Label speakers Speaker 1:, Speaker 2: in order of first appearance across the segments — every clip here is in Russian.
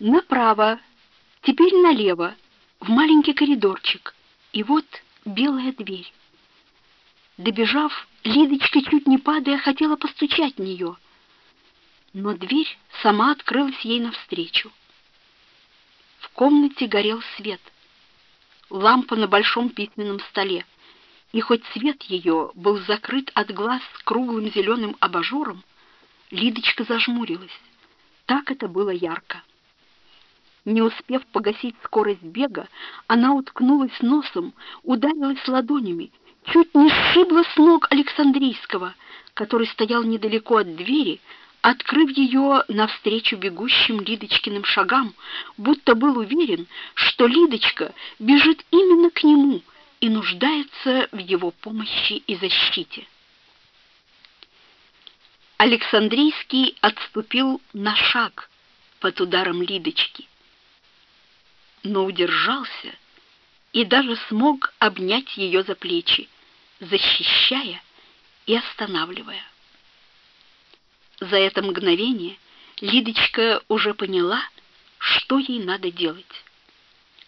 Speaker 1: Направо, теперь налево, в маленький коридорчик. И вот белая дверь. Добежав, Лидочка, чуть не падая, хотела постучать в нее. Но дверь сама открылась ей навстречу. В комнате горел свет. Лампа на большом письменном столе. И хоть свет ее был закрыт от глаз круглым зеленым абажуром, Лидочка зажмурилась. Так это было ярко. Не успев погасить скорость бега, она уткнулась носом, ударилась ладонями, чуть не сшибла с ног Александрийского, который стоял недалеко от двери, открыв ее навстречу бегущим Лидочкиным шагам, будто был уверен, что Лидочка бежит именно к нему и нуждается в его помощи и защите. Александрийский отступил на шаг под ударом Лидочки но удержался и даже смог обнять ее за плечи, защищая и останавливая. За это мгновение Лидочка уже поняла, что ей надо делать.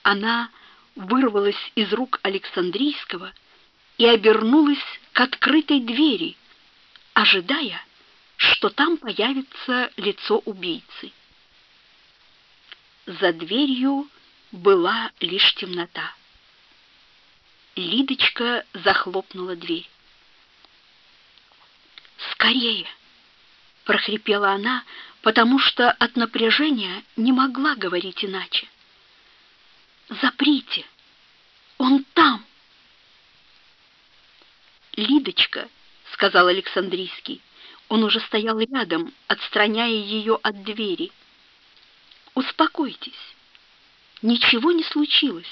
Speaker 1: Она вырвалась из рук Александрийского и обернулась к открытой двери, ожидая, что там появится лицо убийцы. За дверью была лишь темнота. Лидочка захлопнула дверь. «Скорее!» — прохрипела она, потому что от напряжения не могла говорить иначе. «Заприте! Он там!» «Лидочка!» — сказал Александрийский. Он уже стоял рядом, отстраняя ее от двери. «Успокойтесь. Ничего не случилось.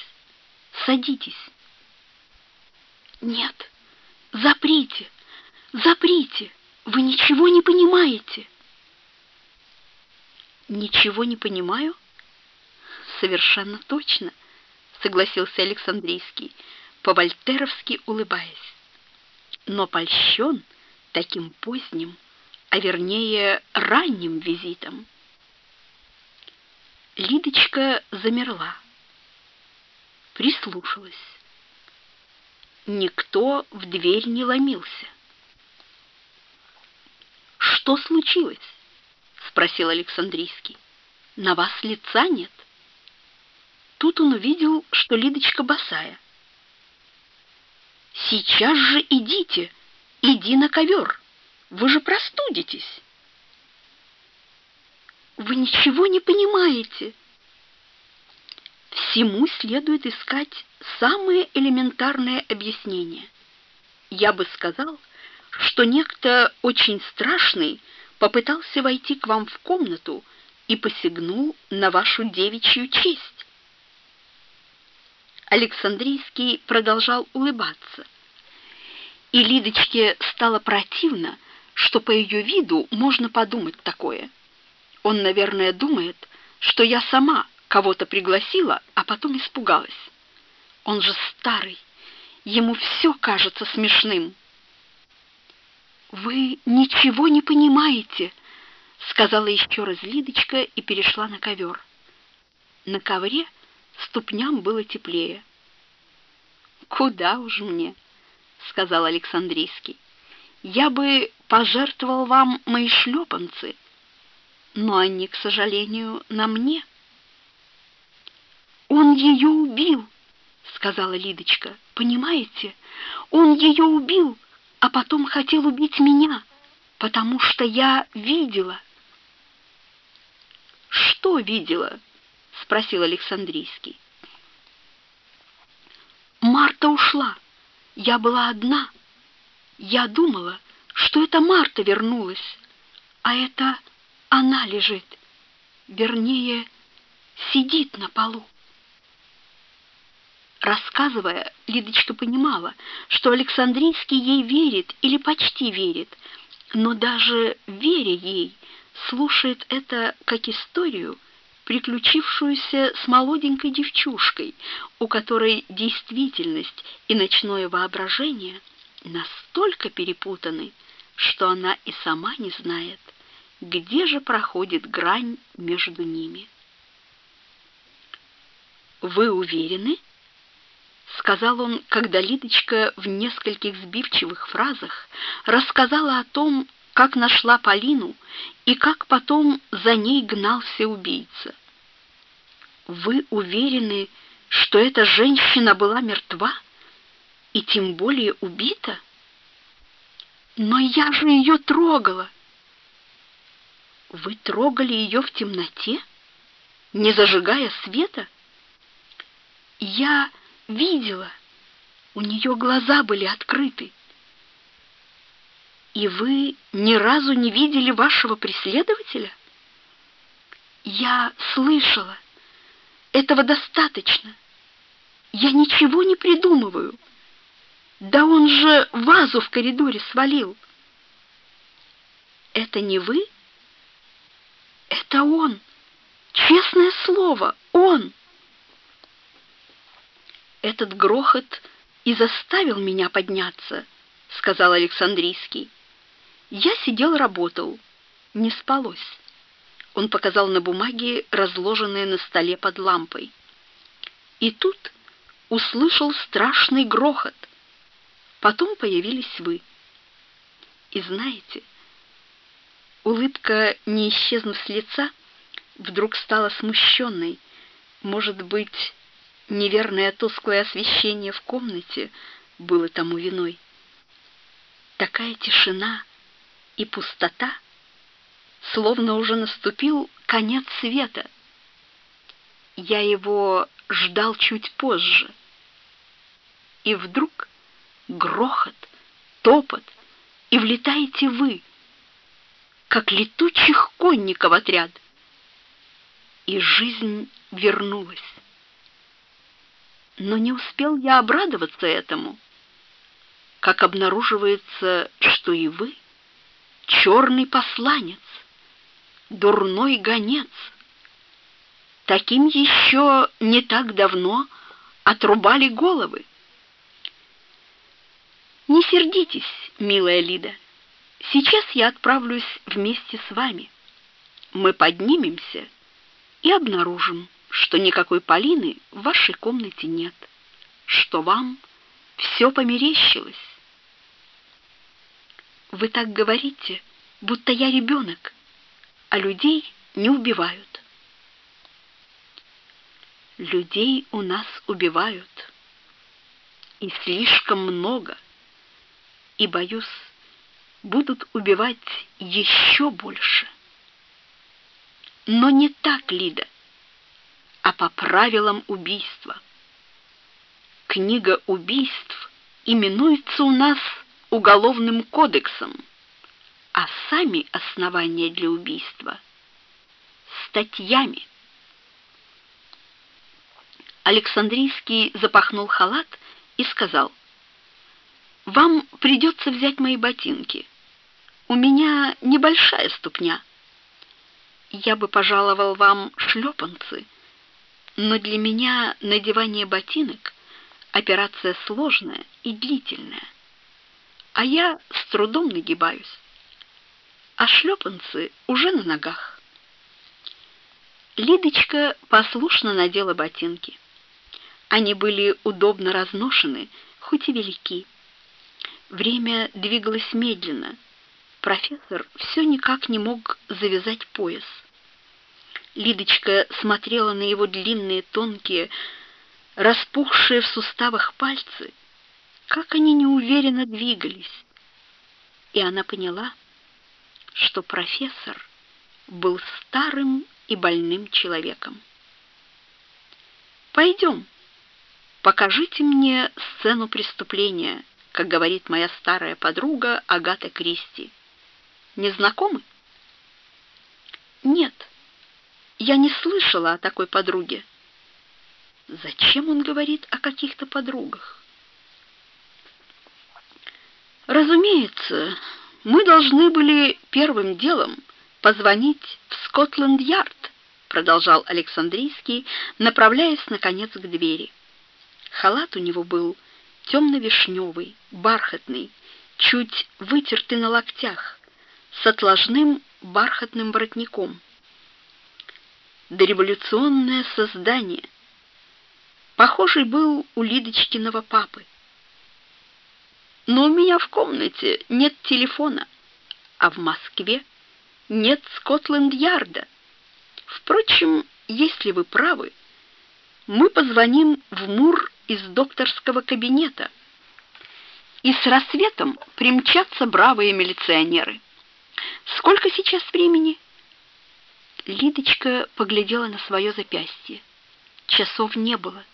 Speaker 1: Садитесь. Нет, заприте, заприте. Вы ничего не понимаете. Ничего не понимаю? Совершенно точно, согласился Александрийский, по-вольтеровски улыбаясь. Но польщен таким поздним, а вернее ранним визитом. Лидочка замерла, прислушалась. Никто в дверь не ломился. «Что случилось?» — спросил Александрийский. «На вас лица нет?» Тут он увидел, что Лидочка босая. «Сейчас же идите, иди на ковер, вы же простудитесь!» Вы ничего не понимаете. Всему следует искать самые элементарные объяснения. Я бы сказал, что некто очень страшный попытался войти к вам в комнату и посягнул на вашу девичью честь. Александрийский продолжал улыбаться. И Лидочке стало противно, что по ее виду можно подумать такое. Он, наверное, думает, что я сама кого-то пригласила, а потом испугалась. Он же старый, ему все кажется смешным. «Вы ничего не понимаете», — сказала еще раз Лидочка и перешла на ковер. На ковре ступням было теплее. «Куда уж мне», — сказал Александрийский. «Я бы пожертвовал вам мои шлепанцы, но они, к сожалению, на мне. Он ее убил, сказала Лидочка. Понимаете? Он ее убил, а потом хотел убить меня, потому что я видела. Что видела? спросил Александрийский. Марта ушла. Я была одна. Я думала, что это Марта вернулась, а это она лежит, вернее, сидит на полу. Рассказывая, Лидочка понимала, что Александрийский ей верит или почти верит, но даже веря ей, слушает это как историю, приключившуюся с молоденькой девчушкой, у которой действительность и ночное воображение настолько перепутаны, что она и сама не знает, где же проходит грань между ними. Вы уверены? сказал он, когда Лидочка в нескольких сбивчивых фразах рассказала о том, как нашла Полину и как потом за ней гнался убийца. Вы уверены, что эта женщина была мертва и тем более убита? Но я же ее трогала. Вы трогали ее в темноте, не зажигая света? Я видела. У нее глаза были открыты. И вы ни разу не видели вашего преследователя? Я слышала. Этого достаточно. Я ничего не придумываю. Да он же вазу в коридоре свалил. Это не вы? Это он. Честное слово, он. Этот грохот и заставил меня подняться, сказал Александрийский. Я сидел, работал, не спалось. Он показал на бумаге, разложенные на столе под лампой. И тут услышал страшный грохот. Потом появились вы. И знаете, улыбка, не исчезнув с лица, вдруг стала смущенной. Может быть, Неверное тусклое освещение в комнате было тому виной. Такая тишина и пустота, словно уже наступил конец света. Я его ждал чуть позже. И вдруг грохот, топот, и влетаете вы, как летучих конников отряд. И жизнь вернулась. Но не успел я обрадоваться этому, как обнаруживается, что и вы черный посланец, дурной гонец. Таким еще не так давно отрубали головы. Не сердитесь, милая Лида. Сейчас я отправлюсь вместе с вами. Мы поднимемся и обнаружим, что никакой Полины в вашей комнате нет, что вам все померещилось. Вы так говорите, будто я ребенок, а людей не убивают. Людей у нас убивают, и слишком много, и, боюсь, будут убивать еще больше. Но не так, Лида а по правилам убийства. Книга убийств именуется у нас уголовным кодексом, а сами основания для убийства статьями. Александрийский запахнул халат и сказал: "Вам придется взять мои ботинки. У меня небольшая ступня. Я бы пожаловал вам шлепанцы, но для меня надевание ботинок операция сложная и длительная. А я с трудом нагибаюсь. А шлепанцы уже на ногах. Лидочка послушно надела ботинки. Они были удобно разношены, хоть и велики. Время двигалось медленно. Профессор все никак не мог завязать пояс. Лидочка смотрела на его длинные, тонкие, распухшие в суставах пальцы, как они неуверенно двигались. И она поняла, что профессор был старым и больным человеком. «Пойдем, покажите мне сцену преступления», как говорит моя старая подруга Агата Кристи. Не знакомы? Нет. Я не слышала о такой подруге. Зачем он говорит о каких-то подругах? Разумеется, мы должны были первым делом позвонить в Скотланд-Ярд, продолжал Александрийский, направляясь наконец к двери. Халат у него был темно-вишневый, бархатный, чуть вытертый на локтях, с отложным бархатным воротником дореволюционное создание. похожий был у Лидочкиного папы. Но у меня в комнате нет телефона, а в Москве нет Скотланд-Ярда. Впрочем, если вы правы, мы позвоним в Мур из докторского кабинета, и с рассветом примчатся бравые милиционеры. Сколько сейчас времени? Лидочка поглядела на свое запястье. Часов не было.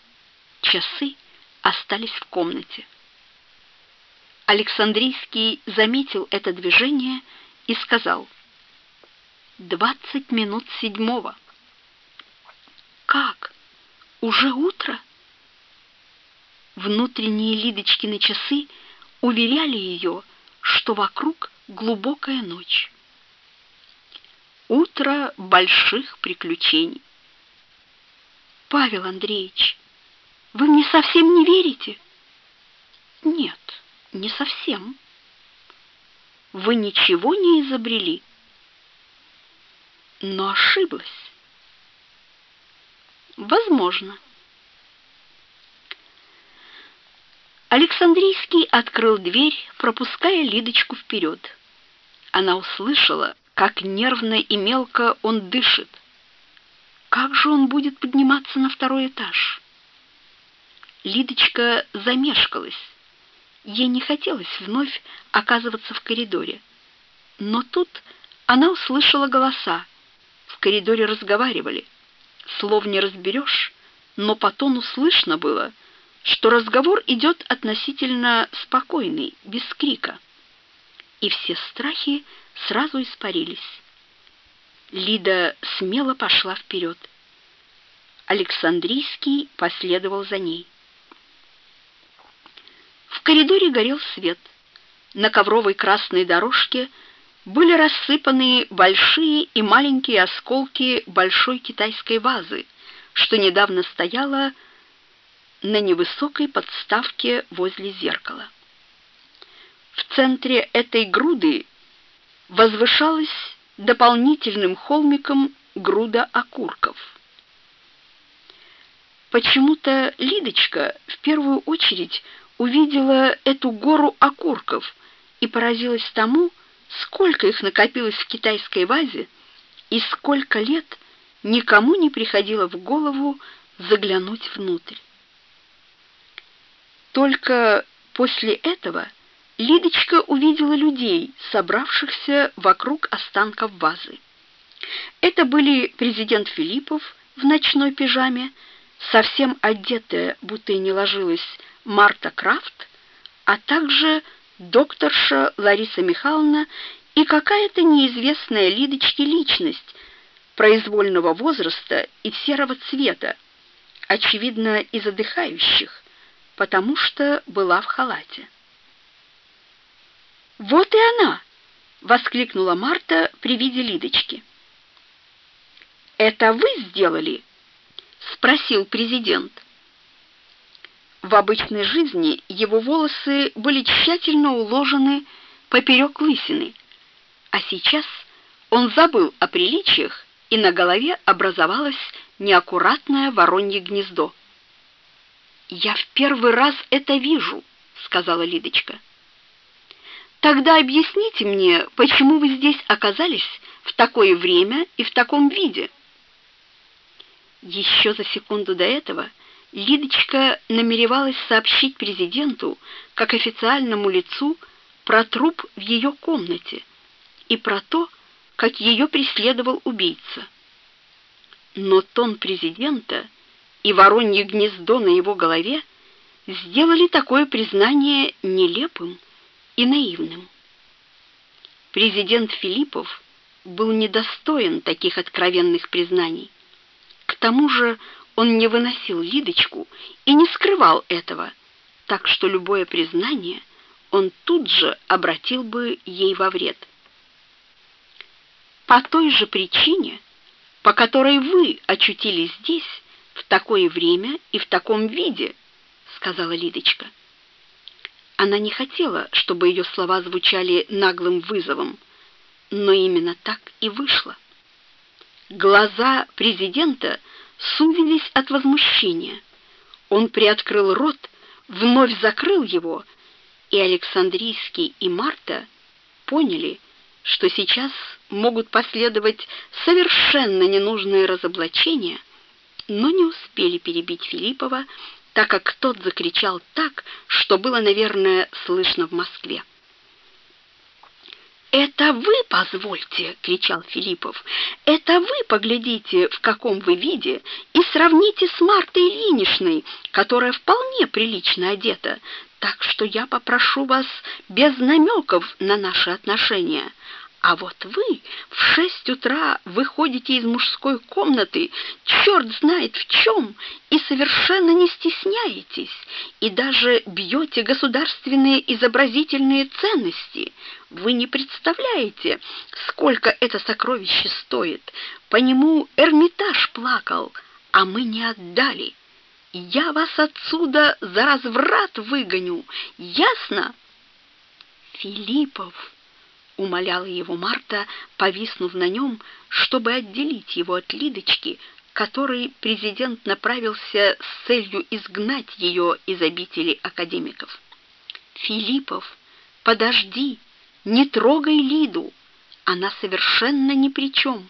Speaker 1: Часы остались в комнате. Александрийский заметил это движение и сказал: «Двадцать минут седьмого». Как? Уже утро? Внутренние Лидочкины часы уверяли ее, что вокруг глубокая ночь. Утро больших приключений. Павел Андреевич, вы мне совсем не верите? Нет, не совсем. Вы ничего не изобрели, но ошиблась. Возможно. Александрийский открыл дверь, пропуская Лидочку вперед. Она услышала, как нервно и мелко он дышит. Как же он будет подниматься на второй этаж? Лидочка замешкалась. Ей не хотелось вновь оказываться в коридоре. Но тут она услышала голоса. В коридоре разговаривали. Слов не разберешь, но по тону слышно было, что разговор идет относительно спокойный, без крика. И все страхи сразу испарились. Лида смело пошла вперед. Александрийский последовал за ней. В коридоре горел свет. На ковровой красной дорожке были рассыпаны большие и маленькие осколки большой китайской вазы, что недавно стояла на невысокой подставке возле зеркала. В центре этой груды возвышалась дополнительным холмиком груда окурков. Почему-то Лидочка в первую очередь увидела эту гору окурков и поразилась тому, сколько их накопилось в китайской вазе и сколько лет никому не приходило в голову заглянуть внутрь. Только после этого Лидочка увидела людей, собравшихся вокруг останков вазы. Это были президент Филиппов в ночной пижаме, совсем одетая, будто и не ложилась, Марта Крафт, а также докторша Лариса Михайловна и какая-то неизвестная Лидочке личность произвольного возраста и серого цвета, очевидно, из отдыхающих, потому что была в халате. «Вот и она!» — воскликнула Марта при виде Лидочки. «Это вы сделали?» — спросил президент. В обычной жизни его волосы были тщательно уложены поперек лысины, а сейчас он забыл о приличиях, и на голове образовалось неаккуратное воронье гнездо. «Я в первый раз это вижу», — сказала Лидочка. «Тогда объясните мне, почему вы здесь оказались в такое время и в таком виде?» Еще за секунду до этого Лидочка намеревалась сообщить президенту, как официальному лицу, про труп в ее комнате и про то, как ее преследовал убийца. Но тон президента и воронье гнездо на его голове сделали такое признание нелепым и наивным. Президент Филиппов был недостоин таких откровенных признаний. К тому же он не выносил Лидочку и не скрывал этого, так что любое признание он тут же обратил бы ей во вред. По той же причине, по которой вы очутились здесь в такое время и в таком виде, сказала Лидочка. Она не хотела, чтобы ее слова звучали наглым вызовом, но именно так и вышло. Глаза президента сузились от возмущения. Он приоткрыл рот, вновь закрыл его, и Александрийский и Марта поняли, что сейчас могут последовать совершенно ненужные разоблачения, но не успели перебить Филиппова, так как тот закричал так, что было, наверное, слышно в Москве. «Это вы позвольте!» — кричал Филиппов. «Это вы поглядите, в каком вы виде, и сравните с Мартой Ильиничной, которая вполне прилично одета, так что я попрошу вас без намеков на наши отношения. А вот вы в шесть утра выходите из мужской комнаты, черт знает в чем, и совершенно не стесняетесь, и даже бьете государственные изобразительные ценности. Вы не представляете, сколько это сокровище стоит. По нему Эрмитаж плакал, а мы не отдали. Я вас отсюда за разврат выгоню, ясно? Филиппов умоляла его Марта, повиснув на нем, чтобы отделить его от Лидочки, которой президент направился с целью изгнать ее из обители академиков. Филиппов, подожди, не трогай Лиду, она совершенно ни при чем.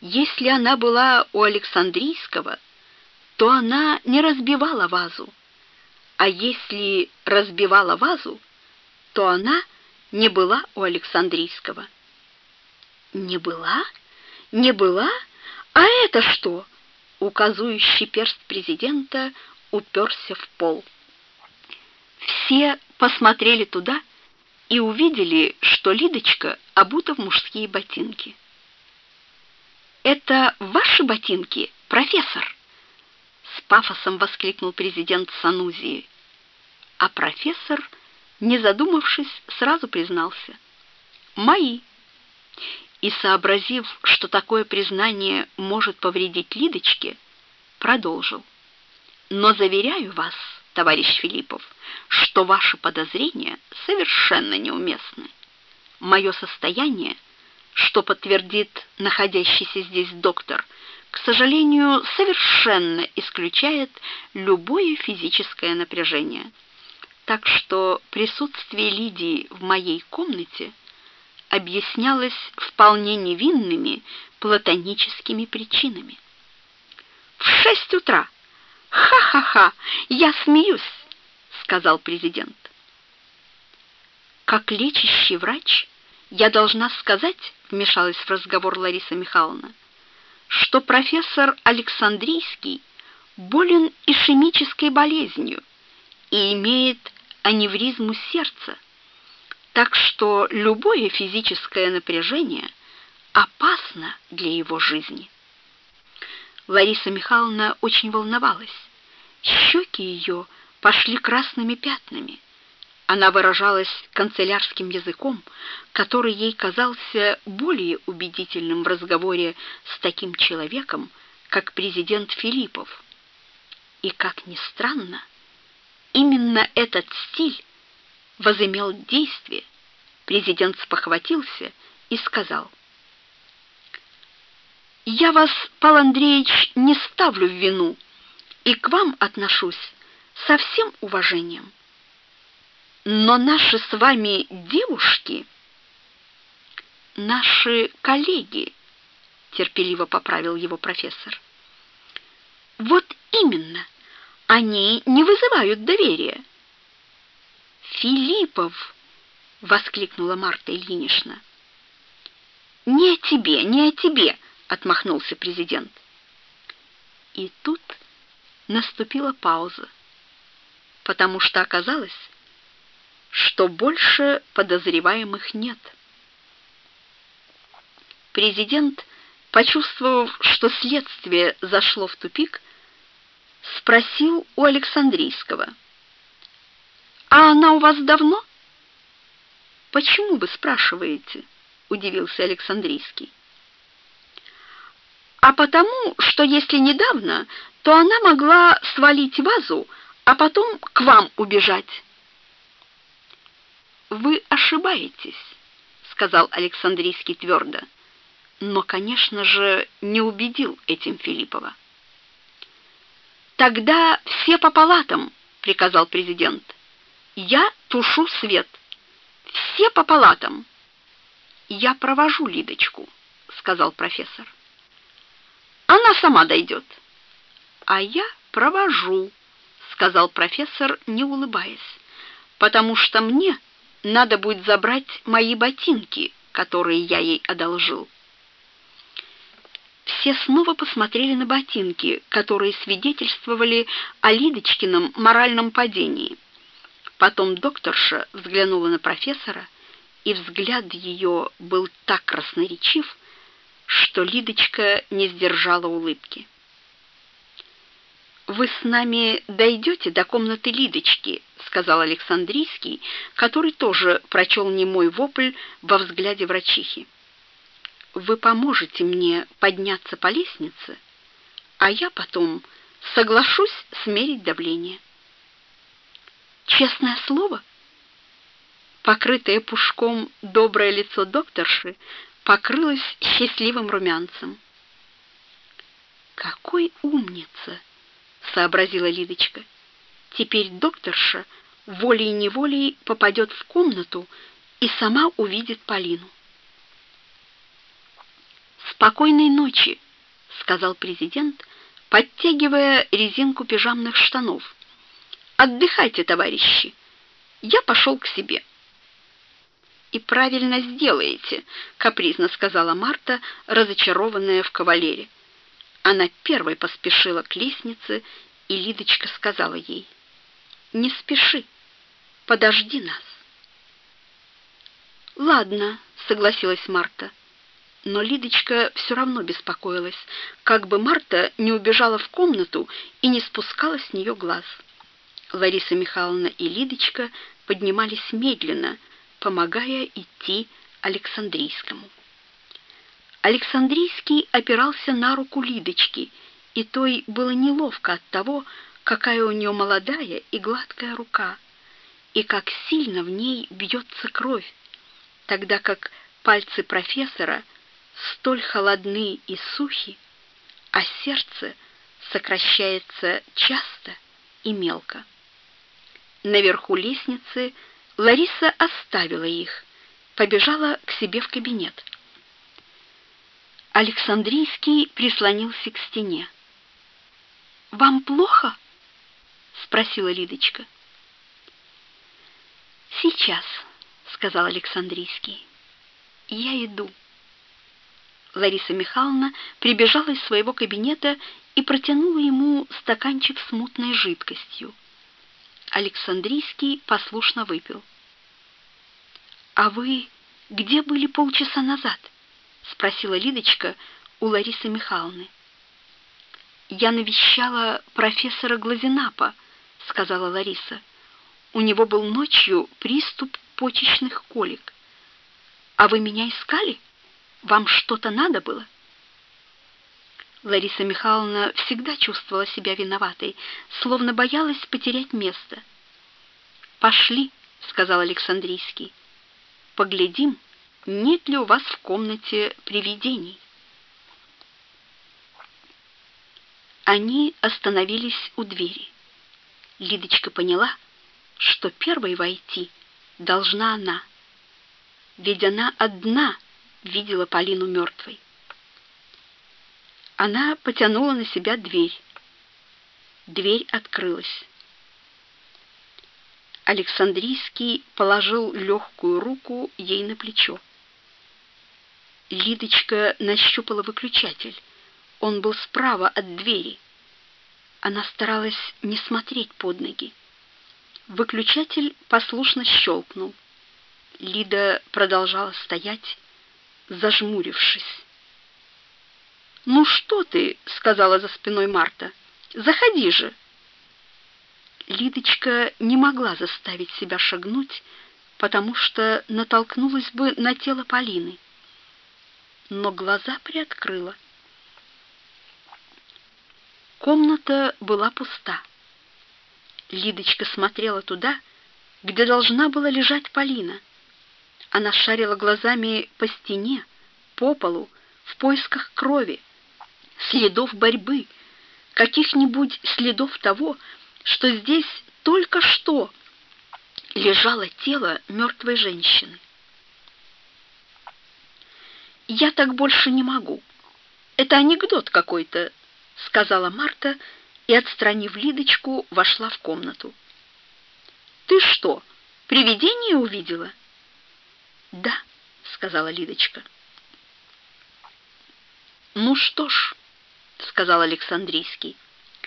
Speaker 1: Если она была у Александрийского, то она не разбивала вазу, а если разбивала вазу, то она не была у Александрийского. Не была? Не была? А это что? Указующий перст президента уперся в пол. Все посмотрели туда и увидели, что Лидочка обута в мужские ботинки. «Это ваши ботинки, профессор?» С пафосом воскликнул президент Санузии. А профессор не задумавшись, сразу признался. «Мои». И, сообразив, что такое признание может повредить Лидочке, продолжил. «Но заверяю вас, товарищ Филиппов, что ваши подозрения совершенно неуместны. Мое состояние, что подтвердит находящийся здесь доктор, к сожалению, совершенно исключает любое физическое напряжение» так что присутствие Лидии в моей комнате объяснялось вполне невинными платоническими причинами. В шесть утра. Ха-ха-ха, я смеюсь, сказал президент. Как лечащий врач, я должна сказать, вмешалась в разговор Лариса Михайловна, что профессор Александрийский болен ишемической болезнью и имеет аневризму сердца, так что любое физическое напряжение опасно для его жизни. Лариса Михайловна очень волновалась. Щеки ее пошли красными пятнами. Она выражалась канцелярским языком, который ей казался более убедительным в разговоре с таким человеком, как президент Филиппов. И, как ни странно, Именно этот стиль возымел действие. Президент спохватился и сказал: "Я вас, Павел Андреевич, не ставлю в вину и к вам отношусь со всем уважением. Но наши с вами девушки, наши коллеги, терпеливо поправил его профессор. Вот именно они не вызывают доверия. Филиппов, воскликнула Марта Ильинична. Не о тебе, не о тебе, отмахнулся президент. И тут наступила пауза, потому что оказалось, что больше подозреваемых нет. Президент, почувствовав, что следствие зашло в тупик, спросил у Александрийского. «А она у вас давно?» «Почему вы спрашиваете?» — удивился Александрийский. «А потому, что если недавно, то она могла свалить вазу, а потом к вам убежать». «Вы ошибаетесь», — сказал Александрийский твердо, но, конечно же, не убедил этим Филиппова. Тогда все по палатам, приказал президент. Я тушу свет. Все по палатам. Я провожу Лидочку, сказал профессор. Она сама дойдет. А я провожу, сказал профессор, не улыбаясь, потому что мне надо будет забрать мои ботинки, которые я ей одолжил. Все снова посмотрели на ботинки, которые свидетельствовали о Лидочкином моральном падении. Потом докторша взглянула на профессора, и взгляд ее был так красноречив, что Лидочка не сдержала улыбки. Вы с нами дойдете до комнаты Лидочки, сказал Александрийский, который тоже прочел немой вопль во взгляде врачихи. Вы поможете мне подняться по лестнице, а я потом соглашусь смерить давление. Честное слово? Покрытое пушком доброе лицо докторши покрылось счастливым румянцем. Какой умница, сообразила Лидочка. Теперь докторша волей-неволей попадет в комнату и сама увидит Полину. Спокойной ночи, сказал президент, подтягивая резинку пижамных штанов. Отдыхайте, товарищи. Я пошел к себе. И правильно сделаете, капризно сказала Марта, разочарованная в кавалере. Она первой поспешила к лестнице, и Лидочка сказала ей: "Не спеши. Подожди нас". "Ладно", согласилась Марта. Но Лидочка все равно беспокоилась, как бы Марта не убежала в комнату и не спускала с нее глаз. Лариса Михайловна и Лидочка поднимались медленно, помогая идти Александрийскому. Александрийский опирался на руку Лидочки, и той было неловко от того, какая у нее молодая и гладкая рука, и как сильно в ней бьется кровь, тогда как пальцы профессора столь холодны и сухи, а сердце сокращается часто и мелко. Наверху лестницы Лариса оставила их, побежала к себе в кабинет. Александрийский прислонился к стене. Вам плохо? спросила Лидочка. Сейчас, сказал Александрийский. Я иду. Лариса Михайловна прибежала из своего кабинета и протянула ему стаканчик с мутной жидкостью. Александрийский послушно выпил. А вы где были полчаса назад? спросила Лидочка у Ларисы Михайловны. Я навещала профессора Глазинапа, сказала Лариса. У него был ночью приступ почечных колик. А вы меня искали? Вам что-то надо было? Лариса Михайловна всегда чувствовала себя виноватой, словно боялась потерять место. Пошли, сказал Александрийский. Поглядим, нет ли у вас в комнате привидений. Они остановились у двери. Лидочка поняла, что первой войти должна она. Ведь она одна видела Полину мертвой. Она потянула на себя дверь. Дверь открылась. Александрийский положил легкую руку ей на плечо. Лидочка нащупала выключатель. Он был справа от двери. Она старалась не смотреть под ноги. Выключатель послушно щелкнул. Лида продолжала стоять, зажмурившись. "Ну что ты?" сказала за спиной Марта. "Заходи же". Лидочка не могла заставить себя шагнуть, потому что натолкнулась бы на тело Полины. Но глаза приоткрыла. Комната была пуста. Лидочка смотрела туда, где должна была лежать Полина. Она шарила глазами по стене, по полу, в поисках крови, следов борьбы, каких-нибудь следов того, что здесь только что лежало тело мертвой женщины. «Я так больше не могу. Это анекдот какой-то», — сказала Марта и, отстранив Лидочку, вошла в комнату. «Ты что, привидение увидела?» «Да», — сказала Лидочка. «Ну что ж», — сказал Александрийский,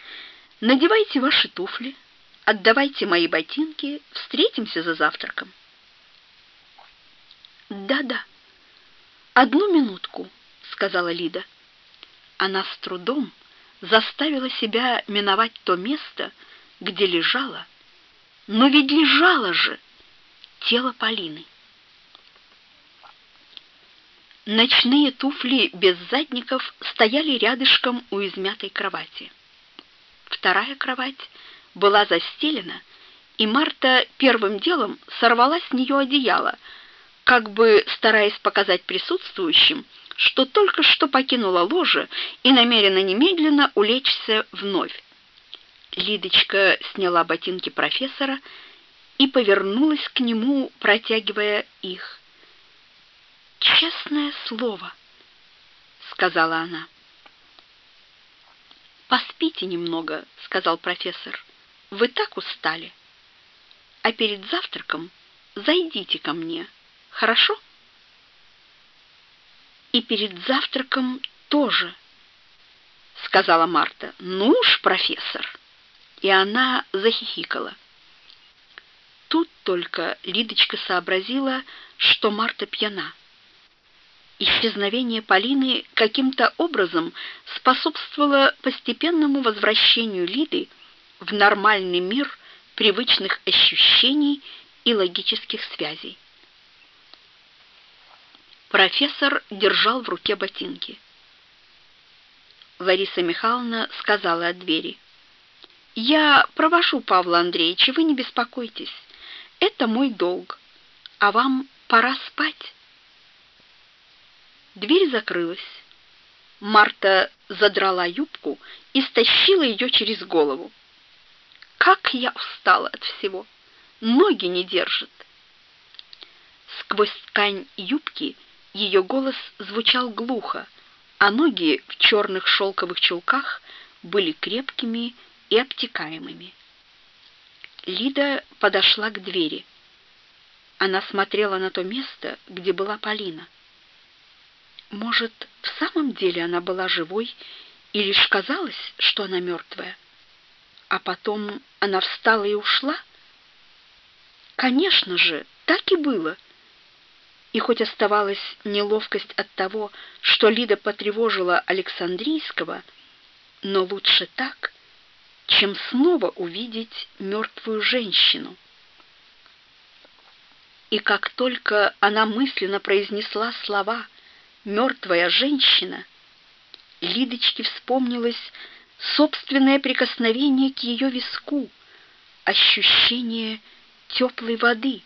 Speaker 1: — «надевайте ваши туфли, отдавайте мои ботинки, встретимся за завтраком». «Да-да, одну минутку», — сказала Лида. Она с трудом заставила себя миновать то место, где лежала, но ведь лежало же тело Полины. Ночные туфли без задников стояли рядышком у измятой кровати. Вторая кровать была застелена, и Марта первым делом сорвала с нее одеяло, как бы стараясь показать присутствующим, что только что покинула ложе и намерена немедленно улечься вновь. Лидочка сняла ботинки профессора и повернулась к нему, протягивая их. «Честное слово», — сказала она. «Поспите немного», — сказал профессор. «Вы так устали. А перед завтраком зайдите ко мне, хорошо?» «И перед завтраком тоже», — сказала Марта. «Ну уж, профессор!» И она захихикала. Тут только Лидочка сообразила, что Марта пьяна. Исчезновение Полины каким-то образом способствовало постепенному возвращению Лиды в нормальный мир привычных ощущений и логических связей. Профессор держал в руке ботинки. Лариса Михайловна сказала от двери. «Я провожу Павла Андреевича, вы не беспокойтесь. Это мой долг. А вам пора спать». Дверь закрылась. Марта задрала юбку и стащила ее через голову. Как я устала от всего! Ноги не держат. Сквозь ткань юбки ее голос звучал глухо, а ноги в черных шелковых чулках были крепкими и обтекаемыми. Лида подошла к двери. Она смотрела на то место, где была Полина. Может, в самом деле она была живой, и лишь казалось, что она мертвая? А потом она встала и ушла? Конечно же, так и было. И хоть оставалась неловкость от того, что Лида потревожила Александрийского, но лучше так, чем снова увидеть мертвую женщину. И как только она мысленно произнесла слова мертвая женщина, Лидочке вспомнилось собственное прикосновение к ее виску, ощущение теплой воды.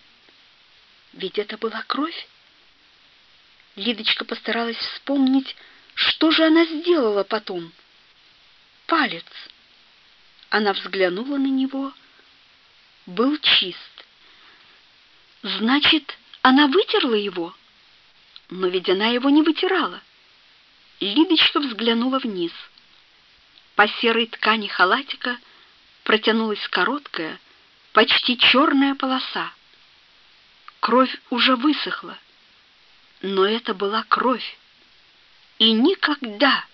Speaker 1: Ведь это была кровь. Лидочка постаралась вспомнить, что же она сделала потом. Палец. Она взглянула на него. Был чист. Значит, она вытерла его? Но ведь она его не вытирала. Лидочка взглянула вниз. По серой ткани халатика протянулась короткая, почти черная полоса. Кровь уже высохла, но это была кровь, и никогда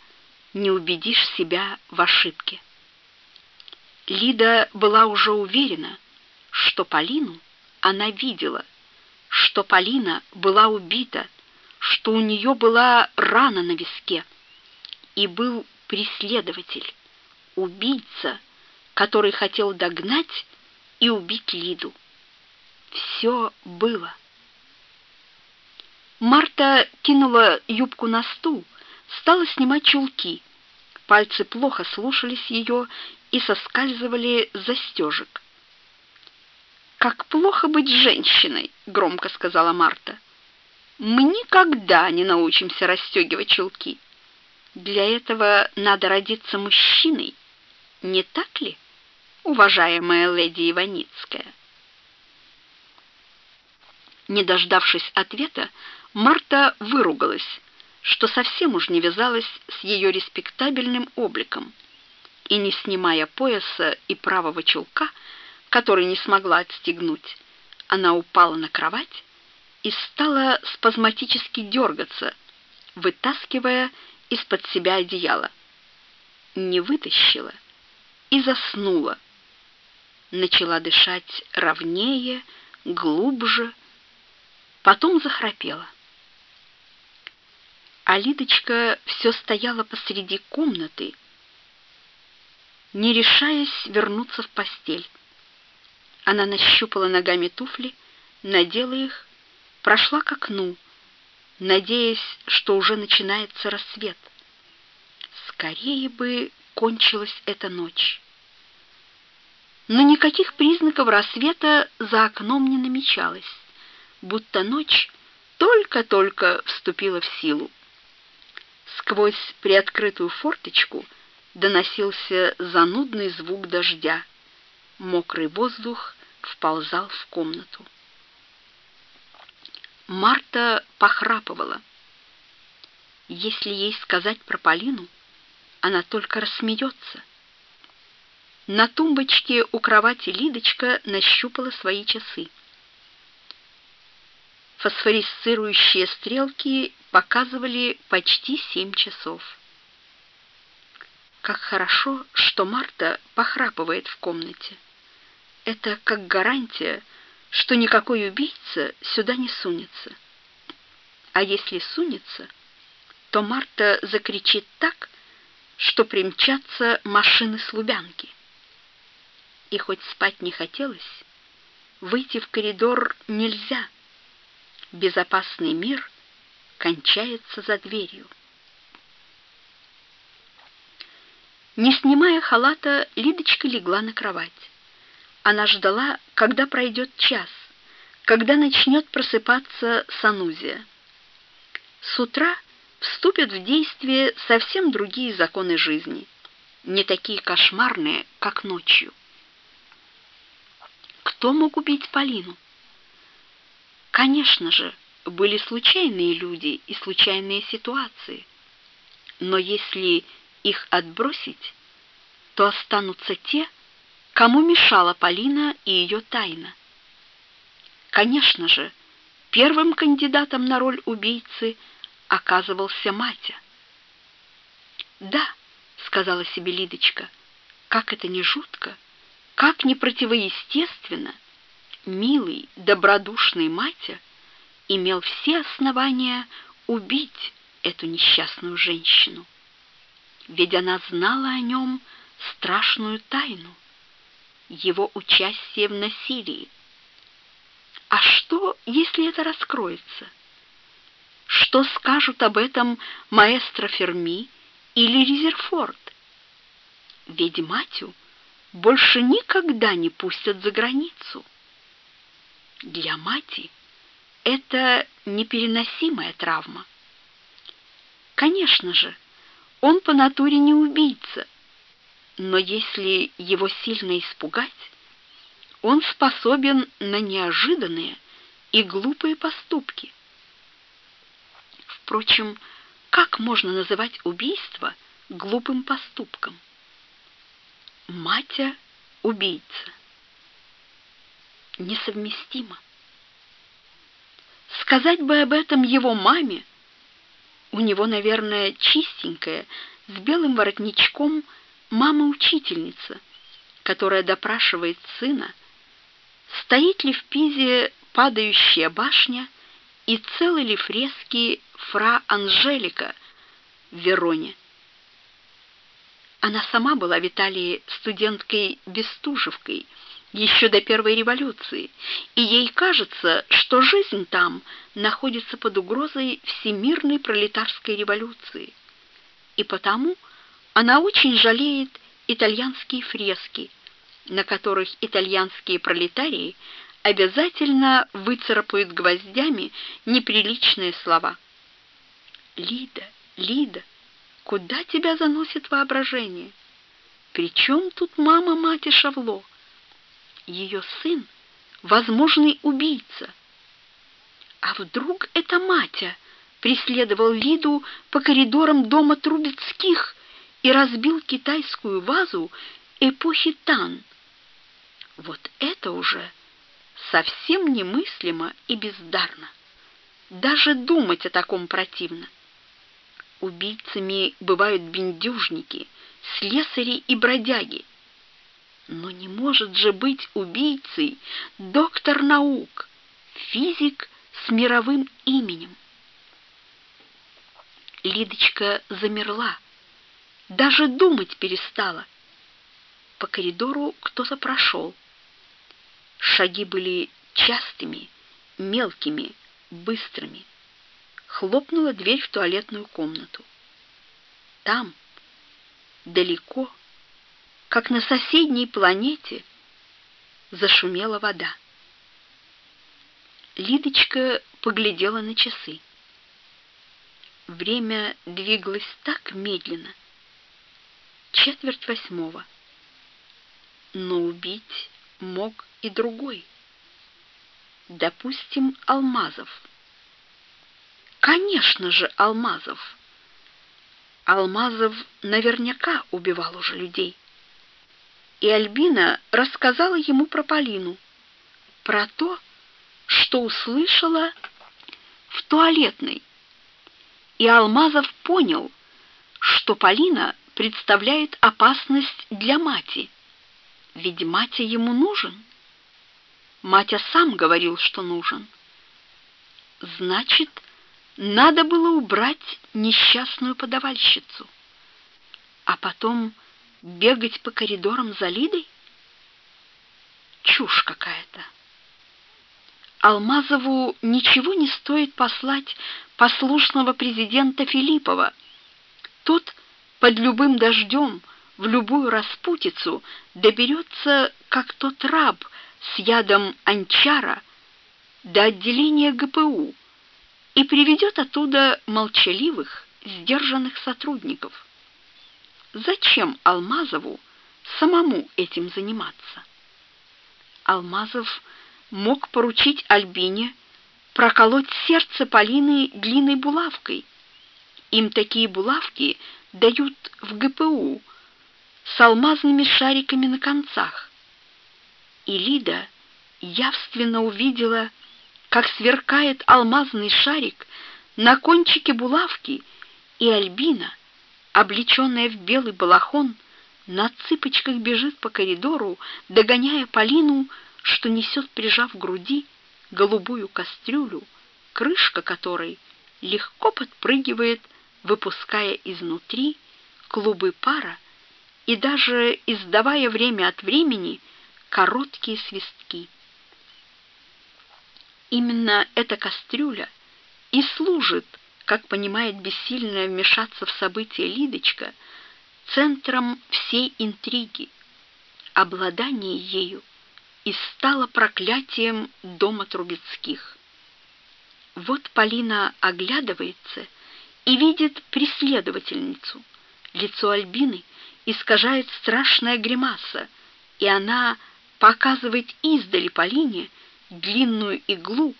Speaker 1: не убедишь себя в ошибке. Лида была уже уверена, что Полину она видела, что Полина была убита, что у нее была рана на виске, и был преследователь, убийца, который хотел догнать и убить Лиду. Все было. Марта кинула юбку на стул, стала снимать чулки. Пальцы плохо слушались ее и соскальзывали с застежек. «Как плохо быть женщиной!» — громко сказала Марта мы никогда не научимся расстегивать чулки. Для этого надо родиться мужчиной Не так ли, уважаемая леди Иваницкая? Не дождавшись ответа, Марта выругалась, что совсем уж не вязалось с ее респектабельным обликом, и, не снимая пояса и правого чулка, который не смогла отстегнуть, она упала на кровать и стала спазматически дергаться, вытаскивая из-под себя одеяло. Не вытащила и заснула. Начала дышать ровнее, глубже, потом захрапела. А Лидочка все стояла посреди комнаты, не решаясь вернуться в постель. Она нащупала ногами туфли, надела их, прошла к окну, надеясь, что уже начинается рассвет. Скорее бы кончилась эта ночь. Но никаких признаков рассвета за окном не намечалось, будто ночь только-только вступила в силу. Сквозь приоткрытую форточку доносился занудный звук дождя. Мокрый воздух вползал в комнату. Марта похрапывала. Если ей сказать про Полину, она только рассмеется. На тумбочке у кровати Лидочка нащупала свои часы. Фосфорисцирующие стрелки показывали почти семь часов. Как хорошо, что Марта похрапывает в комнате. Это как гарантия, что никакой убийца сюда не сунется. А если сунется, то Марта закричит так, что примчатся машины с Лубянки. И хоть спать не хотелось, выйти в коридор нельзя. Безопасный мир кончается за дверью. Не снимая халата, Лидочка легла на кровать. Она ждала, когда пройдет час, когда начнет просыпаться санузия. С утра вступят в действие совсем другие законы жизни, не такие кошмарные, как ночью. Кто мог убить Полину? Конечно же, были случайные люди и случайные ситуации. Но если их отбросить, то останутся те, Кому мешала Полина и ее тайна? Конечно же, первым кандидатом на роль убийцы оказывался Матя. «Да», — сказала себе Лидочка, — «как это не жутко, как не противоестественно, милый, добродушный Матя имел все основания убить эту несчастную женщину. Ведь она знала о нем страшную тайну его участие в насилии. А что, если это раскроется? Что скажут об этом маэстро Ферми или Резерфорд? Ведь Матю больше никогда не пустят за границу. Для Мати это непереносимая травма. Конечно же, он по натуре не убийца, но если его сильно испугать, он способен на неожиданные и глупые поступки. Впрочем, как можно называть убийство глупым поступком? Матя — убийца. Несовместимо. Сказать бы об этом его маме, у него, наверное, чистенькая, с белым воротничком — мама-учительница, которая допрашивает сына, стоит ли в Пизе падающая башня и целы ли фрески фра Анжелика в Вероне. Она сама была в Италии студенткой-бестужевкой еще до первой революции, и ей кажется, что жизнь там находится под угрозой всемирной пролетарской революции. И потому она очень жалеет итальянские фрески, на которых итальянские пролетарии обязательно выцарапают гвоздями неприличные слова. Лида, Лида, куда тебя заносит воображение? При чем тут мама мати Шавло? Ее сын — возможный убийца. А вдруг это Матя преследовал Лиду по коридорам дома Трубецких и разбил китайскую вазу эпохи Тан? Вот это уже совсем немыслимо и бездарно. Даже думать о таком противно. Убийцами бывают бендюжники, слесари и бродяги. Но не может же быть убийцей доктор наук, физик с мировым именем. Лидочка замерла, даже думать перестала. По коридору кто-то прошел. Шаги были частыми, мелкими, быстрыми. Хлопнула дверь в туалетную комнату. Там, далеко, как на соседней планете, зашумела вода. Лидочка поглядела на часы. Время двигалось так медленно. Четверть восьмого. Но убить мог и другой. Допустим, Алмазов. Конечно же, Алмазов. Алмазов наверняка убивал уже людей. И Альбина рассказала ему про Полину, про то, что услышала в туалетной. И Алмазов понял, что Полина представляет опасность для мати. Ведь Матя ему нужен. Матя сам говорил, что нужен. Значит, надо было убрать несчастную подавальщицу, а потом бегать по коридорам за Лидой? Чушь какая-то. Алмазову ничего не стоит послать послушного президента Филиппова. Тот под любым дождем, в любую распутицу доберется, как тот раб с ядом анчара, до отделения ГПУ и приведет оттуда молчаливых, сдержанных сотрудников. Зачем Алмазову самому этим заниматься? Алмазов мог поручить Альбине проколоть сердце Полины длинной булавкой. Им такие булавки дают в ГПУ с алмазными шариками на концах. И Лида явственно увидела, как сверкает алмазный шарик на кончике булавки, и Альбина, облеченная в белый балахон, на цыпочках бежит по коридору, догоняя Полину, что несет, прижав к груди, голубую кастрюлю, крышка которой легко подпрыгивает, выпуская изнутри клубы пара и даже издавая время от времени короткие свистки. Именно эта кастрюля и служит, как понимает бессильная вмешаться в события Лидочка, центром всей интриги. Обладание ею и стало проклятием дома Трубецких. Вот Полина оглядывается и видит преследовательницу. Лицо Альбины искажает страшная гримаса, и она показывает издали Полине длинную иглу,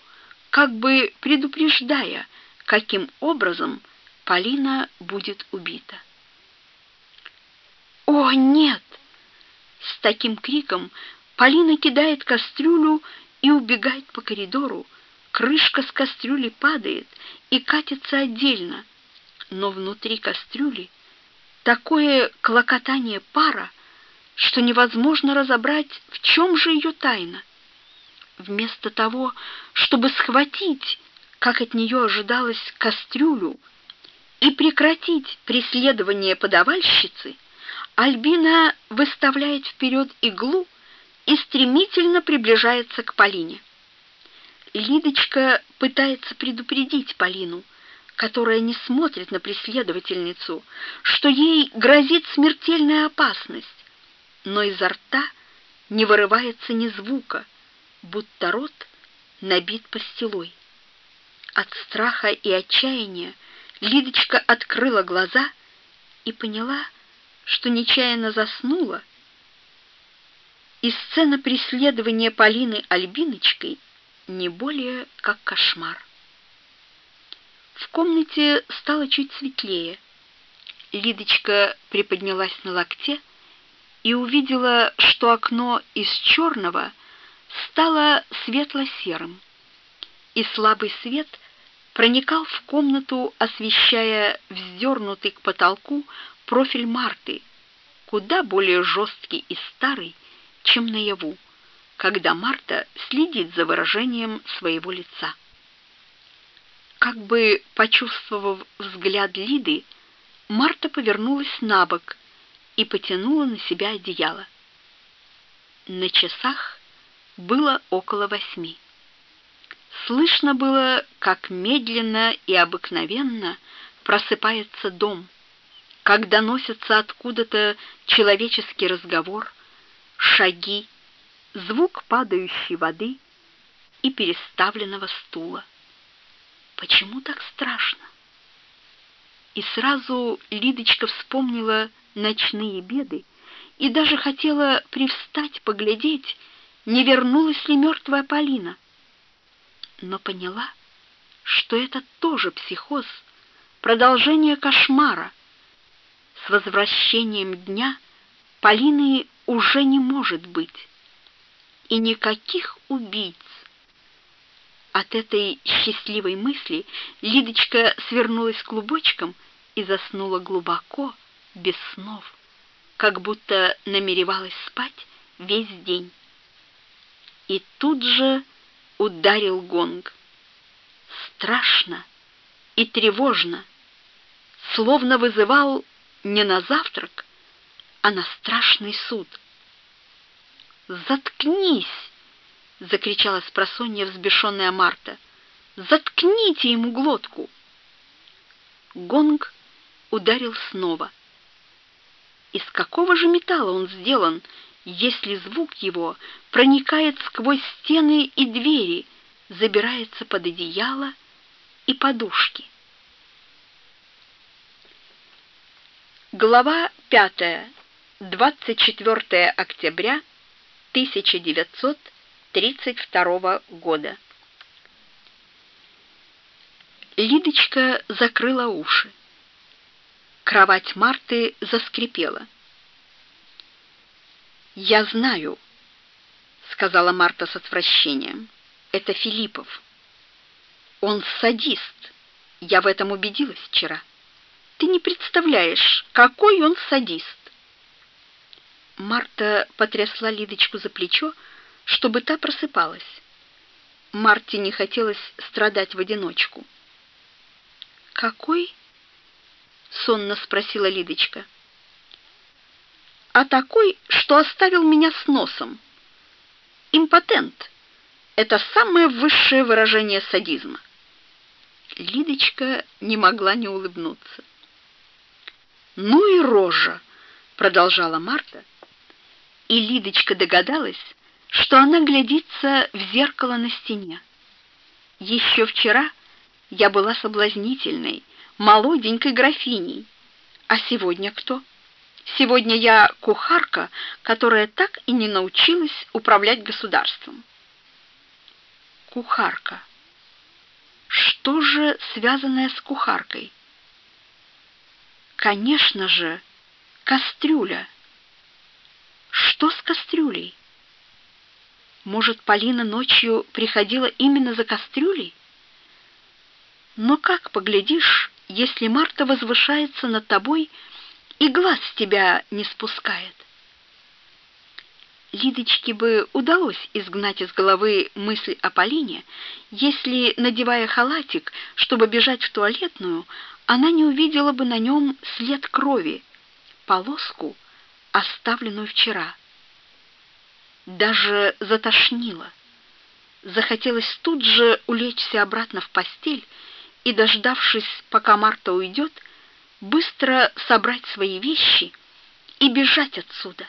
Speaker 1: как бы предупреждая, каким образом Полина будет убита. «О, нет!» С таким криком Полина кидает кастрюлю и убегает по коридору. Крышка с кастрюли падает и катится отдельно, но внутри кастрюли такое клокотание пара, что невозможно разобрать, в чем же ее тайна. Вместо того, чтобы схватить, как от нее ожидалось, кастрюлю и прекратить преследование подавальщицы, Альбина выставляет вперед иглу и стремительно приближается к Полине. Лидочка пытается предупредить Полину, которая не смотрит на преследовательницу, что ей грозит смертельная опасность, но изо рта не вырывается ни звука, будто рот набит пастилой. От страха и отчаяния Лидочка открыла глаза и поняла, что нечаянно заснула, и сцена преследования Полины Альбиночкой не более как кошмар. В комнате стало чуть светлее. Лидочка приподнялась на локте и увидела, что окно из черного стало светло-серым, и слабый свет проникал в комнату, освещая вздернутый к потолку профиль Марты, куда более жесткий и старый, чем наяву, когда Марта следит за выражением своего лица. Как бы почувствовав взгляд Лиды, Марта повернулась на бок и потянула на себя одеяло. На часах было около восьми. Слышно было, как медленно и обыкновенно просыпается дом, как доносится откуда-то человеческий разговор, шаги, звук падающей воды и переставленного стула. Почему так страшно? И сразу Лидочка вспомнила ночные беды и даже хотела привстать, поглядеть, не вернулась ли мертвая Полина. Но поняла, что это тоже психоз, продолжение кошмара. С возвращением дня Полины уже не может быть. И никаких убийц. От этой счастливой мысли Лидочка свернулась клубочком и заснула глубоко, без снов, как будто намеревалась спать весь день. И тут же ударил гонг. Страшно и тревожно, словно вызывал не на завтрак, а на страшный суд. «Заткнись!» — закричала с просонья взбешенная Марта. «Заткните ему глотку!» Гонг ударил снова. Из какого же металла он сделан, если звук его проникает сквозь стены и двери, забирается под одеяло и подушки? Глава пятая. 24 октября 1900 1932 года. Лидочка закрыла уши. Кровать Марты заскрипела. «Я знаю», — сказала Марта с отвращением. «Это Филиппов. Он садист. Я в этом убедилась вчера. Ты не представляешь, какой он садист». Марта потрясла Лидочку за плечо, чтобы та просыпалась. Марте не хотелось страдать в одиночку. «Какой?» — сонно спросила Лидочка. «А такой, что оставил меня с носом. Импотент — это самое высшее выражение садизма». Лидочка не могла не улыбнуться. «Ну и рожа!» — продолжала Марта. И Лидочка догадалась, что она глядится в зеркало на стене. Еще вчера я была соблазнительной, молоденькой графиней. А сегодня кто? Сегодня я кухарка, которая так и не научилась управлять государством. Кухарка. Что же связанное с кухаркой? Конечно же, кастрюля. Что с кастрюлей? Может, Полина ночью приходила именно за кастрюлей? Но как поглядишь, если Марта возвышается над тобой и глаз с тебя не спускает? Лидочке бы удалось изгнать из головы мысль о Полине, если, надевая халатик, чтобы бежать в туалетную, она не увидела бы на нем след крови, полоску, оставленную вчера даже затошнило. Захотелось тут же улечься обратно в постель и, дождавшись, пока Марта уйдет, быстро собрать свои вещи и бежать отсюда.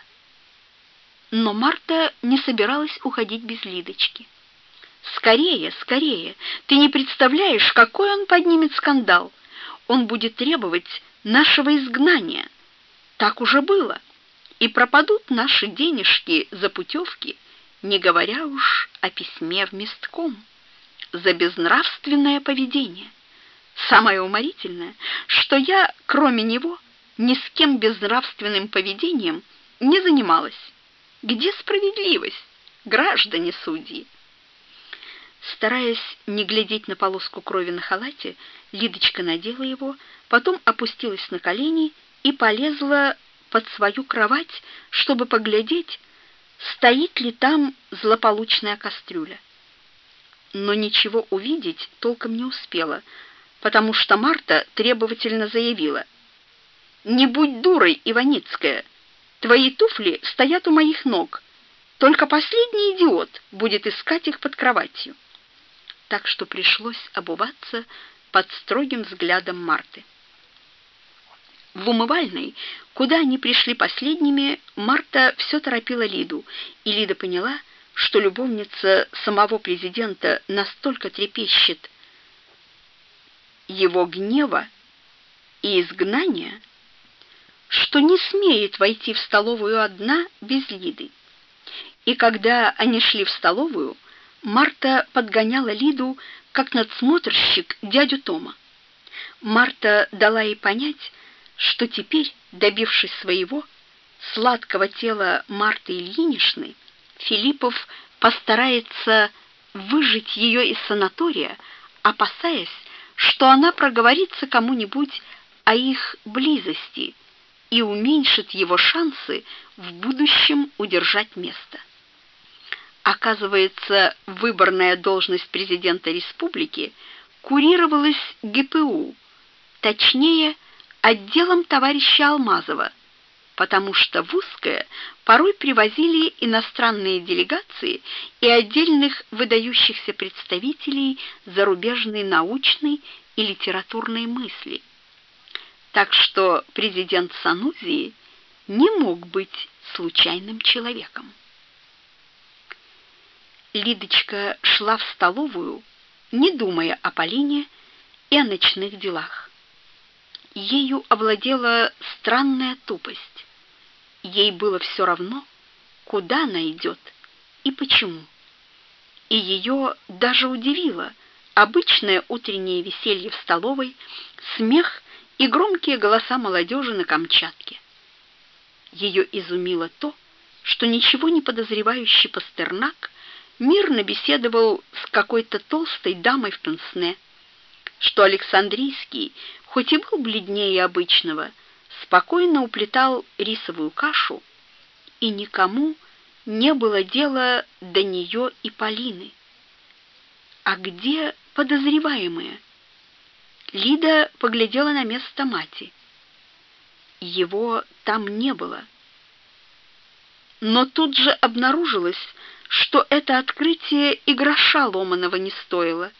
Speaker 1: Но Марта не собиралась уходить без Лидочки. «Скорее, скорее! Ты не представляешь, какой он поднимет скандал! Он будет требовать нашего изгнания!» Так уже было, и пропадут наши денежки за путевки, не говоря уж о письме в местком, за безнравственное поведение. Самое уморительное, что я, кроме него, ни с кем безнравственным поведением не занималась. Где справедливость, граждане судьи? Стараясь не глядеть на полоску крови на халате, Лидочка надела его, потом опустилась на колени и полезла под свою кровать, чтобы поглядеть, стоит ли там злополучная кастрюля. Но ничего увидеть толком не успела, потому что Марта требовательно заявила: "Не будь дурой, Иваницкая. Твои туфли стоят у моих ног. Только последний идиот будет искать их под кроватью" так что пришлось обуваться под строгим взглядом Марты. В умывальной, куда они пришли последними, Марта все торопила Лиду, и Лида поняла, что любовница самого президента настолько трепещет его гнева и изгнания, что не смеет войти в столовую одна без Лиды. И когда они шли в столовую, Марта подгоняла Лиду, как надсмотрщик дядю Тома. Марта дала ей понять, что теперь, добившись своего, сладкого тела Марты Ильиничны, Филиппов постарается выжить ее из санатория, опасаясь, что она проговорится кому-нибудь о их близости и уменьшит его шансы в будущем удержать место. Оказывается, выборная должность президента республики курировалась ГПУ, точнее, отделом товарища Алмазова, потому что в Узкое порой привозили иностранные делегации и отдельных выдающихся представителей зарубежной научной и литературной мысли. Так что президент Санузии не мог быть случайным человеком. Лидочка шла в столовую, не думая о Полине и о ночных делах. Ею овладела странная тупость. Ей было все равно, куда она идет и почему. И ее даже удивило обычное утреннее веселье в столовой, смех и громкие голоса молодежи на Камчатке. Ее изумило то, что ничего не подозревающий Пастернак мирно беседовал с какой-то толстой дамой в пенсне, что Александрийский, хоть и был бледнее обычного, спокойно уплетал рисовую кашу, и никому не было дела до нее и Полины. А где подозреваемые? Лида поглядела на место мати. Его там не было. Но тут же обнаружилось, что это открытие и гроша ломаного не стоило,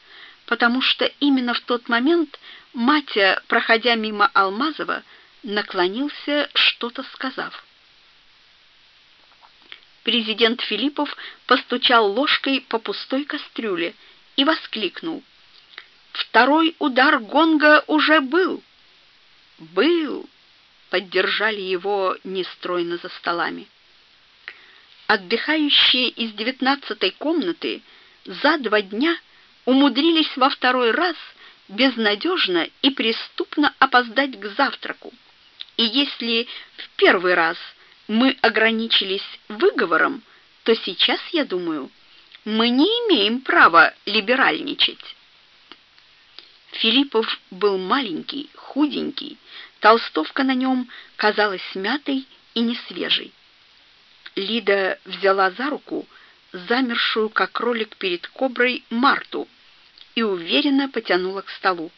Speaker 1: потому что именно в тот момент Матя, проходя мимо Алмазова, наклонился, что-то сказав. Президент Филиппов постучал ложкой по пустой кастрюле и воскликнул: "Второй удар гонга уже был". "Был", поддержали его нестройно за столами. Отдыхающие из девятнадцатой комнаты за два дня умудрились во второй раз безнадежно и преступно опоздать к завтраку. И если в первый раз мы ограничились выговором, то сейчас, я думаю, мы не имеем права либеральничать. Филиппов был маленький, худенький, толстовка на нем казалась смятой и несвежей. Лида взяла за руку замершую, как кролик перед коброй, Марту и уверенно потянула к столу.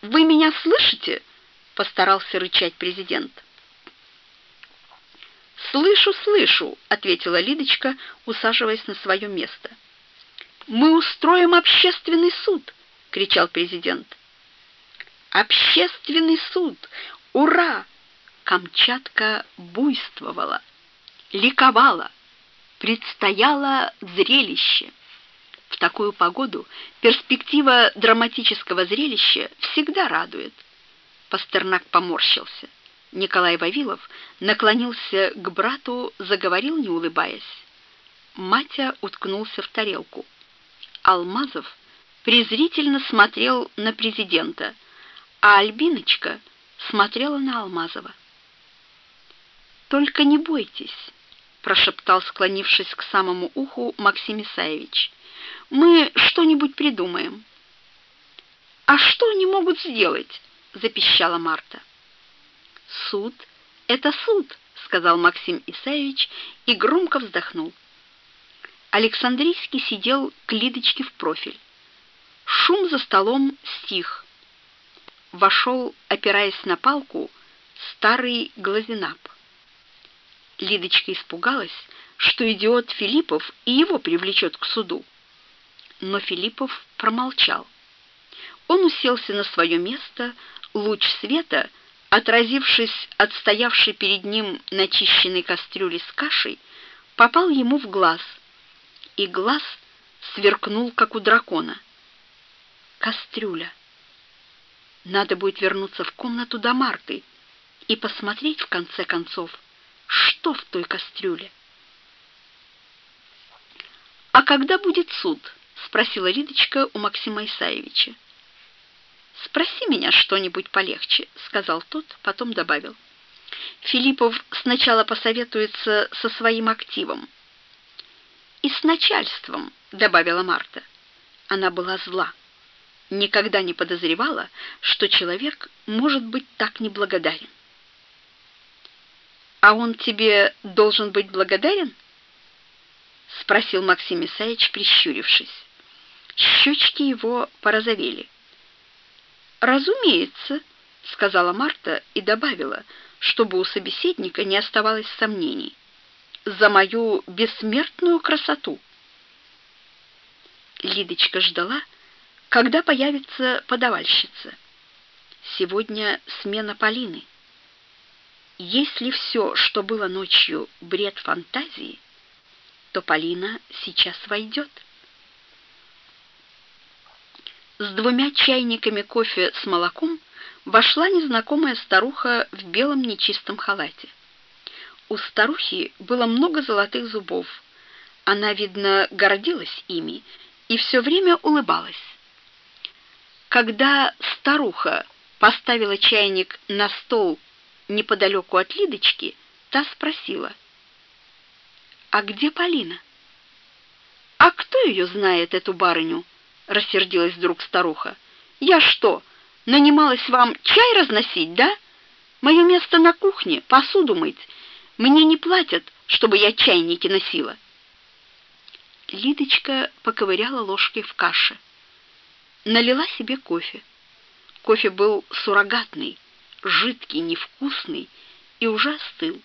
Speaker 1: «Вы меня слышите?» — постарался рычать президент. «Слышу, слышу», — ответила Лидочка, усаживаясь на свое место. «Мы устроим общественный суд!» — кричал президент. «Общественный суд! Ура!» Камчатка буйствовала ликовала. Предстояло зрелище. В такую погоду перспектива драматического зрелища всегда радует. Пастернак поморщился. Николай Вавилов наклонился к брату, заговорил, не улыбаясь. Матя уткнулся в тарелку. Алмазов презрительно смотрел на президента, а Альбиночка смотрела на Алмазова. «Только не бойтесь», — прошептал, склонившись к самому уху Максим Исаевич. «Мы что-нибудь придумаем». «А что они могут сделать?» — запищала Марта. «Суд — это суд», — сказал Максим Исаевич и громко вздохнул. Александрийский сидел к Лидочке в профиль. Шум за столом стих. Вошел, опираясь на палку, старый Глазинап. Лидочка испугалась, что идиот Филиппов и его привлечет к суду. Но Филиппов промолчал. Он уселся на свое место, луч света, отразившись от стоявшей перед ним начищенной кастрюли с кашей, попал ему в глаз, и глаз сверкнул, как у дракона. Кастрюля. Надо будет вернуться в комнату до Марты и посмотреть, в конце концов, что в той кастрюле. «А когда будет суд?» — спросила Лидочка у Максима Исаевича. «Спроси меня что-нибудь полегче», — сказал тот, потом добавил. «Филиппов сначала посоветуется со своим активом». «И с начальством», — добавила Марта. Она была зла. Никогда не подозревала, что человек может быть так неблагодарен. «А он тебе должен быть благодарен?» — спросил Максим Исаевич, прищурившись. Щечки его порозовели. «Разумеется», — сказала Марта и добавила, чтобы у собеседника не оставалось сомнений. «За мою бессмертную красоту». Лидочка ждала, когда появится подавальщица. Сегодня смена Полины. Если все, что было ночью, бред фантазии, то Полина сейчас войдет. С двумя чайниками кофе с молоком вошла незнакомая старуха в белом нечистом халате. У старухи было много золотых зубов. Она, видно, гордилась ими и все время улыбалась. Когда старуха поставила чайник на стол неподалеку от Лидочки, та спросила, «А где Полина?» «А кто ее знает, эту барыню?» — рассердилась вдруг старуха. «Я что, нанималась вам чай разносить, да? Мое место на кухне, посуду мыть. Мне не платят, чтобы я чайники носила». Лидочка поковыряла ложкой в каше. Налила себе кофе. Кофе был суррогатный, жидкий, невкусный и уже остыл.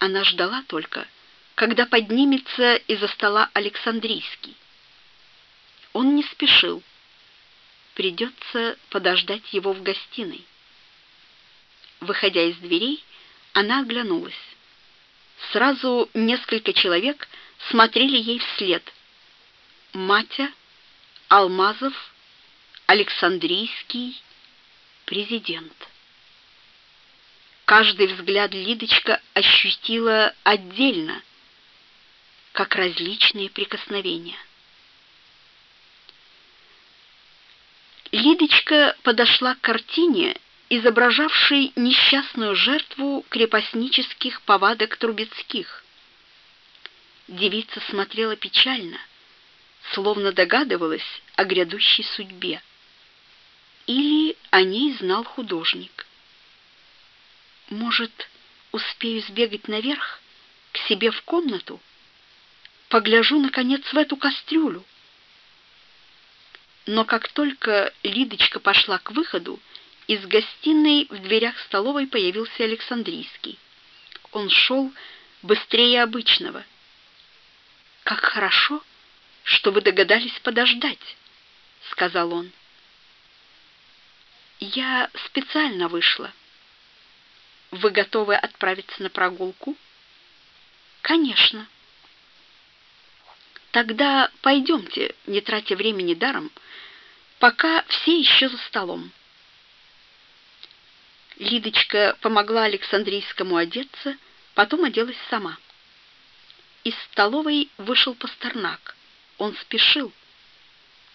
Speaker 1: Она ждала только, когда поднимется из-за стола Александрийский. Он не спешил. Придется подождать его в гостиной. Выходя из дверей, она оглянулась. Сразу несколько человек смотрели ей вслед. Матя, Алмазов, Александрийский, президент. Каждый взгляд Лидочка ощутила отдельно, как различные прикосновения. Лидочка подошла к картине, изображавшей несчастную жертву крепостнических повадок Трубецких. Девица смотрела печально, словно догадывалась о грядущей судьбе или о ней знал художник. Может, успею сбегать наверх, к себе в комнату? Погляжу, наконец, в эту кастрюлю. Но как только Лидочка пошла к выходу, из гостиной в дверях столовой появился Александрийский. Он шел быстрее обычного. «Как хорошо, что вы догадались подождать», — сказал он. Я специально вышла. Вы готовы отправиться на прогулку? Конечно. Тогда пойдемте, не тратя времени даром, пока все еще за столом. Лидочка помогла Александрийскому одеться, потом оделась сама. Из столовой вышел Пастернак. Он спешил.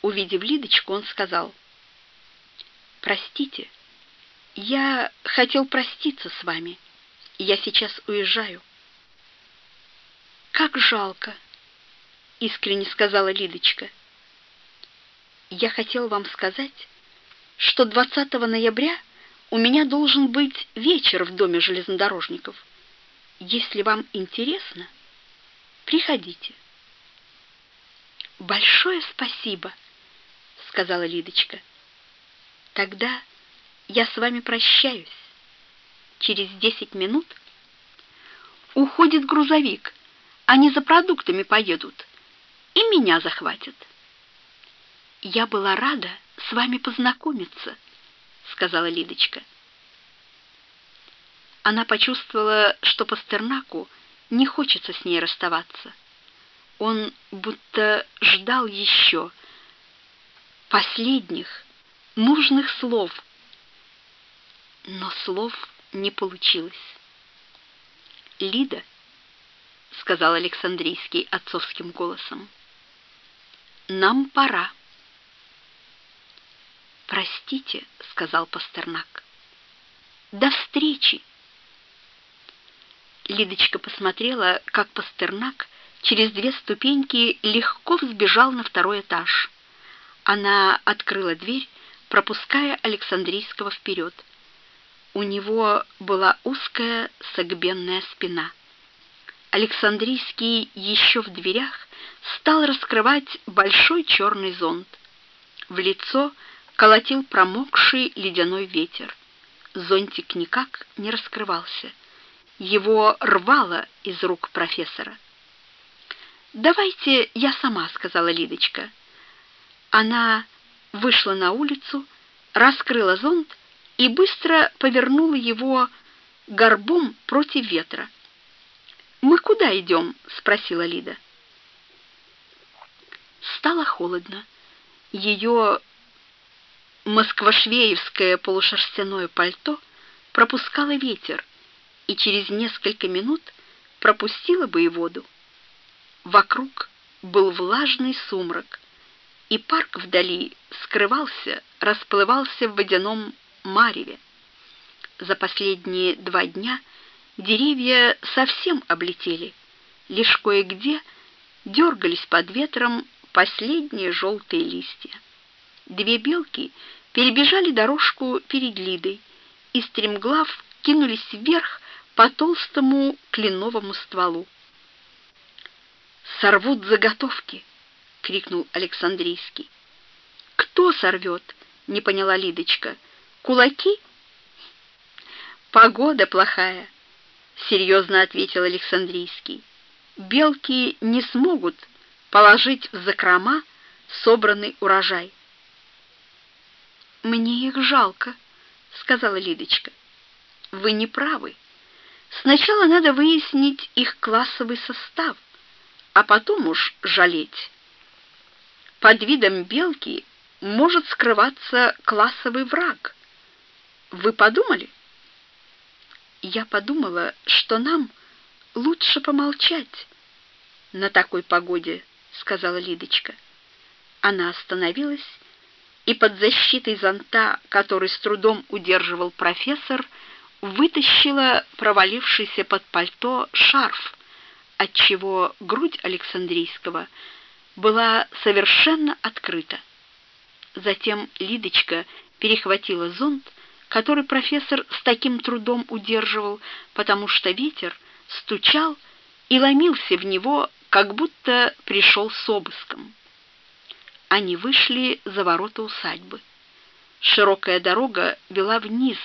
Speaker 1: Увидев Лидочку, он сказал, «Простите, я хотел проститься с вами. Я сейчас уезжаю». «Как жалко!» — искренне сказала Лидочка. «Я хотел вам сказать, что 20 ноября у меня должен быть вечер в доме железнодорожников. Если вам интересно, приходите». «Большое спасибо», — сказала Лидочка. «Тогда я с вами прощаюсь. Через десять минут уходит грузовик» Они за продуктами поедут и меня захватят. Я была рада с вами познакомиться, сказала Лидочка. Она почувствовала, что Пастернаку не хочется с ней расставаться. Он будто ждал еще последних нужных слов, но слов не получилось. Лида — сказал Александрийский отцовским голосом. «Нам пора». «Простите», — сказал Пастернак. «До встречи!» Лидочка посмотрела, как Пастернак через две ступеньки легко взбежал на второй этаж. Она открыла дверь, пропуская Александрийского вперед. У него была узкая согбенная спина. Александрийский еще в дверях стал раскрывать большой черный зонт. В лицо колотил промокший ледяной ветер. Зонтик никак не раскрывался. Его рвало из рук профессора. «Давайте я сама», — сказала Лидочка. Она вышла на улицу, раскрыла зонт и быстро повернула его горбом против ветра. «Мы куда идем?» — спросила Лида. Стало холодно. Ее москвашвеевское полушерстяное пальто пропускало ветер и через несколько минут пропустило бы и воду. Вокруг был влажный сумрак, и парк вдали скрывался, расплывался в водяном мареве. За последние два дня — Деревья совсем облетели, лишь кое-где дергались под ветром последние желтые листья. Две белки перебежали дорожку перед Лидой и стремглав кинулись вверх по толстому кленовому стволу. «Сорвут заготовки!» — крикнул Александрийский. «Кто сорвет?» — не поняла Лидочка. «Кулаки?» «Погода плохая», — серьезно ответил Александрийский. «Белки не смогут положить в закрома собранный урожай». «Мне их жалко», — сказала Лидочка. «Вы не правы. Сначала надо выяснить их классовый состав, а потом уж жалеть. Под видом белки может скрываться классовый враг. Вы подумали?» я подумала, что нам лучше помолчать на такой погоде, сказала Лидочка. Она остановилась и под защитой зонта, который с трудом удерживал профессор, вытащила провалившийся под пальто шарф, отчего грудь Александрийского была совершенно открыта. Затем Лидочка перехватила зонт который профессор с таким трудом удерживал, потому что ветер стучал и ломился в него, как будто пришел с обыском. Они вышли за ворота усадьбы. Широкая дорога вела вниз,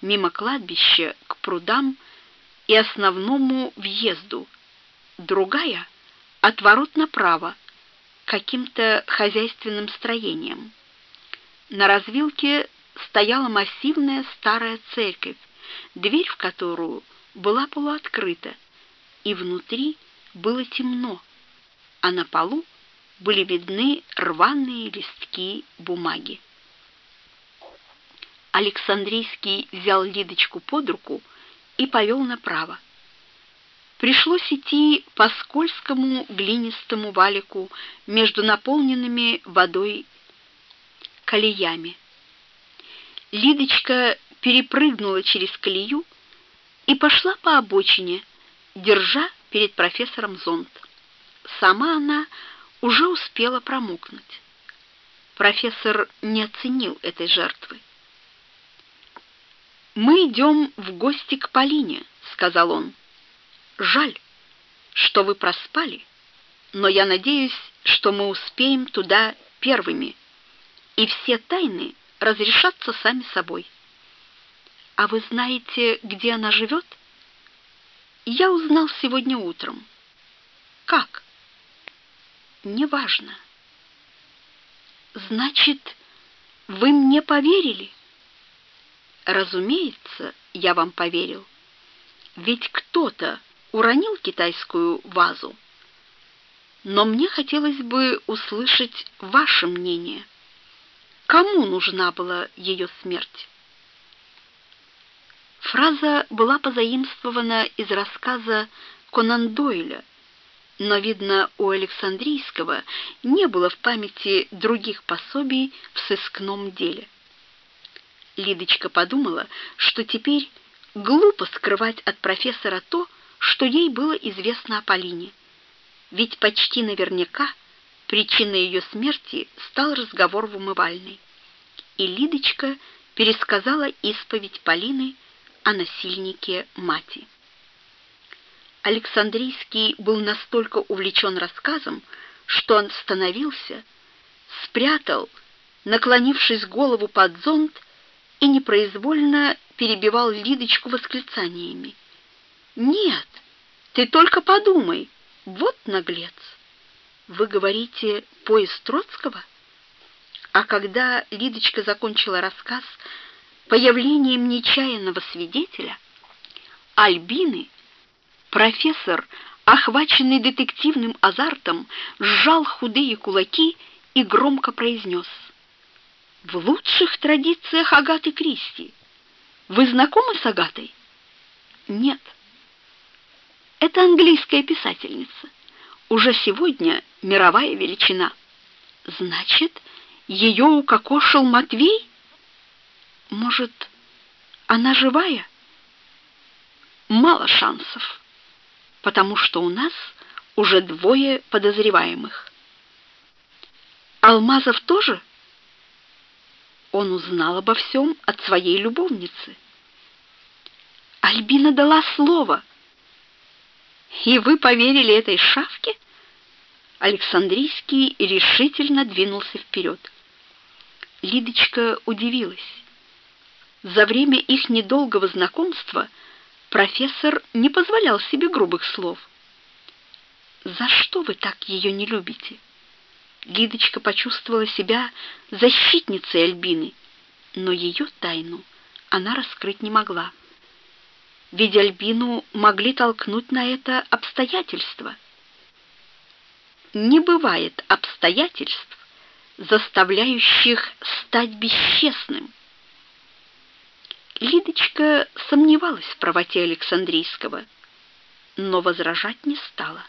Speaker 1: мимо кладбища, к прудам и основному въезду. Другая — от ворот направо, каким-то хозяйственным строением. На развилке стояла массивная старая церковь, дверь в которую была полуоткрыта, и внутри было темно, а на полу были видны рваные листки бумаги. Александрийский взял Лидочку под руку и повел направо. Пришлось идти по скользкому глинистому валику между наполненными водой колеями. Лидочка перепрыгнула через колею и пошла по обочине, держа перед профессором зонт. Сама она уже успела промокнуть. Профессор не оценил этой жертвы. «Мы идем в гости к Полине», — сказал он. «Жаль, что вы проспали, но я надеюсь, что мы успеем туда первыми, и все тайны разрешатся сами собой». «А вы знаете, где она живет?» «Я узнал сегодня утром». «Как?» «Неважно». «Значит, вы мне поверили?» «Разумеется, я вам поверил. Ведь кто-то уронил китайскую вазу. Но мне хотелось бы услышать ваше мнение. Кому нужна была ее смерть?» Фраза была позаимствована из рассказа Конан Дойля, но, видно, у Александрийского не было в памяти других пособий в сыскном деле. Лидочка подумала, что теперь глупо скрывать от профессора то, что ей было известно о Полине, ведь почти наверняка причиной ее смерти стал разговор в умывальной. И Лидочка пересказала исповедь Полины о насильнике мати. Александрийский был настолько увлечен рассказом, что он остановился, спрятал, наклонившись голову под зонт, и непроизвольно перебивал Лидочку восклицаниями. «Нет, ты только подумай, вот наглец! Вы говорите поезд Троцкого?» А когда Лидочка закончила рассказ, появлением нечаянного свидетеля, Альбины, профессор, охваченный детективным азартом, сжал худые кулаки и громко произнес. «В лучших традициях Агаты Кристи. Вы знакомы с Агатой?» «Нет». «Это английская писательница. Уже сегодня мировая величина». «Значит, ее укокошил Матвей?» Может, она живая? Мало шансов, потому что у нас уже двое подозреваемых. Алмазов тоже? Он узнал обо всем от своей любовницы. Альбина дала слово. И вы поверили этой шавке? Александрийский решительно двинулся вперед. Лидочка удивилась. За время их недолгого знакомства профессор не позволял себе грубых слов. «За что вы так ее не любите?» Лидочка почувствовала себя защитницей Альбины, но ее тайну она раскрыть не могла. Ведь Альбину могли толкнуть на это обстоятельства. Не бывает обстоятельств, заставляющих стать бесчестным. Лидочка сомневалась в правоте Александрийского, но возражать не стала.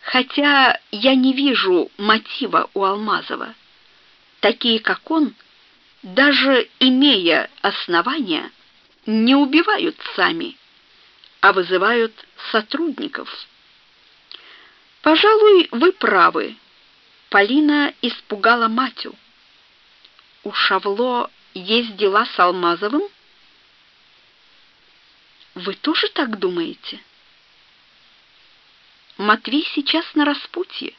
Speaker 1: Хотя я не вижу мотива у Алмазова. Такие, как он, даже имея основания, не убивают сами, а вызывают сотрудников. Пожалуй, вы правы. Полина испугала Матю. У Шавло есть дела с Алмазовым? Вы тоже так думаете? Матвей сейчас на распутье.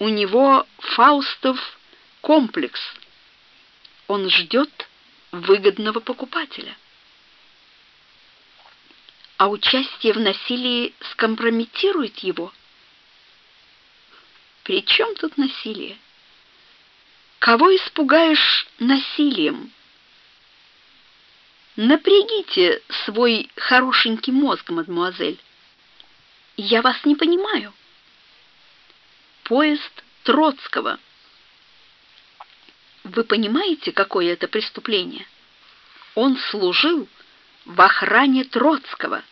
Speaker 1: У него Фаустов комплекс. Он ждет выгодного покупателя. А участие в насилии скомпрометирует его? При чем тут насилие? Кого испугаешь насилием? Напрягите свой хорошенький мозг, мадемуазель. Я вас не понимаю. Поезд Троцкого. Вы понимаете, какое это преступление? Он служил в охране Троцкого.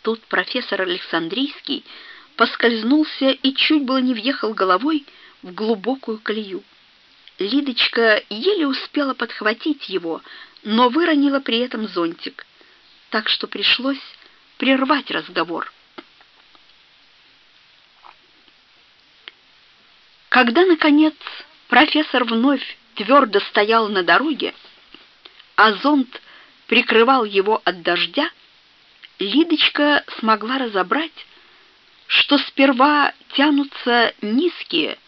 Speaker 1: Тут профессор Александрийский поскользнулся и чуть было не въехал головой в глубокую колею. Лидочка еле успела подхватить его, но выронила при этом зонтик, так что пришлось прервать разговор. Когда, наконец, профессор вновь твердо стоял на дороге, а зонт прикрывал его от дождя, Лидочка смогла разобрать, что сперва тянутся низкие,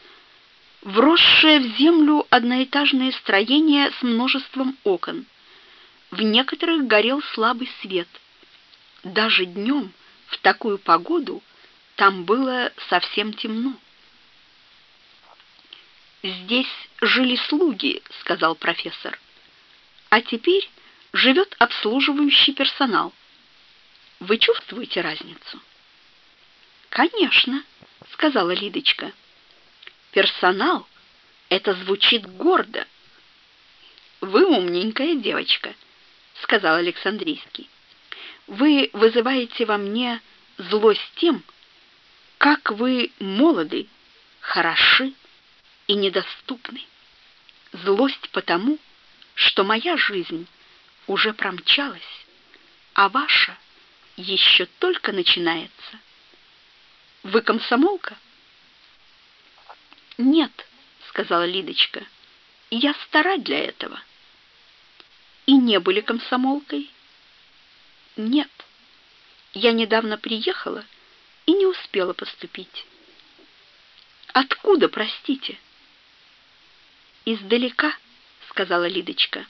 Speaker 1: вросшее в землю одноэтажное строение с множеством окон. В некоторых горел слабый свет. Даже днем, в такую погоду, там было совсем темно. «Здесь жили слуги», — сказал профессор. «А теперь живет обслуживающий персонал. Вы чувствуете разницу?» «Конечно», — сказала Лидочка. «Персонал — это звучит гордо». «Вы умненькая девочка», — сказал Александрийский. «Вы вызываете во мне злость тем, как вы молоды, хороши и недоступны. Злость потому, что моя жизнь уже промчалась, а ваша еще только начинается». Вы комсомолка? Нет, сказала Лидочка. Я стара для этого. И не были комсомолкой? Нет. Я недавно приехала и не успела поступить. Откуда, простите? Издалека, сказала Лидочка.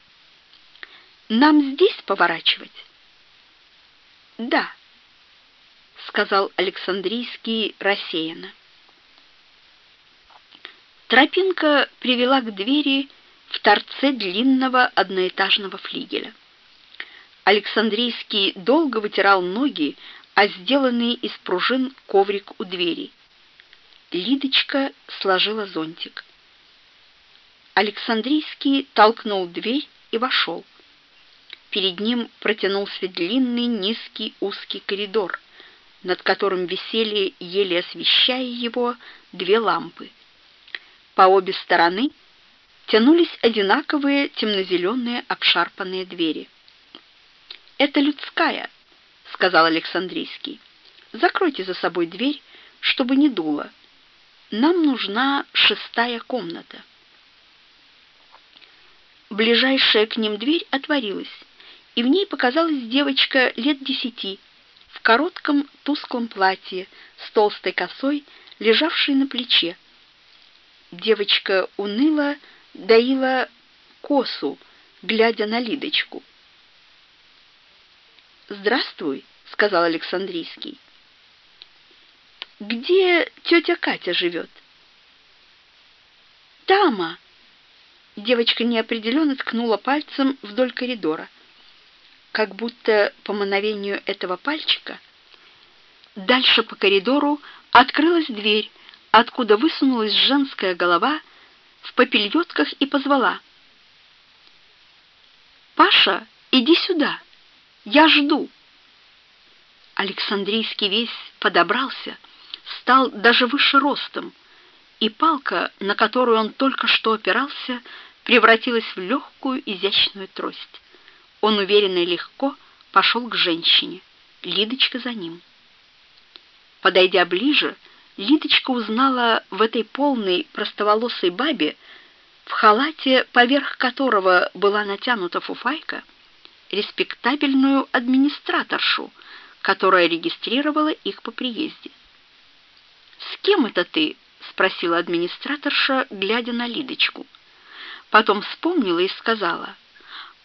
Speaker 1: Нам здесь поворачивать? Да сказал Александрийский рассеянно. Тропинка привела к двери в торце длинного одноэтажного флигеля. Александрийский долго вытирал ноги, а сделанный из пружин коврик у двери. Лидочка сложила зонтик. Александрийский толкнул дверь и вошел. Перед ним протянулся длинный низкий узкий коридор над которым висели, еле освещая его, две лампы. По обе стороны тянулись одинаковые темно-зеленые обшарпанные двери. «Это людская», — сказал Александрийский. «Закройте за собой дверь, чтобы не дуло. Нам нужна шестая комната». Ближайшая к ним дверь отворилась, и в ней показалась девочка лет десяти, в коротком тусклом платье с толстой косой, лежавшей на плече. Девочка уныло доила косу, глядя на Лидочку. «Здравствуй», — сказал Александрийский. «Где тетя Катя живет?» «Тама!» Девочка неопределенно ткнула пальцем вдоль коридора как будто по мановению этого пальчика, дальше по коридору открылась дверь, откуда высунулась женская голова в попельотках и позвала. «Паша, иди сюда, я жду». Александрийский весь подобрался, стал даже выше ростом, и палка, на которую он только что опирался, превратилась в легкую изящную трость. Он уверенно и легко пошел к женщине, Лидочка за ним. Подойдя ближе, Лидочка узнала в этой полной простоволосой бабе, в халате, поверх которого была натянута фуфайка, респектабельную администраторшу, которая регистрировала их по приезде. «С кем это ты?» — спросила администраторша, глядя на Лидочку. Потом вспомнила и сказала —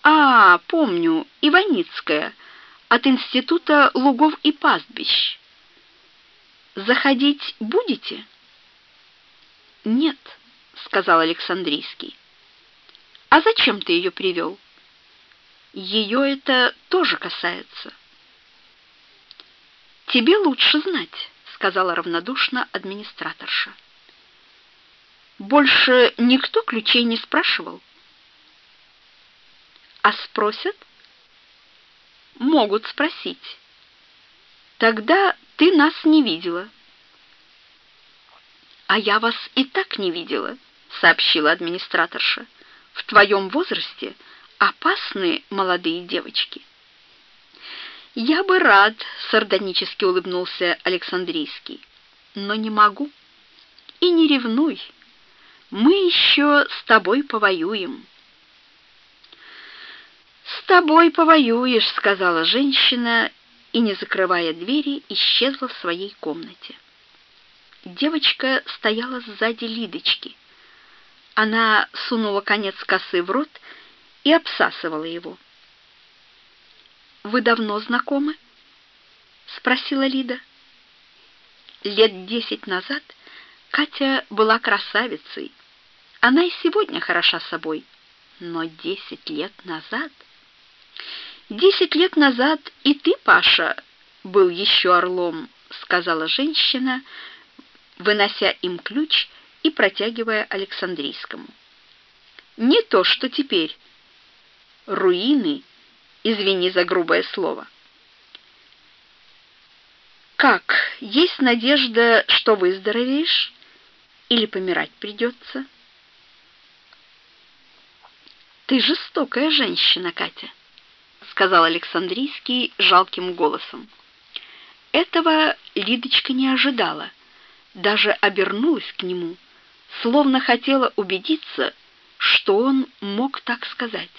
Speaker 1: а, помню, Иваницкая, от Института лугов и пастбищ. Заходить будете? Нет, сказал Александрийский. А зачем ты ее привел? Ее это тоже касается. Тебе лучше знать, сказала равнодушно администраторша. Больше никто ключей не спрашивал? А спросят? Могут спросить. Тогда ты нас не видела. А я вас и так не видела, сообщила администраторша. В твоем возрасте опасные молодые девочки. Я бы рад, сардонически улыбнулся Александрийский. Но не могу. И не ревнуй. Мы еще с тобой повоюем. С тобой повоюешь, сказала женщина и, не закрывая двери, исчезла в своей комнате. Девочка стояла сзади Лидочки. Она сунула конец косы в рот и обсасывала его. «Вы давно знакомы?» — спросила Лида. Лет десять назад Катя была красавицей. Она и сегодня хороша собой. Но десять лет назад... «Десять лет назад и ты, Паша, был еще орлом», — сказала женщина, вынося им ключ и протягивая Александрийскому. «Не то, что теперь. Руины, извини за грубое слово». «Как, есть надежда, что выздоровеешь? Или помирать придется?» «Ты жестокая женщина, Катя», — сказал Александрийский жалким голосом. Этого Лидочка не ожидала, даже обернулась к нему, словно хотела убедиться, что он мог так сказать.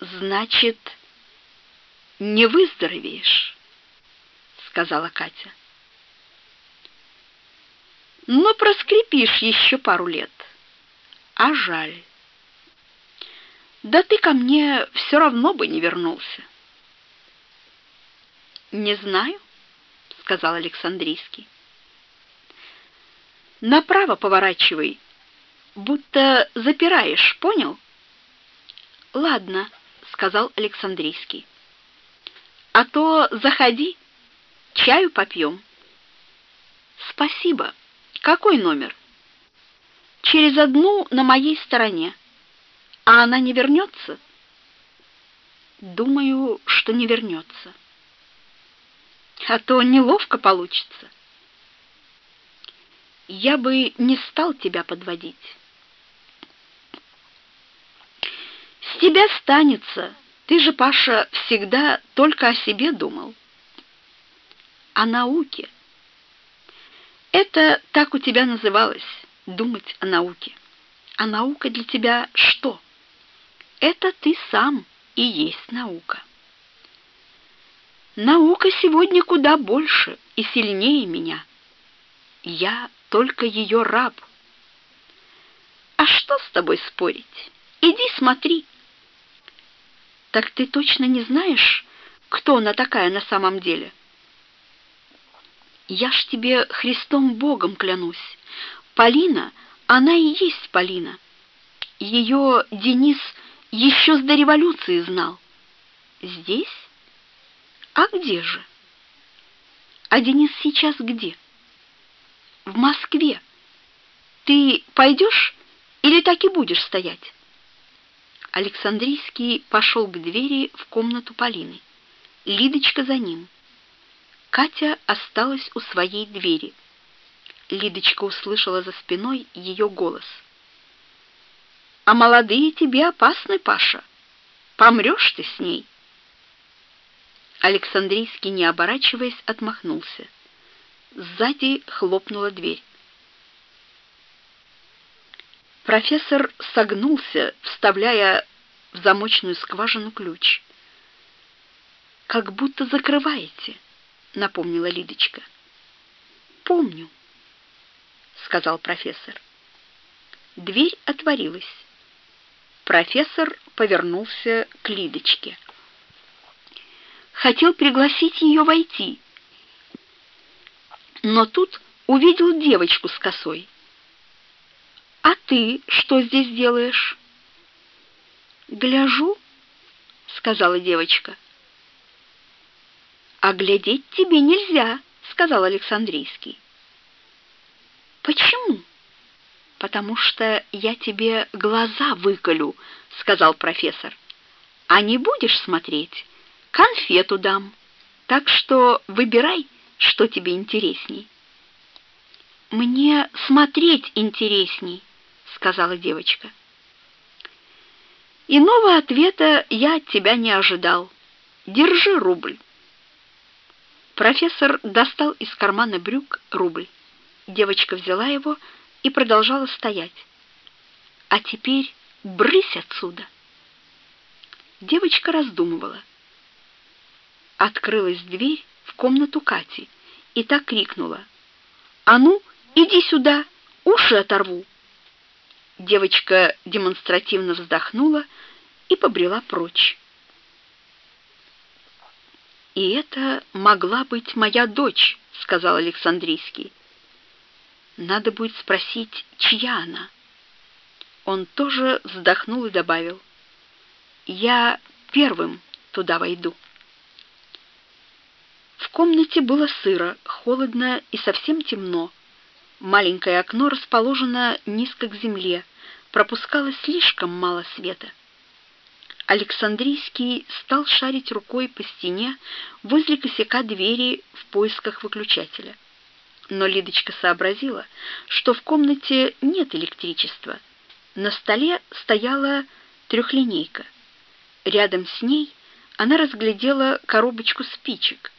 Speaker 1: «Значит, не выздоровеешь», — сказала Катя. «Но проскрипишь еще пару лет, а жаль». Да ты ко мне все равно бы не вернулся. Не знаю, сказал Александрийский. Направо поворачивай, будто запираешь, понял? Ладно, сказал Александрийский. А то заходи, чаю попьем. Спасибо. Какой номер? Через одну на моей стороне. А она не вернется? Думаю, что не вернется. А то неловко получится. Я бы не стал тебя подводить. С тебя станется. Ты же, Паша, всегда только о себе думал. О науке. Это так у тебя называлось — думать о науке. А наука для тебя что? Это ты сам и есть наука. Наука сегодня куда больше и сильнее меня. Я только ее раб. А что с тобой спорить? Иди смотри. Так ты точно не знаешь, кто она такая на самом деле? Я ж тебе Христом Богом клянусь. Полина, она и есть Полина. Ее Денис еще с до революции знал. Здесь? А где же? А Денис сейчас где? В Москве. Ты пойдешь или так и будешь стоять? Александрийский пошел к двери в комнату Полины. Лидочка за ним. Катя осталась у своей двери. Лидочка услышала за спиной ее голос — а молодые тебе опасны, Паша. Помрешь ты с ней. Александрийский, не оборачиваясь, отмахнулся. Сзади хлопнула дверь. Профессор согнулся, вставляя в замочную скважину ключ. «Как будто закрываете», — напомнила Лидочка. «Помню», — сказал профессор. Дверь отворилась. Профессор повернулся к Лидочке. Хотел пригласить ее войти, но тут увидел девочку с косой. «А ты что здесь делаешь?» «Гляжу», — сказала девочка. «А глядеть тебе нельзя», — сказал Александрийский. «Почему?» Потому что я тебе глаза выколю, сказал профессор. А не будешь смотреть, конфету дам. Так что выбирай, что тебе интересней. Мне смотреть интересней, сказала девочка. Иного ответа я от тебя не ожидал. Держи рубль. Профессор достал из кармана брюк рубль. Девочка взяла его и продолжала стоять. А теперь брысь отсюда. Девочка раздумывала. Открылась дверь в комнату Кати, и та крикнула: "А ну, иди сюда, уши оторву". Девочка демонстративно вздохнула и побрела прочь. «И это могла быть моя дочь», — сказал Александрийский. «Надо будет спросить, чья она». Он тоже вздохнул и добавил. «Я первым туда войду». В комнате было сыро, холодно и совсем темно. Маленькое окно расположено низко к земле, пропускало слишком мало света. Александрийский стал шарить рукой по стене возле косяка двери в поисках выключателя. Но Лидочка сообразила, что в комнате нет электричества. На столе стояла трехлинейка. Рядом с ней она разглядела коробочку спичек.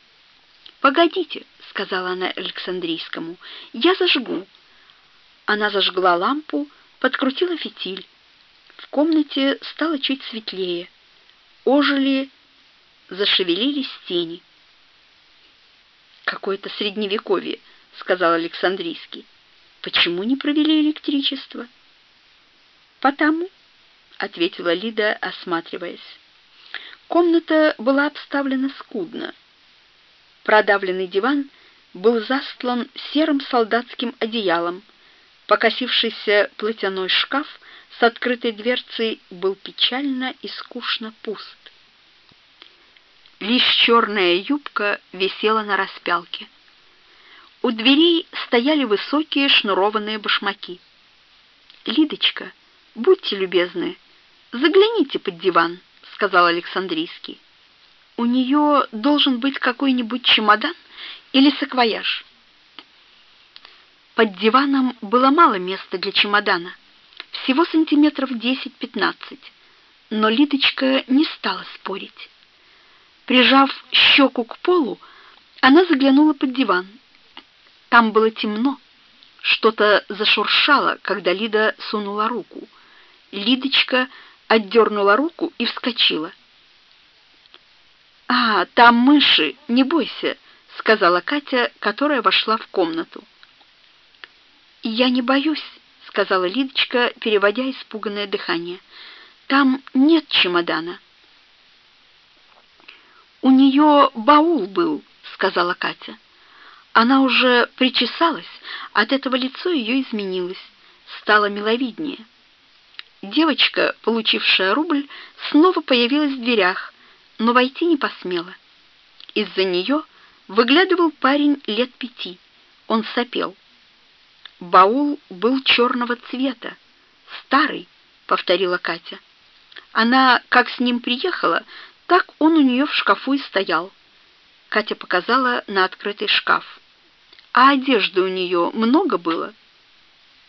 Speaker 1: «Погодите», — сказала она Александрийскому, — «я зажгу». Она зажгла лампу, подкрутила фитиль. В комнате стало чуть светлее. Ожили, зашевелились тени. «Какое-то средневековье», — сказал Александрийский. «Почему не провели электричество?» «Потому», — ответила Лида, осматриваясь. Комната была обставлена скудно. Продавленный диван был застлан серым солдатским одеялом. Покосившийся платяной шкаф с открытой дверцей был печально и скучно пуст. Лишь черная юбка висела на распялке. У дверей стояли высокие шнурованные башмаки. «Лидочка, будьте любезны, загляните под диван», — сказал Александрийский. «У нее должен быть какой-нибудь чемодан или саквояж». Под диваном было мало места для чемодана — всего сантиметров 10-15, но Лидочка не стала спорить. Прижав щеку к полу, она заглянула под диван. Там было темно. Что-то зашуршало, когда Лида сунула руку. Лидочка отдернула руку и вскочила. «А, там мыши, не бойся», — сказала Катя, которая вошла в комнату. «Я не боюсь», сказала Лидочка, переводя испуганное дыхание. Там нет чемодана. У нее баул был, сказала Катя. Она уже причесалась, от этого лицо ее изменилось, стало миловиднее. Девочка, получившая рубль, снова появилась в дверях, но войти не посмела. Из-за нее выглядывал парень лет пяти. Он сопел. Баул был черного цвета. Старый, повторила Катя. Она как с ним приехала, так он у нее в шкафу и стоял. Катя показала на открытый шкаф. А одежды у нее много было?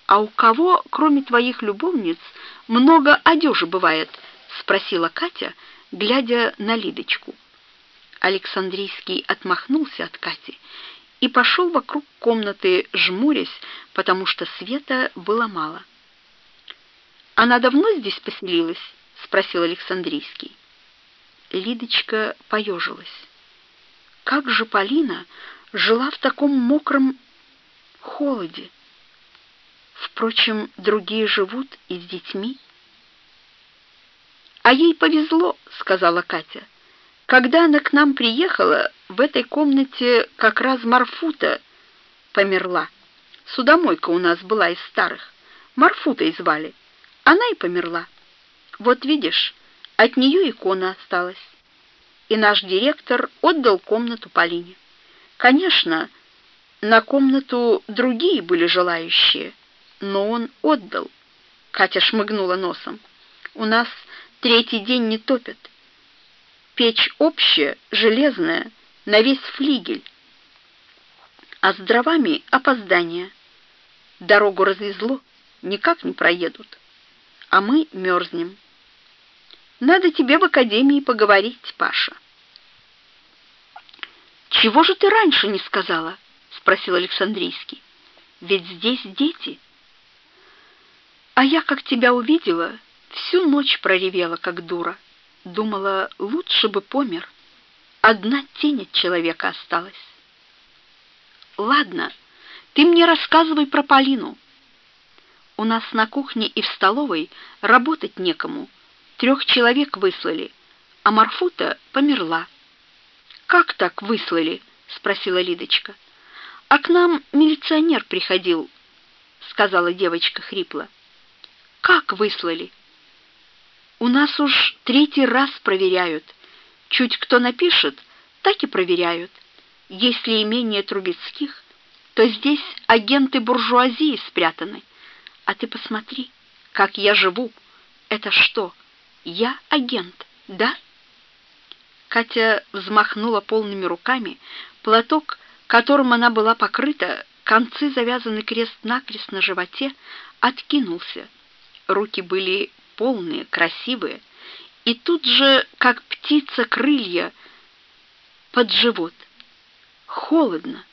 Speaker 1: А у кого, кроме твоих любовниц, много одежи бывает? спросила Катя, глядя на Лидочку. Александрийский отмахнулся от Кати и пошел вокруг комнаты, жмурясь, потому что света было мало. «Она давно здесь поселилась?» — спросил Александрийский. Лидочка поежилась. Как же Полина жила в таком мокром холоде? Впрочем, другие живут и с детьми. «А ей повезло», — сказала Катя. «Когда она к нам приехала, в этой комнате как раз Марфута померла. Судомойка у нас была из старых. Марфутой звали. Она и померла. Вот видишь, от нее икона осталась. И наш директор отдал комнату Полине. Конечно, на комнату другие были желающие, но он отдал. Катя шмыгнула носом. У нас третий день не топят. Печь общая, железная, на весь флигель. А с дровами опоздание. Дорогу развезло, никак не проедут. А мы мерзнем. Надо тебе в академии поговорить, Паша. Чего же ты раньше не сказала? спросил Александрийский. Ведь здесь дети. А я, как тебя увидела, всю ночь проревела, как дура. Думала, лучше бы помер. Одна тень от человека осталась. Ладно, ты мне рассказывай про Полину. У нас на кухне и в столовой работать некому. Трех человек выслали, а Марфута померла. Как так выслали? спросила Лидочка. А к нам милиционер приходил, сказала девочка хрипло. Как выслали? У нас уж третий раз проверяют. Чуть кто напишет, так и проверяют. Если имение Трубецких, то здесь агенты буржуазии спрятаны. А ты посмотри, как я живу. Это что? Я агент, да? Катя взмахнула полными руками, платок, которым она была покрыта, концы завязаны крест-накрест на животе, откинулся. Руки были полные, красивые, и тут же, как птица крылья, под живот. Холодно.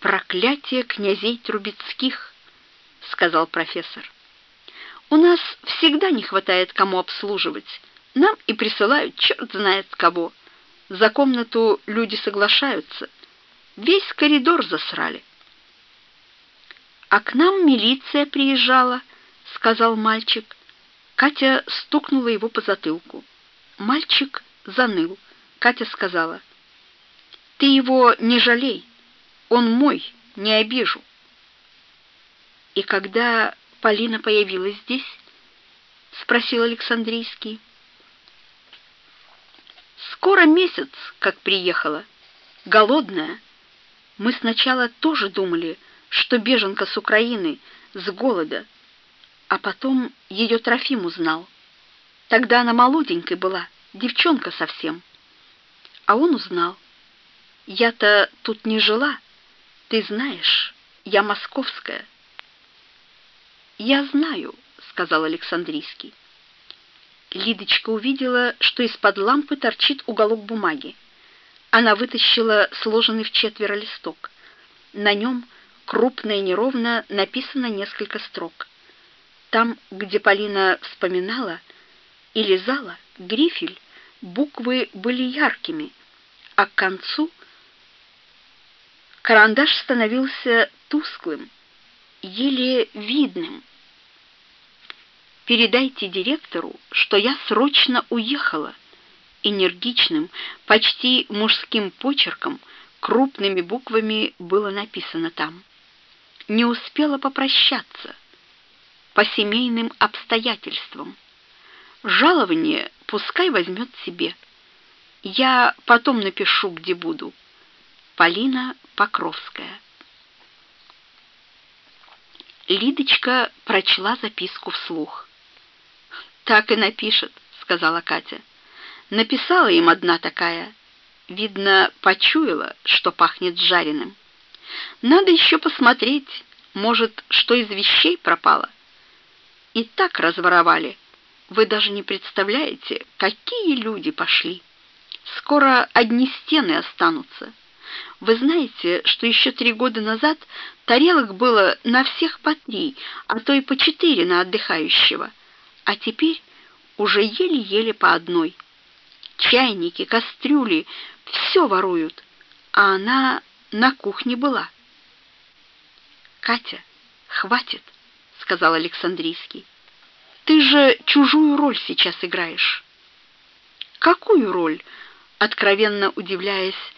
Speaker 1: Проклятие князей Трубецких, сказал профессор. У нас всегда не хватает кому обслуживать. Нам и присылают черт знает кого. За комнату люди соглашаются. Весь коридор засрали. А к нам милиция приезжала, сказал мальчик. Катя стукнула его по затылку. Мальчик заныл. Катя сказала: "Ты его не жалей. Он мой, не обижу". И когда Полина появилась здесь, спросил Александрийский. Скоро месяц, как приехала. Голодная. Мы сначала тоже думали, что беженка с Украины, с голода. А потом ее Трофим узнал. Тогда она молоденькой была, девчонка совсем. А он узнал. Я-то тут не жила. Ты знаешь, я московская. Я знаю, сказал Александрийский. Лидочка увидела, что из-под лампы торчит уголок бумаги. Она вытащила сложенный в четверо листок. На нем крупно и неровно написано несколько строк. Там, где Полина вспоминала и лизала грифель, буквы были яркими, а к концу карандаш становился тусклым, еле видным. Передайте директору, что я срочно уехала. Энергичным, почти мужским почерком, крупными буквами было написано там. Не успела попрощаться по семейным обстоятельствам. Жалование пускай возьмет себе. Я потом напишу, где буду. Полина Покровская. Лидочка прочла записку вслух. Так и напишет, сказала Катя. Написала им одна такая. Видно, почуяла, что пахнет жареным. Надо еще посмотреть, может, что из вещей пропало. И так разворовали. Вы даже не представляете, какие люди пошли. Скоро одни стены останутся. Вы знаете, что еще три года назад тарелок было на всех по три, а то и по четыре на отдыхающего а теперь уже еле-еле по одной. Чайники, кастрюли — все воруют, а она на кухне была. «Катя, хватит», — сказал Александрийский. «Ты же чужую роль сейчас играешь». «Какую роль?» — откровенно удивляясь,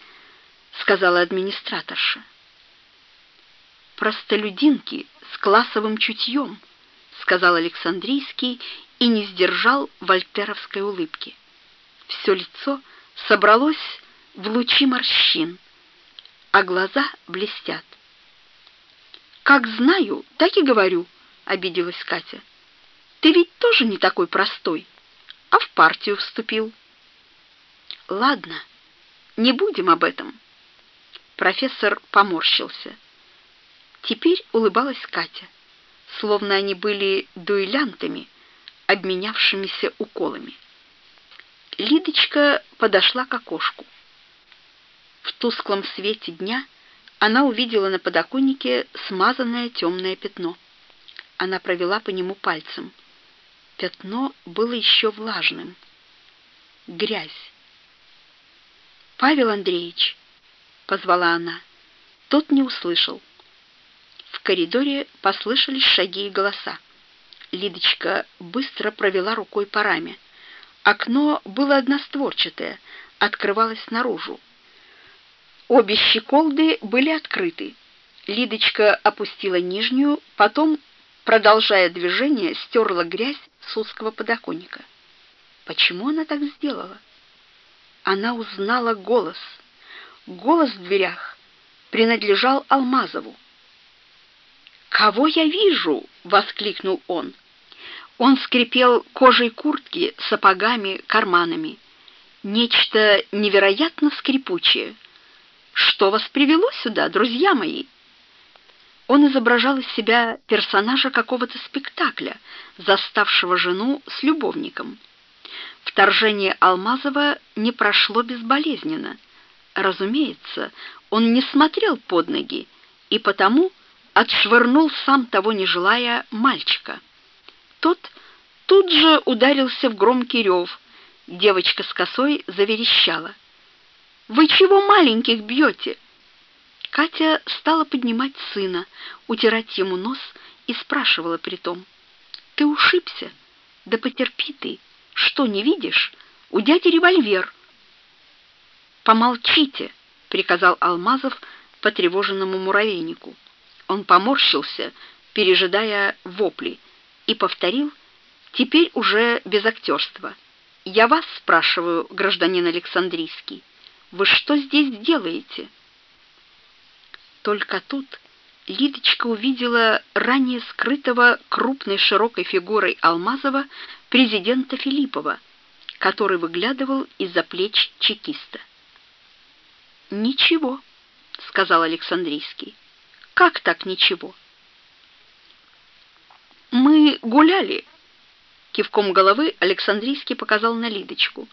Speaker 1: сказала администраторша. «Простолюдинки с классовым чутьем», сказал Александрийский и не сдержал вольтеровской улыбки. Все лицо собралось в лучи морщин, а глаза блестят. Как знаю, так и говорю, обиделась Катя. Ты ведь тоже не такой простой, а в партию вступил. Ладно, не будем об этом. Профессор поморщился. Теперь улыбалась Катя, словно они были дуэлянтами, обменявшимися уколами. Лидочка подошла к окошку. В тусклом свете дня она увидела на подоконнике смазанное темное пятно. Она провела по нему пальцем. Пятно было еще влажным. Грязь. «Павел Андреевич!» — позвала она. Тот не услышал. В коридоре послышались шаги и голоса. Лидочка быстро провела рукой по раме. Окно было одностворчатое, открывалось наружу. Обе щеколды были открыты. Лидочка опустила нижнюю, потом, продолжая движение, стерла грязь с узкого подоконника. Почему она так сделала? Она узнала голос. Голос в дверях принадлежал Алмазову. «Кого я вижу?» — воскликнул он. Он скрипел кожей куртки, сапогами, карманами. Нечто невероятно скрипучее — что вас привело сюда, друзья мои? Он изображал из себя персонажа какого-то спектакля, заставшего жену с любовником. Вторжение Алмазова не прошло безболезненно. Разумеется, он не смотрел под ноги и потому отшвырнул сам того не желая мальчика. Тот тут же ударился в громкий рев. Девочка с косой заверещала. Вы чего маленьких бьете?» Катя стала поднимать сына, утирать ему нос и спрашивала притом. «Ты ушибся? Да потерпи ты. Что, не видишь? У дяди револьвер». «Помолчите», — приказал Алмазов потревоженному муравейнику. Он поморщился, пережидая вопли, и повторил, теперь уже без актерства. «Я вас спрашиваю, гражданин Александрийский». Вы что здесь делаете?» Только тут Лидочка увидела ранее скрытого крупной широкой фигурой Алмазова президента Филиппова, который выглядывал из-за плеч чекиста. «Ничего», — сказал Александрийский. «Как так ничего?» «Мы гуляли», — кивком головы Александрийский показал на Лидочку.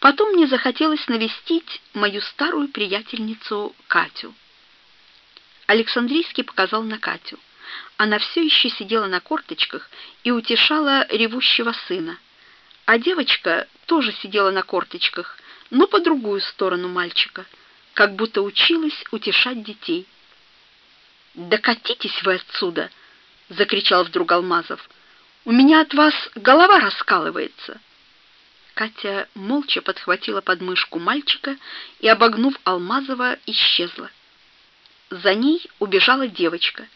Speaker 1: Потом мне захотелось навестить мою старую приятельницу Катю. Александрийский показал на Катю. Она все еще сидела на корточках и утешала ревущего сына. А девочка тоже сидела на корточках, но по другую сторону мальчика, как будто училась утешать детей. «Да катитесь вы отсюда!» — закричал вдруг Алмазов. «У меня от вас голова раскалывается!» Катя молча подхватила подмышку мальчика и, обогнув Алмазова, исчезла. За ней убежала девочка.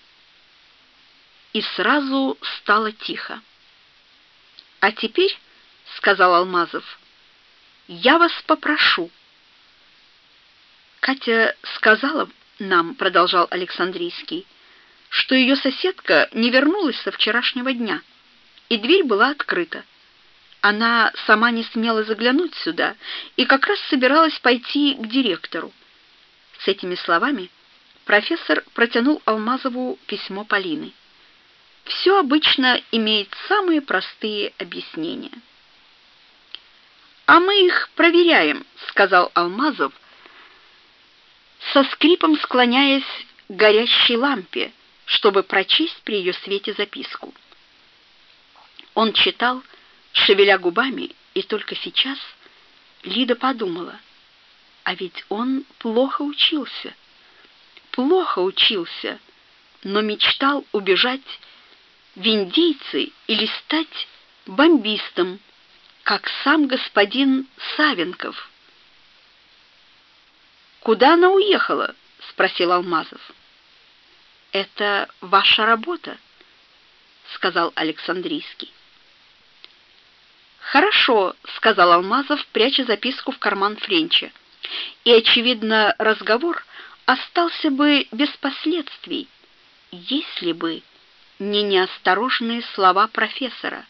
Speaker 1: И сразу стало тихо. «А теперь, — сказал Алмазов, — я вас попрошу». Катя сказала нам, — продолжал Александрийский, — что ее соседка не вернулась со вчерашнего дня, и дверь была открыта. Она сама не смела заглянуть сюда и как раз собиралась пойти к директору. С этими словами профессор протянул Алмазову письмо Полины. Все обычно имеет самые простые объяснения. «А мы их проверяем», — сказал Алмазов, со скрипом склоняясь к горящей лампе, чтобы прочесть при ее свете записку. Он читал шевеля губами, и только сейчас Лида подумала, а ведь он плохо учился, плохо учился, но мечтал убежать в индейцы или стать бомбистом, как сам господин Савенков. «Куда она уехала?» — спросил Алмазов. «Это ваша работа», — сказал Александрийский. «Хорошо», — сказал Алмазов, пряча записку в карман Френча. «И, очевидно, разговор остался бы без последствий, если бы не неосторожные слова профессора.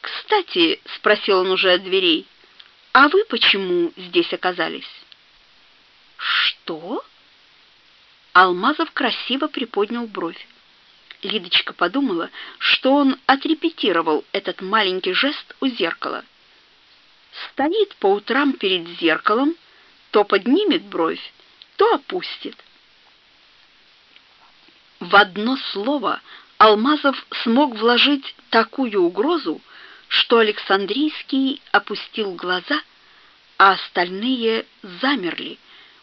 Speaker 1: «Кстати», — спросил он уже от дверей, — «а вы почему здесь оказались?» «Что?» Алмазов красиво приподнял бровь. Лидочка подумала, что он отрепетировал этот маленький жест у зеркала. Стоит по утрам перед зеркалом, то поднимет бровь, то опустит. В одно слово Алмазов смог вложить такую угрозу, что Александрийский опустил глаза, а остальные замерли,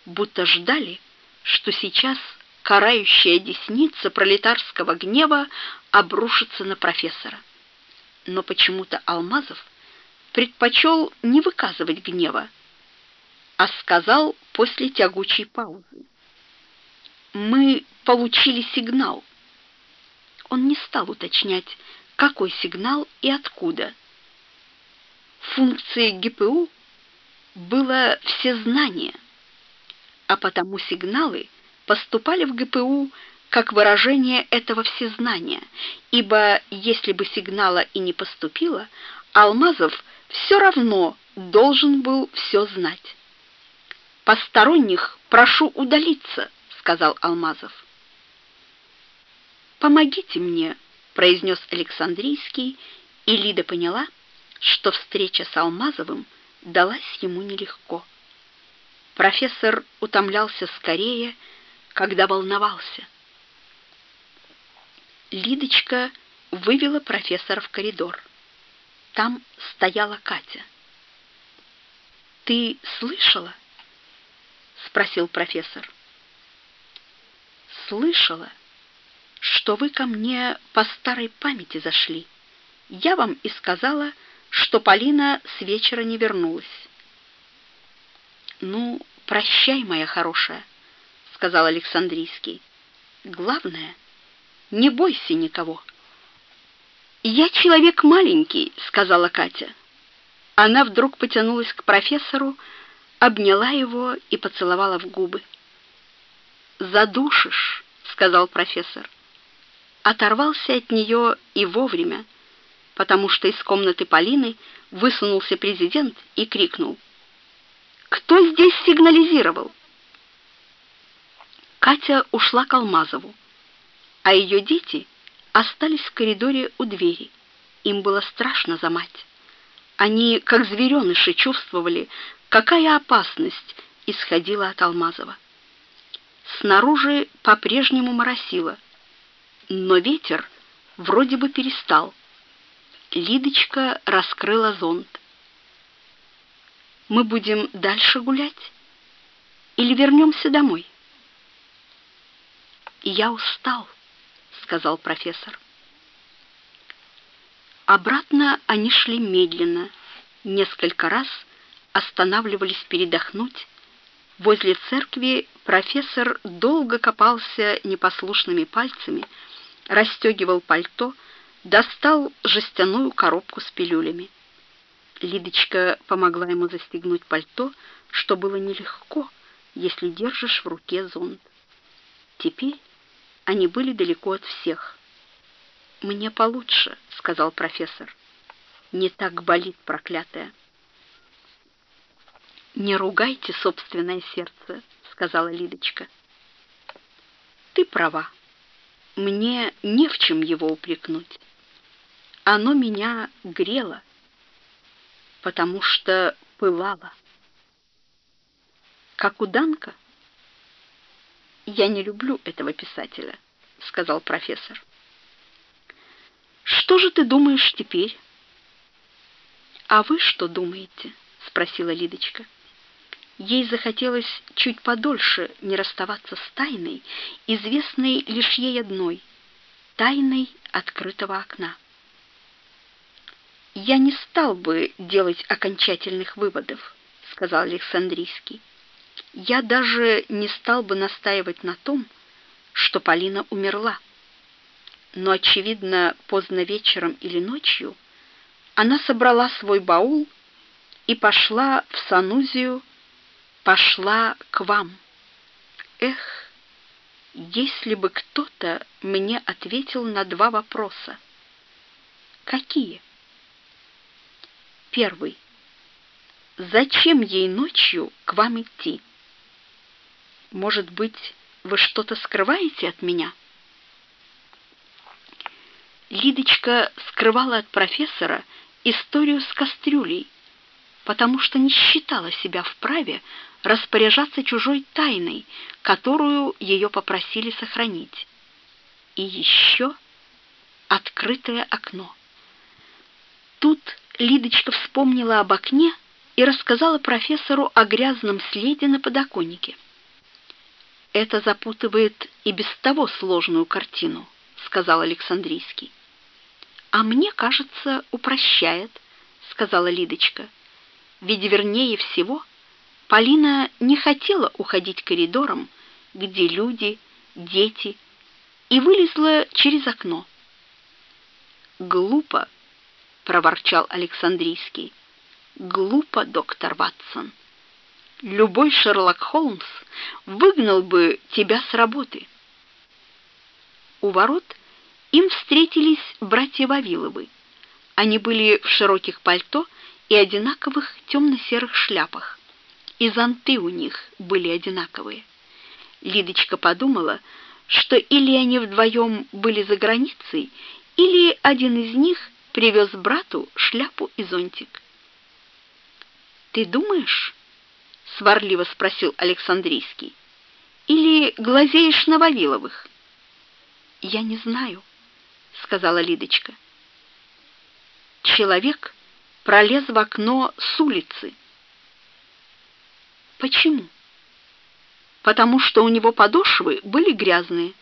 Speaker 1: будто ждали, что сейчас карающая десница пролетарского гнева обрушится на профессора. Но почему-то Алмазов предпочел не выказывать гнева, а сказал после тягучей паузы. «Мы получили сигнал». Он не стал уточнять, какой сигнал и откуда. Функцией ГПУ было всезнание, а потому сигналы поступали в ГПУ как выражение этого всезнания, ибо если бы сигнала и не поступило, Алмазов все равно должен был все знать. «Посторонних прошу удалиться», — сказал Алмазов. «Помогите мне», — произнес Александрийский, и Лида поняла, что встреча с Алмазовым далась ему нелегко. Профессор утомлялся скорее, когда волновался. Лидочка вывела профессора в коридор. Там стояла Катя. «Ты слышала?» — спросил профессор. «Слышала, что вы ко мне по старой памяти зашли. Я вам и сказала, что Полина с вечера не вернулась». «Ну, прощай, моя хорошая», — сказал Александрийский. «Главное, не бойся никого». «Я человек маленький», — сказала Катя. Она вдруг потянулась к профессору, обняла его и поцеловала в губы. «Задушишь», — сказал профессор. Оторвался от нее и вовремя, потому что из комнаты Полины высунулся президент и крикнул. «Кто здесь сигнализировал?» Катя ушла к Алмазову, а ее дети остались в коридоре у двери. Им было страшно за мать. Они, как звереныши, чувствовали, какая опасность исходила от Алмазова. Снаружи по-прежнему моросило, но ветер вроде бы перестал. Лидочка раскрыла зонт. «Мы будем дальше гулять? Или вернемся домой?» «Я устал», — сказал профессор. Обратно они шли медленно, несколько раз останавливались передохнуть. Возле церкви профессор долго копался непослушными пальцами, расстегивал пальто, достал жестяную коробку с пилюлями. Лидочка помогла ему застегнуть пальто, что было нелегко, если держишь в руке зонт. Теперь они были далеко от всех. «Мне получше», — сказал профессор. «Не так болит, проклятая». «Не ругайте собственное сердце», — сказала Лидочка. «Ты права. Мне не в чем его упрекнуть. Оно меня грело, потому что пылало. Как у Данка?» «Я не люблю этого писателя», — сказал профессор. «Что же ты думаешь теперь?» «А вы что думаете?» — спросила Лидочка. Ей захотелось чуть подольше не расставаться с тайной, известной лишь ей одной — тайной открытого окна. «Я не стал бы делать окончательных выводов», — сказал Александрийский я даже не стал бы настаивать на том, что Полина умерла. Но, очевидно, поздно вечером или ночью она собрала свой баул и пошла в Санузию, пошла к вам. Эх, если бы кто-то мне ответил на два вопроса. Какие? Первый. Зачем ей ночью к вам идти? Может быть, вы что-то скрываете от меня? Лидочка скрывала от профессора историю с кастрюлей, потому что не считала себя вправе распоряжаться чужой тайной, которую ее попросили сохранить. И еще открытое окно. Тут Лидочка вспомнила об окне и рассказала профессору о грязном следе на подоконнике. «Это запутывает и без того сложную картину», — сказал Александрийский. «А мне кажется, упрощает», — сказала Лидочка. «Ведь вернее всего Полина не хотела уходить коридором, где люди, дети, и вылезла через окно». «Глупо», — проворчал Александрийский. «Глупо, доктор Ватсон. Любой Шерлок Холмс выгнал бы тебя с работы». У ворот им встретились братья Вавиловы. Они были в широких пальто и одинаковых темно-серых шляпах. И зонты у них были одинаковые. Лидочка подумала, что или они вдвоем были за границей, или один из них привез брату шляпу и зонтик. «Ты думаешь?» — сварливо спросил Александрийский. «Или глазеешь на Вавиловых?» «Я не знаю», — сказала Лидочка. Человек пролез в окно с улицы. Почему? Потому что у него подошвы были грязные,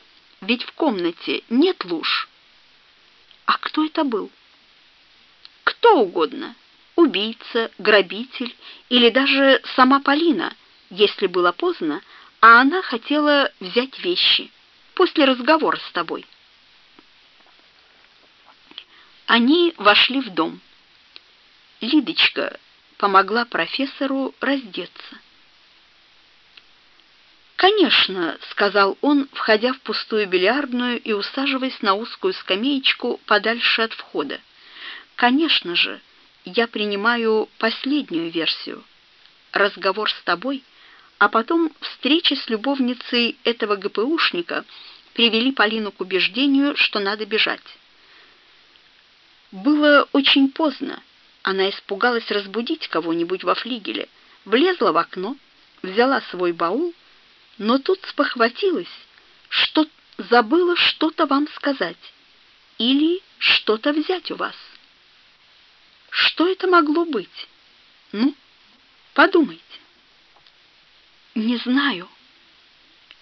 Speaker 1: ведь в комнате нет луж. А кто это был? Кто угодно. Убийца, грабитель или даже сама Полина, если было поздно, а она хотела взять вещи после разговора с тобой. Они вошли в дом. Лидочка помогла профессору раздеться. «Конечно», — сказал он, входя в пустую бильярдную и усаживаясь на узкую скамеечку подальше от входа. «Конечно же, я принимаю последнюю версию. Разговор с тобой, а потом встреча с любовницей этого ГПУшника привели Полину к убеждению, что надо бежать. Было очень поздно. Она испугалась разбудить кого-нибудь во флигеле, влезла в окно, взяла свой баул, но тут спохватилась, что забыла что-то вам сказать или что-то взять у вас. Что это могло быть? Ну, подумайте. Не знаю.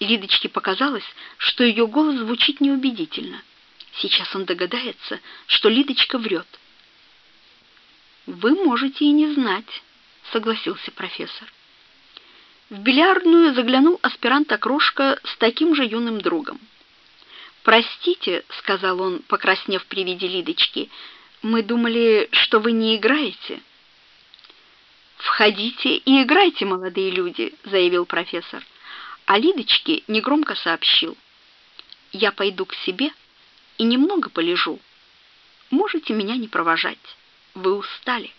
Speaker 1: Лидочке показалось, что ее голос звучит неубедительно. Сейчас он догадается, что Лидочка врет. «Вы можете и не знать», — согласился профессор. В бильярдную заглянул аспирант Окрошка с таким же юным другом. «Простите», — сказал он, покраснев при виде Лидочки, — «мы думали, что вы не играете». «Входите и играйте, молодые люди», — заявил профессор а Лидочке негромко сообщил. «Я пойду к себе и немного полежу. Можете меня не провожать. Вы устали».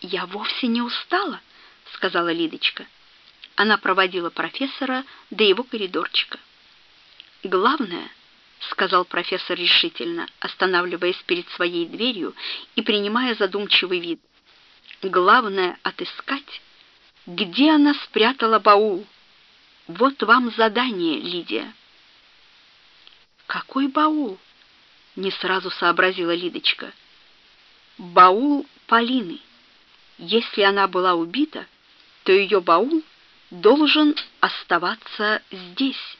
Speaker 1: «Я вовсе не устала», — сказала Лидочка. Она проводила профессора до его коридорчика. «Главное», — сказал профессор решительно, останавливаясь перед своей дверью и принимая задумчивый вид, «главное отыскать, где она спрятала баул». Вот вам задание, Лидия. Какой баул? Не сразу сообразила Лидочка. Баул Полины. Если она была убита, то ее баул должен оставаться здесь.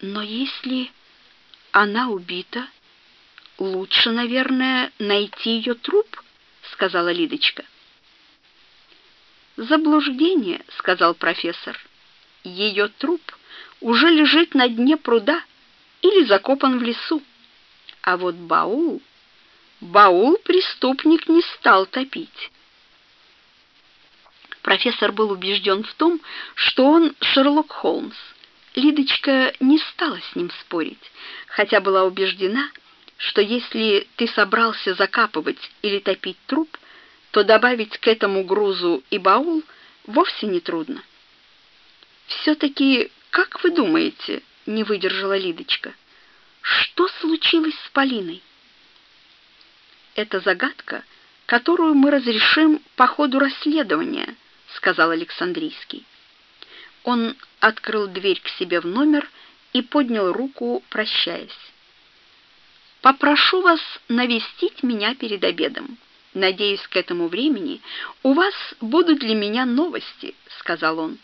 Speaker 1: Но если она убита, лучше, наверное, найти ее труп, сказала Лидочка. «Заблуждение», — сказал профессор. «Ее труп уже лежит на дне пруда или закопан в лесу. А вот баул... Баул преступник не стал топить». Профессор был убежден в том, что он Шерлок Холмс, Лидочка не стала с ним спорить, хотя была убеждена, что если ты собрался закапывать или топить труп, то добавить к этому грузу и баул вовсе не трудно. Все-таки, как вы думаете, не выдержала Лидочка, что случилось с Полиной? Это загадка, которую мы разрешим по ходу расследования, сказал Александрийский. Он открыл дверь к себе в номер и поднял руку, прощаясь. Попрошу вас навестить меня перед обедом. Надеюсь, к этому времени у вас будут для меня новости, сказал он.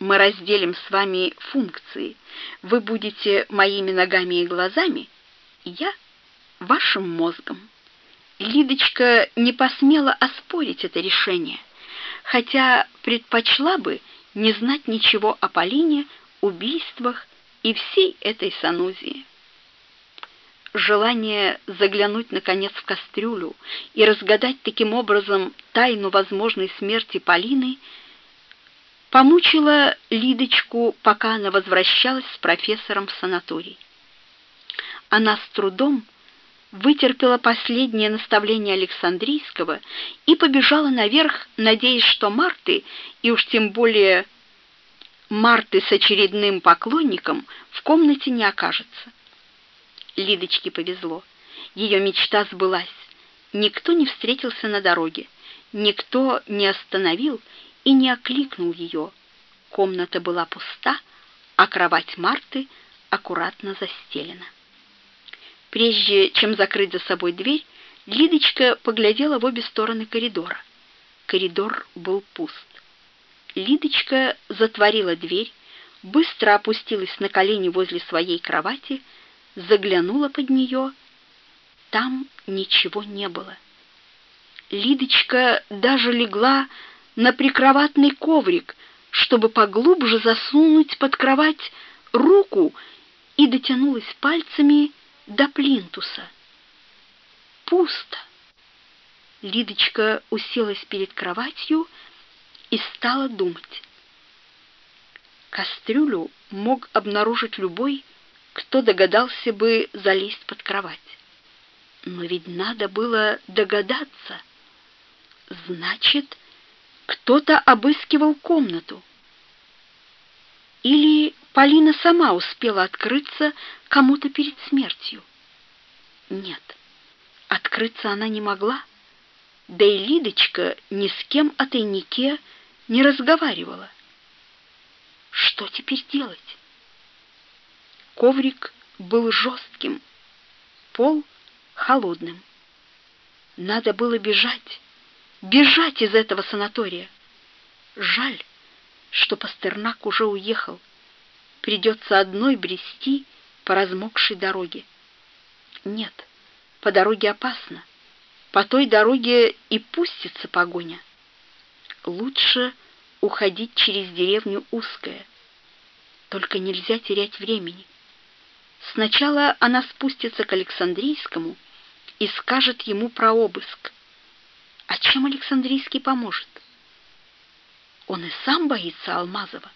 Speaker 1: Мы разделим с вами функции. Вы будете моими ногами и глазами, я вашим мозгом. Лидочка не посмела оспорить это решение, хотя предпочла бы не знать ничего о Полине, убийствах и всей этой санузии. Желание заглянуть наконец в кастрюлю и разгадать таким образом тайну возможной смерти Полины помучило Лидочку, пока она возвращалась с профессором в санаторий. Она с трудом вытерпела последнее наставление Александрийского и побежала наверх, надеясь, что Марты, и уж тем более Марты с очередным поклонником, в комнате не окажется. Лидочке повезло. Ее мечта сбылась. Никто не встретился на дороге, никто не остановил и не окликнул ее. Комната была пуста, а кровать Марты аккуратно застелена. Прежде чем закрыть за собой дверь, Лидочка поглядела в обе стороны коридора. Коридор был пуст. Лидочка затворила дверь, быстро опустилась на колени возле своей кровати, заглянула под нее. Там ничего не было. Лидочка даже легла на прикроватный коврик, чтобы поглубже засунуть под кровать руку и дотянулась пальцами до плинтуса. Пусто. Лидочка уселась перед кроватью и стала думать. Кастрюлю мог обнаружить любой, кто догадался бы залезть под кровать. Но ведь надо было догадаться. Значит, кто-то обыскивал комнату. Или Полина сама успела открыться кому-то перед смертью. Нет, открыться она не могла, да и Лидочка ни с кем о тайнике не разговаривала. Что теперь делать? Коврик был жестким, пол холодным. Надо было бежать, бежать из этого санатория. Жаль, что Пастернак уже уехал придется одной брести по размокшей дороге. Нет, по дороге опасно. По той дороге и пустится погоня. Лучше уходить через деревню узкая. Только нельзя терять времени. Сначала она спустится к Александрийскому и скажет ему про обыск. А чем Александрийский поможет? Он и сам боится Алмазова.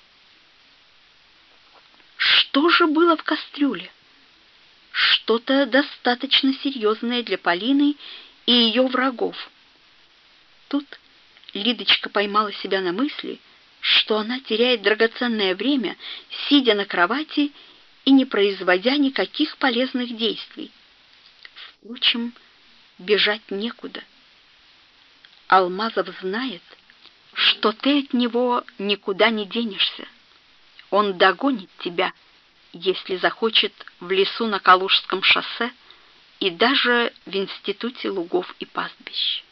Speaker 1: Что же было в кастрюле? Что-то достаточно серьезное для Полины и ее врагов. Тут Лидочка поймала себя на мысли, что она теряет драгоценное время, сидя на кровати и не производя никаких полезных действий. Впрочем, бежать некуда. Алмазов знает, что ты от него никуда не денешься. Он догонит тебя, если захочет, в лесу на Калужском шоссе и даже в институте лугов и пастбищ.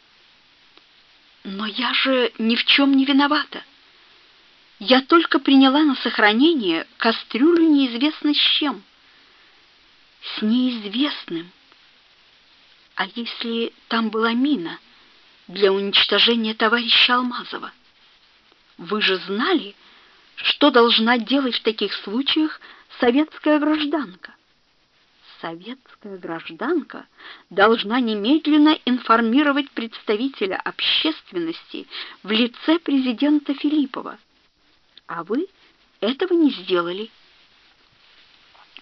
Speaker 1: Но я же ни в чем не виновата. Я только приняла на сохранение кастрюлю неизвестно с чем. С неизвестным. А если там была мина для уничтожения товарища Алмазова? Вы же знали, что должна делать в таких случаях советская гражданка? Советская гражданка должна немедленно информировать представителя общественности в лице президента Филиппова. А вы этого не сделали.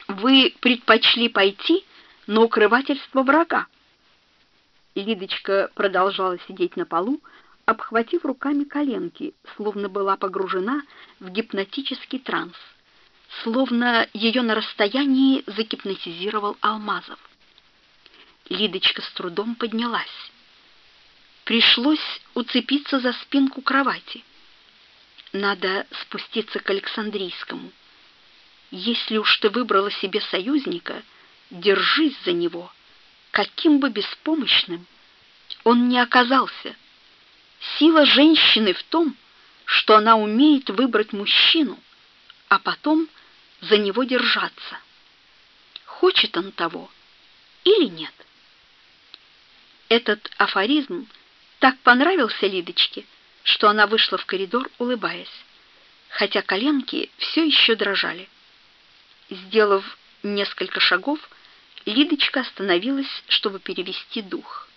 Speaker 1: вы предпочли пойти на укрывательство врага. Лидочка продолжала сидеть на полу, обхватив руками коленки, словно была погружена в гипнотический транс, словно ее на расстоянии загипнотизировал Алмазов. Лидочка с трудом поднялась. Пришлось уцепиться за спинку кровати. Надо спуститься к Александрийскому. Если уж ты выбрала себе союзника, держись за него, каким бы беспомощным он ни оказался. Сила женщины в том, что она умеет выбрать мужчину, а потом за него держаться. Хочет он того или нет. Этот афоризм так понравился Лидочке, что она вышла в коридор, улыбаясь, хотя коленки все еще дрожали. Сделав несколько шагов, Лидочка остановилась, чтобы перевести дух.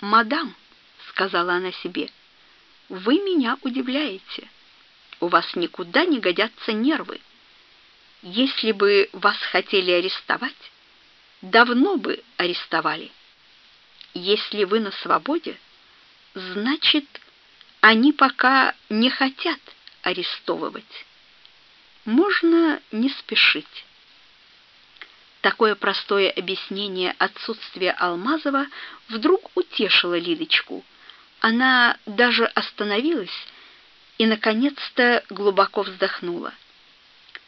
Speaker 1: "Мадам", сказала она себе. "Вы меня удивляете. У вас никуда не годятся нервы. Если бы вас хотели арестовать, давно бы арестовали. Если вы на свободе, значит, они пока не хотят арестовывать. Можно не спешить. Такое простое объяснение отсутствия Алмазова вдруг утешило Лидочку. Она даже остановилась и наконец-то глубоко вздохнула.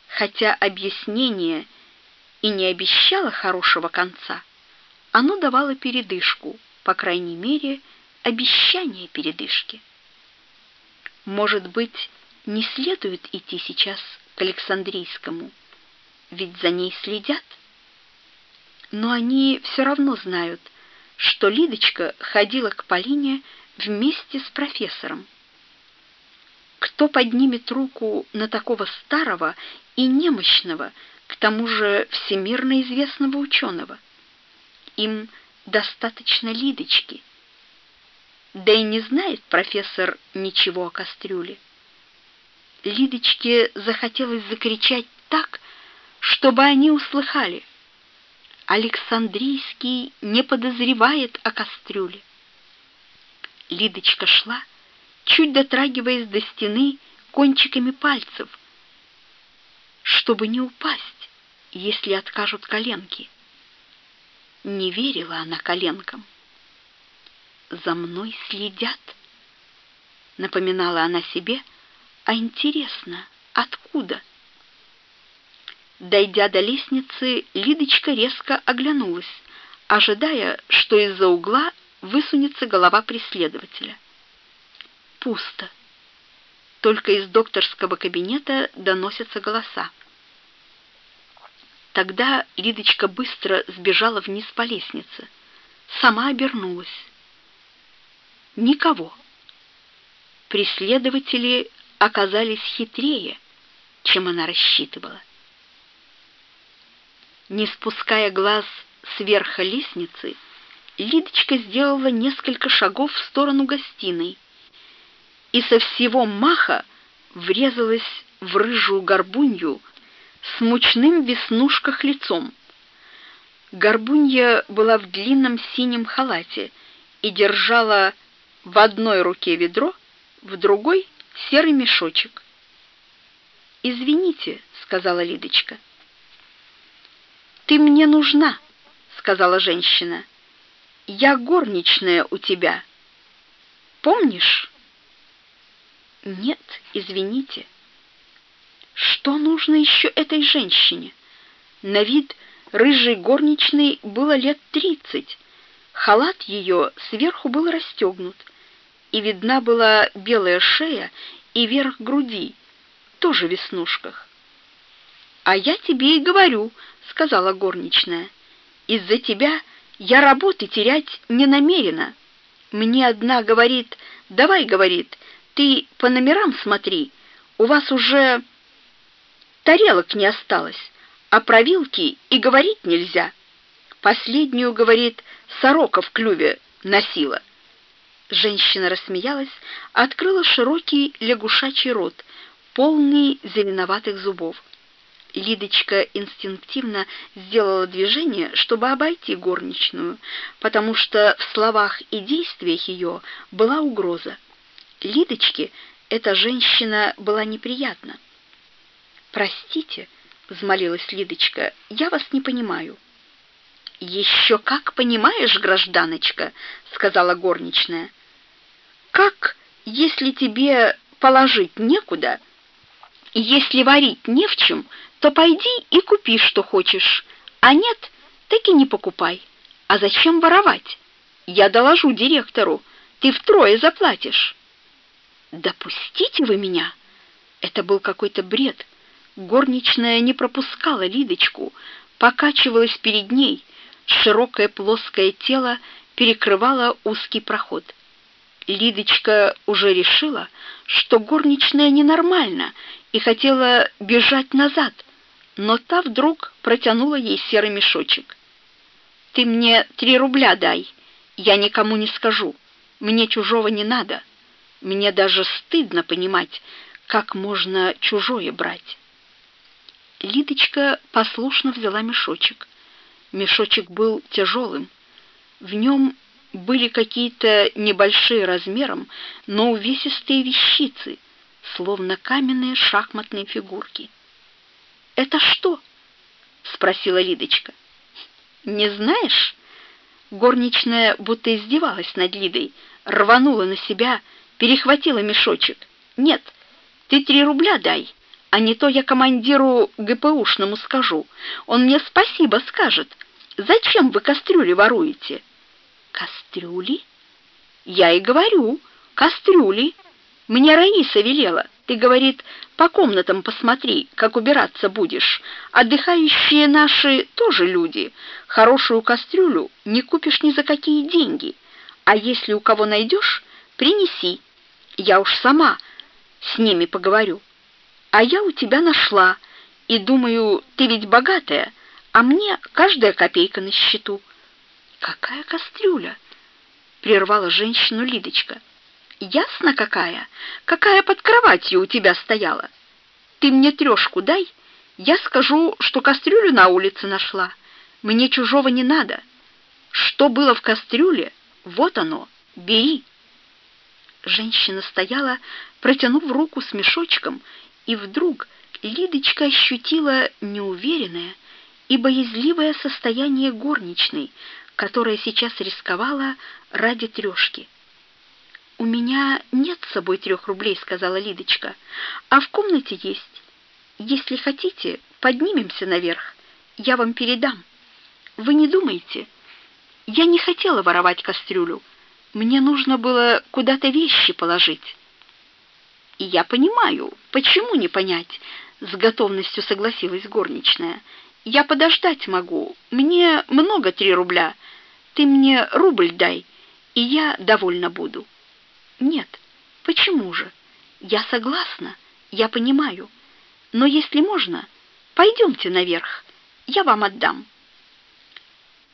Speaker 1: Хотя объяснение и не обещало хорошего конца, оно давало передышку, по крайней мере, обещание передышки. Может быть, не следует идти сейчас к Александрийскому, ведь за ней следят. Но они все равно знают, что Лидочка ходила к Полине вместе с профессором. Кто поднимет руку на такого старого и немощного, к тому же всемирно известного ученого? Им достаточно Лидочки, да и не знает профессор ничего о кастрюле. Лидочке захотелось закричать так, чтобы они услыхали. Александрийский не подозревает о кастрюле. Лидочка шла, чуть дотрагиваясь до стены кончиками пальцев, чтобы не упасть, если откажут коленки. Не верила она коленкам за мной следят, напоминала она себе, а интересно, откуда? Дойдя до лестницы, Лидочка резко оглянулась, ожидая, что из-за угла высунется голова преследователя. Пусто. Только из докторского кабинета доносятся голоса. Тогда Лидочка быстро сбежала вниз по лестнице, сама обернулась никого. Преследователи оказались хитрее, чем она рассчитывала. Не спуская глаз с верха лестницы, Лидочка сделала несколько шагов в сторону гостиной и со всего маха врезалась в рыжую горбунью с мучным веснушках лицом. Горбунья была в длинном синем халате и держала в одной руке ведро, в другой серый мешочек. "Извините", сказала Лидочка. "Ты мне нужна", сказала женщина. "Я горничная у тебя. Помнишь?" "Нет, извините". Что нужно еще этой женщине? На вид рыжей горничной было лет тридцать. Халат ее сверху был расстегнут, и видна была белая шея и верх груди, тоже в веснушках. «А я тебе и говорю», — сказала горничная, — «из-за тебя я работы терять не намерена. Мне одна говорит, давай, говорит, ты по номерам смотри, у вас уже тарелок не осталось, а про вилки и говорить нельзя. Последнюю, говорит, сорока в клюве носила. Женщина рассмеялась, открыла широкий лягушачий рот, полный зеленоватых зубов. Лидочка инстинктивно сделала движение, чтобы обойти горничную, потому что в словах и действиях ее была угроза. Лидочке эта женщина была неприятна. «Простите», — взмолилась Лидочка, — «я вас не понимаю». «Еще как понимаешь, гражданочка», — сказала горничная. «Как, если тебе положить некуда, если варить не в чем, то пойди и купи, что хочешь, а нет, так и не покупай. А зачем воровать? Я доложу директору, ты втрое заплатишь». «Допустите вы меня!» Это был какой-то бред. Горничная не пропускала Лидочку, покачивалась перед ней, широкое плоское тело перекрывало узкий проход. Лидочка уже решила, что горничная ненормальна и хотела бежать назад, но та вдруг протянула ей серый мешочек. «Ты мне три рубля дай, я никому не скажу, мне чужого не надо. Мне даже стыдно понимать, как можно чужое брать». Лидочка послушно взяла мешочек. Мешочек был тяжелым. В нем были какие-то небольшие размером, но увесистые вещицы, словно каменные шахматные фигурки. «Это что?» — спросила Лидочка. «Не знаешь?» Горничная будто издевалась над Лидой, рванула на себя, перехватила мешочек. «Нет, ты три рубля дай, а не то я командиру ГПУшному скажу. Он мне спасибо скажет. Зачем вы кастрюли воруете?» «Кастрюли?» «Я и говорю, кастрюли. Мне Раиса велела. Ты, говорит, по комнатам посмотри, как убираться будешь. Отдыхающие наши тоже люди. Хорошую кастрюлю не купишь ни за какие деньги. А если у кого найдешь, принеси. Я уж сама с ними поговорю. А я у тебя нашла, и думаю, ты ведь богатая, а мне каждая копейка на счету». «Какая кастрюля?» — прервала женщину Лидочка. «Ясно какая? Какая под кроватью у тебя стояла? Ты мне трешку дай, я скажу, что кастрюлю на улице нашла. Мне чужого не надо. Что было в кастрюле, вот оно, бери». Женщина стояла, протянув руку с мешочком, и вдруг Лидочка ощутила неуверенное и боязливое состояние горничной, которая сейчас рисковала ради трешки. «У меня нет с собой трех рублей», — сказала Лидочка, — «а в комнате есть. Если хотите, поднимемся наверх, я вам передам. Вы не думайте. Я не хотела воровать кастрюлю. Мне нужно было куда-то вещи положить». «И я понимаю, почему не понять?» — с готовностью согласилась горничная. «Я подождать могу. Мне много три рубля. Ты мне рубль дай, и я довольна буду». «Нет, почему же? Я согласна, я понимаю. Но если можно, пойдемте наверх, я вам отдам».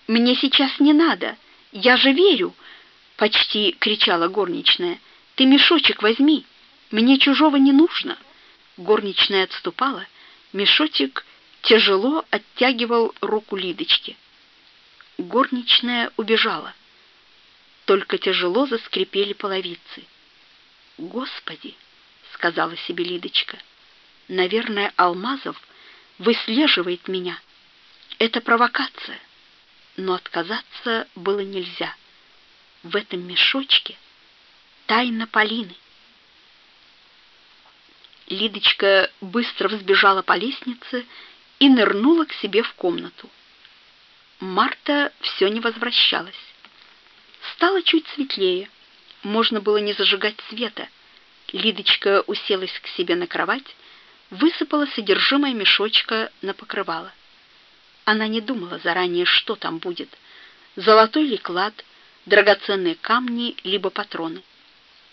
Speaker 1: «Мне сейчас не надо, я же верю!» — почти кричала горничная. «Ты мешочек возьми, мне чужого не нужно». Горничная отступала, мешочек тяжело оттягивал руку Лидочки. Горничная убежала. Только тяжело заскрипели половицы. «Господи!» — сказала себе Лидочка. «Наверное, Алмазов выслеживает меня. Это провокация». Но отказаться было нельзя. В этом мешочке тайна Полины. Лидочка быстро взбежала по лестнице и нырнула к себе в комнату. Марта все не возвращалась. Стало чуть светлее. Можно было не зажигать света. Лидочка уселась к себе на кровать, высыпала содержимое мешочка на покрывало. Она не думала заранее, что там будет. Золотой ли клад, драгоценные камни, либо патроны.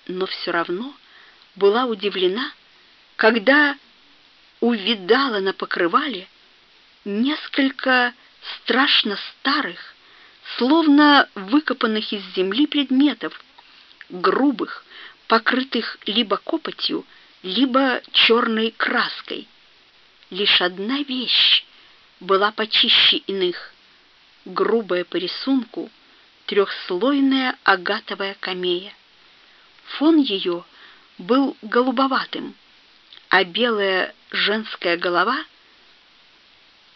Speaker 1: Но все равно была удивлена, когда увидала на покрывале несколько страшно старых, словно выкопанных из земли предметов, грубых, покрытых либо копотью, либо черной краской. Лишь одна вещь была почище иных — грубая по рисунку трехслойная агатовая камея. Фон ее был голубоватым, а белая женская голова,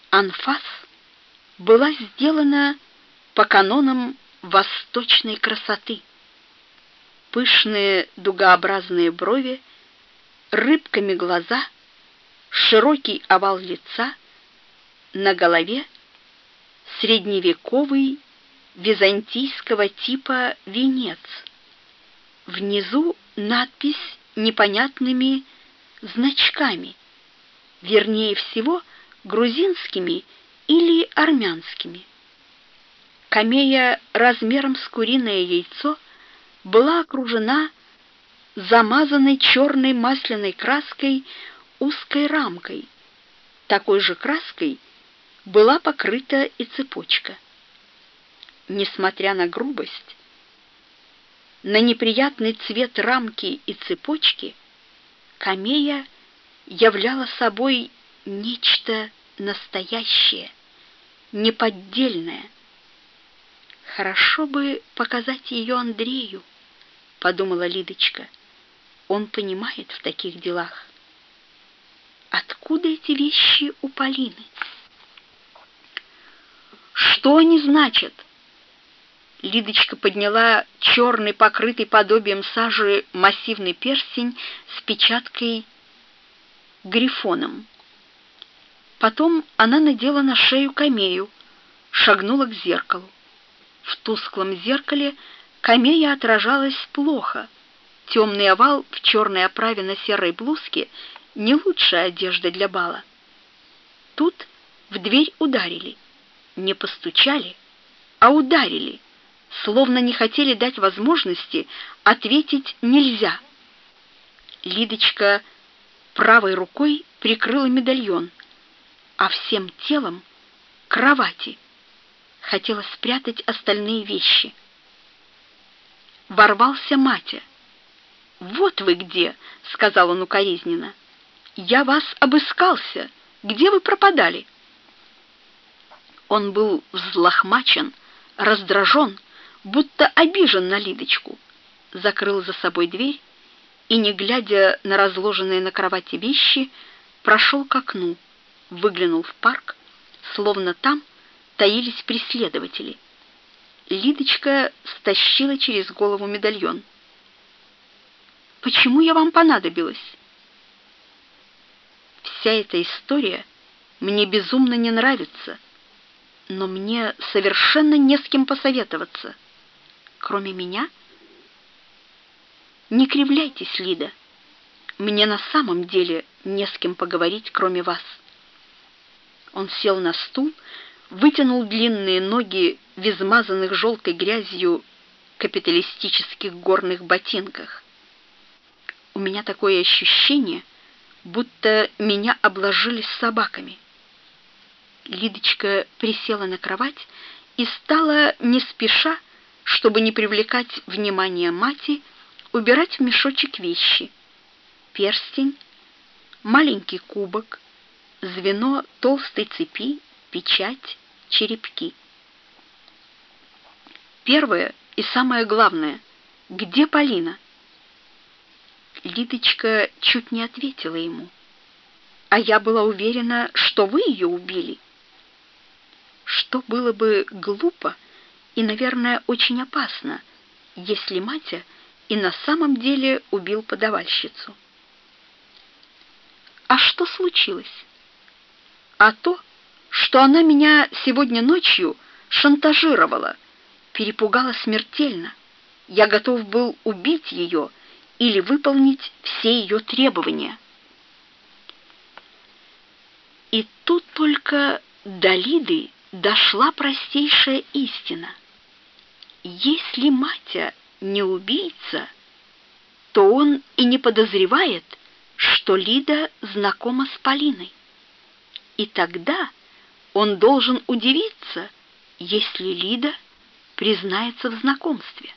Speaker 1: анфас, была сделана по канонам восточной красоты. Пышные дугообразные брови, рыбками глаза, широкий овал лица, на голове средневековый византийского типа венец. Внизу надпись непонятными значками, вернее всего грузинскими или армянскими. Камея размером с куриное яйцо была окружена замазанной черной масляной краской узкой рамкой. Такой же краской была покрыта и цепочка. Несмотря на грубость, на неприятный цвет рамки и цепочки, камея являла собой нечто настоящее, неподдельное. Хорошо бы показать ее Андрею, подумала Лидочка. Он понимает в таких делах. Откуда эти вещи у Полины? Что они значат? Лидочка подняла черный, покрытый подобием сажи массивный перстень с печаткой грифоном. Потом она надела на шею камею, шагнула к зеркалу. В тусклом зеркале камея отражалась плохо. Темный овал в черной оправе на серой блузке не лучшая одежда для бала. Тут в дверь ударили. Не постучали, а ударили, словно не хотели дать возможности ответить нельзя. Лидочка правой рукой прикрыла медальон, а всем телом — кровати. Хотела спрятать остальные вещи. Ворвался Матя. «Вот вы где!» — сказал он укоризненно. «Я вас обыскался. Где вы пропадали?» Он был взлохмачен, раздражен, будто обижен на Лидочку. Закрыл за собой дверь и, не глядя на разложенные на кровати вещи, прошел к окну, выглянул в парк, словно там таились преследователи. Лидочка стащила через голову медальон. «Почему я вам понадобилась?» «Вся эта история мне безумно не нравится, но мне совершенно не с кем посоветоваться. Кроме меня?» «Не кривляйтесь, Лида. Мне на самом деле не с кем поговорить, кроме вас». Он сел на стул, вытянул длинные ноги в измазанных желтой грязью капиталистических горных ботинках. У меня такое ощущение, будто меня обложили собаками. Лидочка присела на кровать и стала не спеша, чтобы не привлекать внимание мати, убирать в мешочек вещи. Перстень, маленький кубок, звено толстой цепи, печать, черепки. Первое и самое главное — где Полина? Лидочка чуть не ответила ему. А я была уверена, что вы ее убили. Что было бы глупо и, наверное, очень опасно, если Матя и на самом деле убил подавальщицу. А что случилось? а то, что она меня сегодня ночью шантажировала, перепугала смертельно. Я готов был убить ее или выполнить все ее требования. И тут только до Лиды дошла простейшая истина. Если Матя не убийца, то он и не подозревает, что Лида знакома с Полиной. И тогда он должен удивиться, если Лида признается в знакомстве.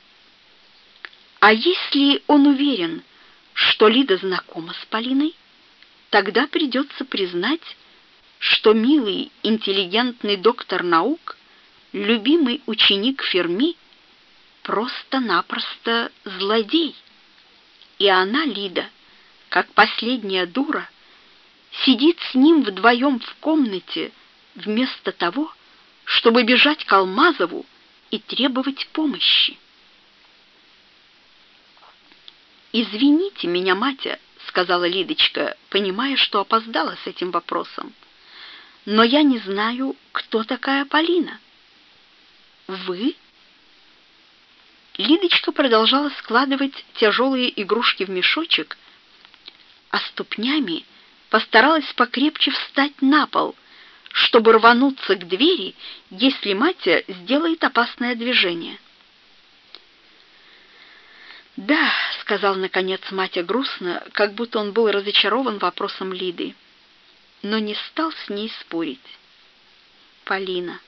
Speaker 1: А если он уверен, что Лида знакома с Полиной, тогда придется признать, что милый, интеллигентный доктор наук, любимый ученик Ферми, просто-напросто злодей. И она, Лида, как последняя дура, сидит с ним вдвоем в комнате, вместо того, чтобы бежать к Алмазову и требовать помощи. «Извините меня, Матя», — сказала Лидочка, понимая, что опоздала с этим вопросом. «Но я не знаю, кто такая Полина». «Вы?» Лидочка продолжала складывать тяжелые игрушки в мешочек, а ступнями постаралась покрепче встать на пол, чтобы рвануться к двери, если Матя сделает опасное движение. «Да», — сказал наконец Матя грустно, как будто он был разочарован вопросом Лиды, но не стал с ней спорить. «Полина.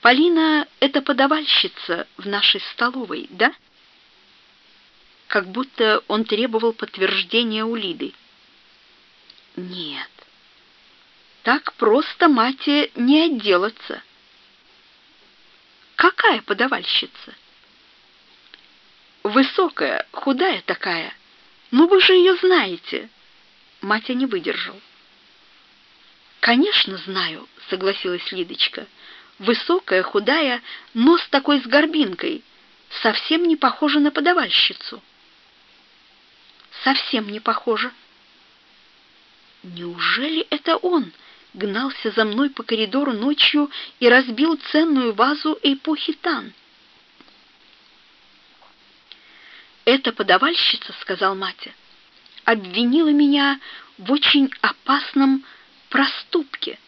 Speaker 1: Полина — это подавальщица в нашей столовой, да?» Как будто он требовал подтверждения у Лиды. «Нет, так просто Мате не отделаться». «Какая подавальщица?» Высокая, худая такая. Ну вы же ее знаете. Матя не выдержал. Конечно, знаю, согласилась Лидочка. Высокая, худая, нос такой с горбинкой, совсем не похожа на подавальщицу. Совсем не похожа. Неужели это он гнался за мной по коридору ночью и разбил ценную вазу эпохи Тан? «Эта подавальщица, — сказал Матя, — обвинила меня в очень опасном проступке».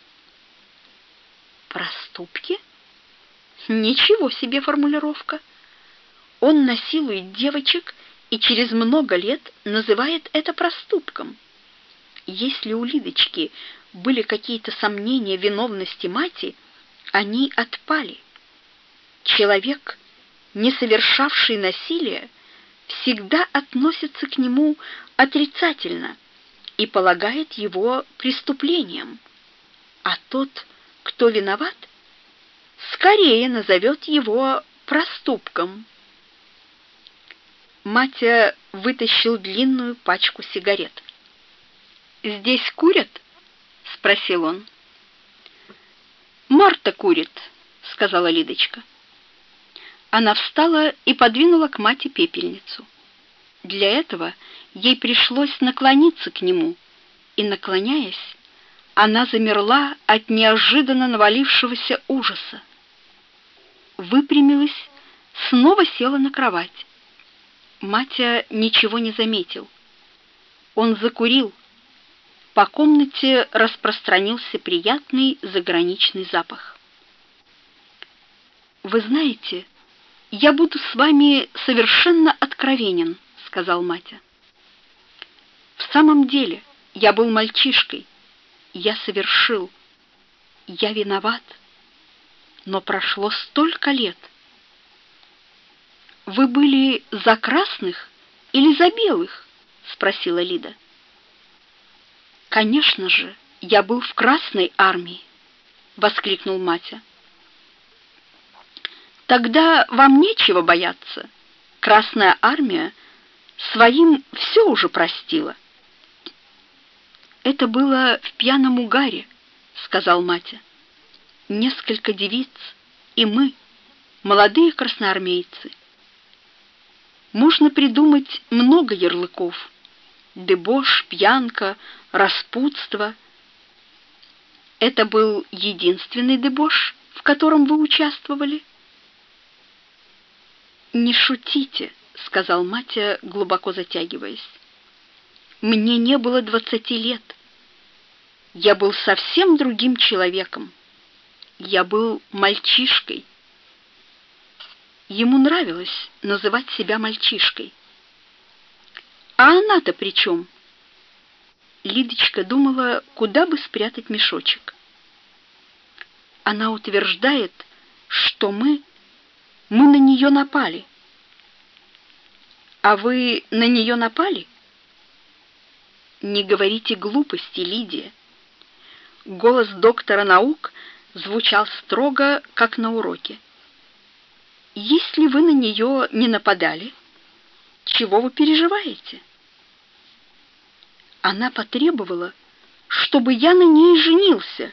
Speaker 1: «Проступке? Ничего себе формулировка! Он насилует девочек и через много лет называет это проступком. Если у Лидочки были какие-то сомнения виновности мати, они отпали. Человек, не совершавший насилие, — всегда относится к нему отрицательно и полагает его преступлением, а тот, кто виноват, скорее назовет его проступком. Матя вытащил длинную пачку сигарет. «Здесь курят?» — спросил он. «Марта курит», — сказала Лидочка. Она встала и подвинула к мате пепельницу. Для этого ей пришлось наклониться к нему, и, наклоняясь, она замерла от неожиданно навалившегося ужаса. Выпрямилась, снова села на кровать. Матя ничего не заметил. Он закурил. По комнате распространился приятный заграничный запах. «Вы знаете, «Я буду с вами совершенно откровенен», — сказал Матя. «В самом деле, я был мальчишкой. Я совершил. Я виноват. Но прошло столько лет. Вы были за красных или за белых?» — спросила Лида. «Конечно же, я был в Красной армии», — воскликнул Матя. Тогда вам нечего бояться. Красная армия своим все уже простила. Это было в пьяном угаре, сказал Матя. Несколько девиц и мы, молодые красноармейцы. Можно придумать много ярлыков. Дебош, пьянка, распутство. Это был единственный дебош, в котором вы участвовали? «Не шутите», — сказал Матя, глубоко затягиваясь. «Мне не было двадцати лет. Я был совсем другим человеком. Я был мальчишкой». Ему нравилось называть себя мальчишкой. «А она-то при чем?» Лидочка думала, куда бы спрятать мешочек. Она утверждает, что мы мы на нее напали. А вы на нее напали? Не говорите глупости, Лидия. Голос доктора наук звучал строго, как на уроке. Если вы на нее не нападали, чего вы переживаете? Она потребовала, чтобы я на ней женился.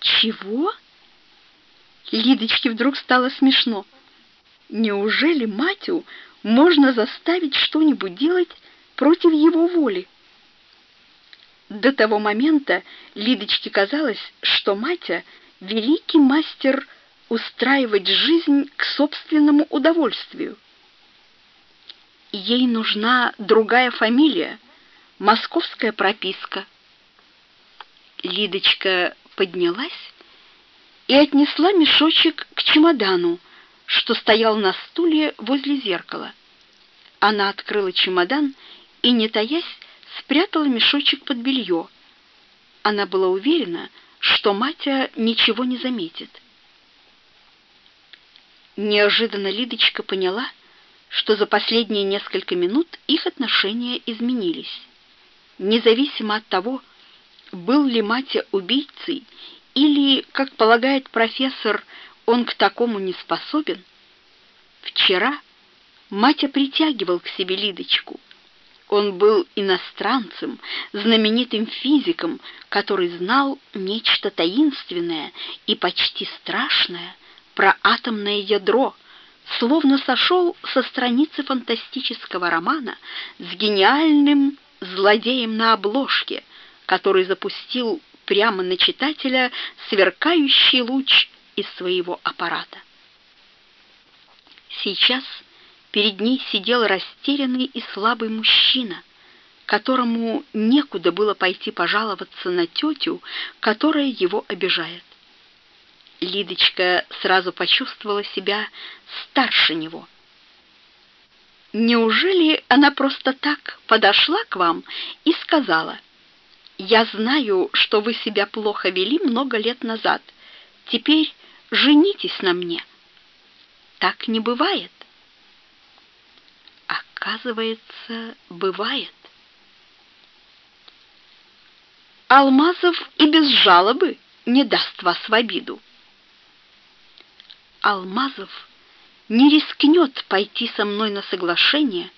Speaker 1: Чего? Лидочке вдруг стало смешно. Неужели Матю можно заставить что-нибудь делать против его воли? До того момента Лидочке казалось, что Матя — великий мастер устраивать жизнь к собственному удовольствию. Ей нужна другая фамилия, московская прописка. Лидочка поднялась и отнесла мешочек к чемодану, что стоял на стуле возле зеркала. Она открыла чемодан и, не таясь, спрятала мешочек под белье. Она была уверена, что Матя ничего не заметит. Неожиданно Лидочка поняла, что за последние несколько минут их отношения изменились. Независимо от того, был ли Матя убийцей или, как полагает профессор, он к такому не способен, вчера Матя притягивал к себе Лидочку. Он был иностранцем, знаменитым физиком, который знал нечто таинственное и почти страшное про атомное ядро, словно сошел со страницы фантастического романа с гениальным злодеем на обложке, который запустил прямо на читателя сверкающий луч из своего аппарата. Сейчас перед ней сидел растерянный и слабый мужчина, которому некуда было пойти пожаловаться на тетю, которая его обижает. Лидочка сразу почувствовала себя старше него. Неужели она просто так подошла к вам и сказала, «Я знаю, что вы себя плохо вели много лет назад. Теперь женитесь на мне». Так не бывает. Оказывается, бывает. Алмазов и без жалобы не даст вас в обиду. Алмазов не рискнет пойти со мной на соглашение,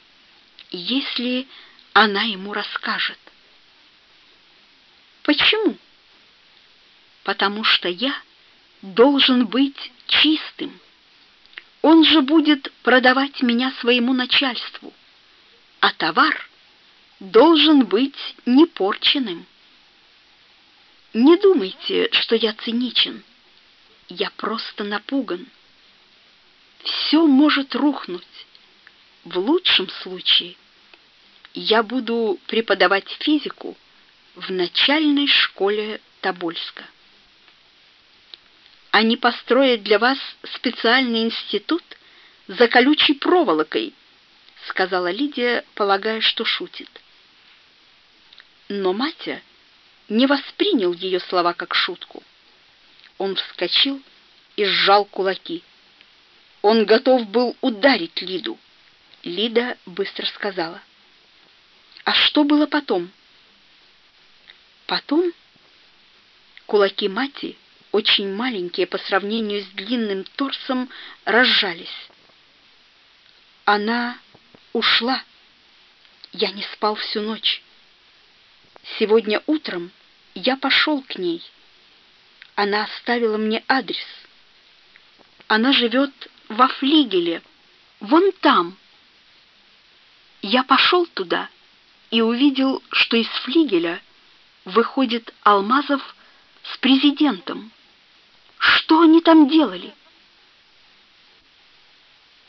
Speaker 1: если она ему расскажет. Почему? Потому что я должен быть чистым. Он же будет продавать меня своему начальству, а товар должен быть непорченным. Не думайте, что я циничен. Я просто напуган все может рухнуть. В лучшем случае я буду преподавать физику в начальной школе Тобольска. Они построят для вас специальный институт за колючей проволокой, сказала Лидия, полагая, что шутит. Но Матя не воспринял ее слова как шутку. Он вскочил и сжал кулаки. Он готов был ударить Лиду. Лида быстро сказала. А что было потом? Потом кулаки Мати, очень маленькие по сравнению с длинным торсом, разжались. Она ушла. Я не спал всю ночь. Сегодня утром я пошел к ней. Она оставила мне адрес. Она живет во флигеле, вон там. Я пошел туда и увидел, что из флигеля выходит Алмазов с президентом. Что они там делали?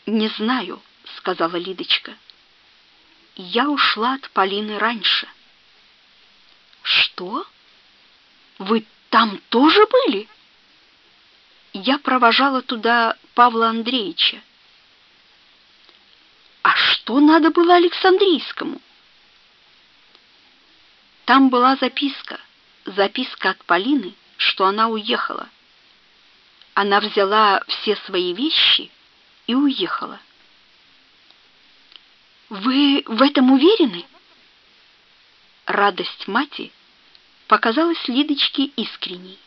Speaker 1: Не знаю, сказала Лидочка. Я ушла от Полины раньше. Что? Вы там тоже были? Я провожала туда Павла Андреевича. А что надо было Александрийскому? Там была записка, записка от Полины, что она уехала. Она взяла все свои вещи и уехала. Вы в этом уверены? Радость мати показалась Лидочке искренней.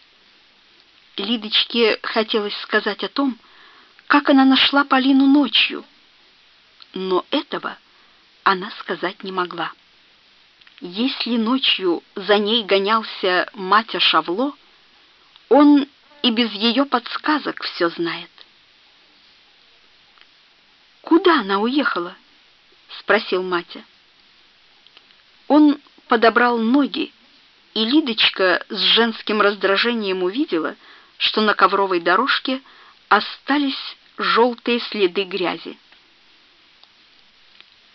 Speaker 1: Лидочке хотелось сказать о том, как она нашла Полину ночью, но этого она сказать не могла. Если ночью за ней гонялся Матя Шавло, он и без ее подсказок все знает. «Куда она уехала?» — спросил Матя. Он подобрал ноги, и Лидочка с женским раздражением увидела, что на ковровой дорожке остались желтые следы грязи.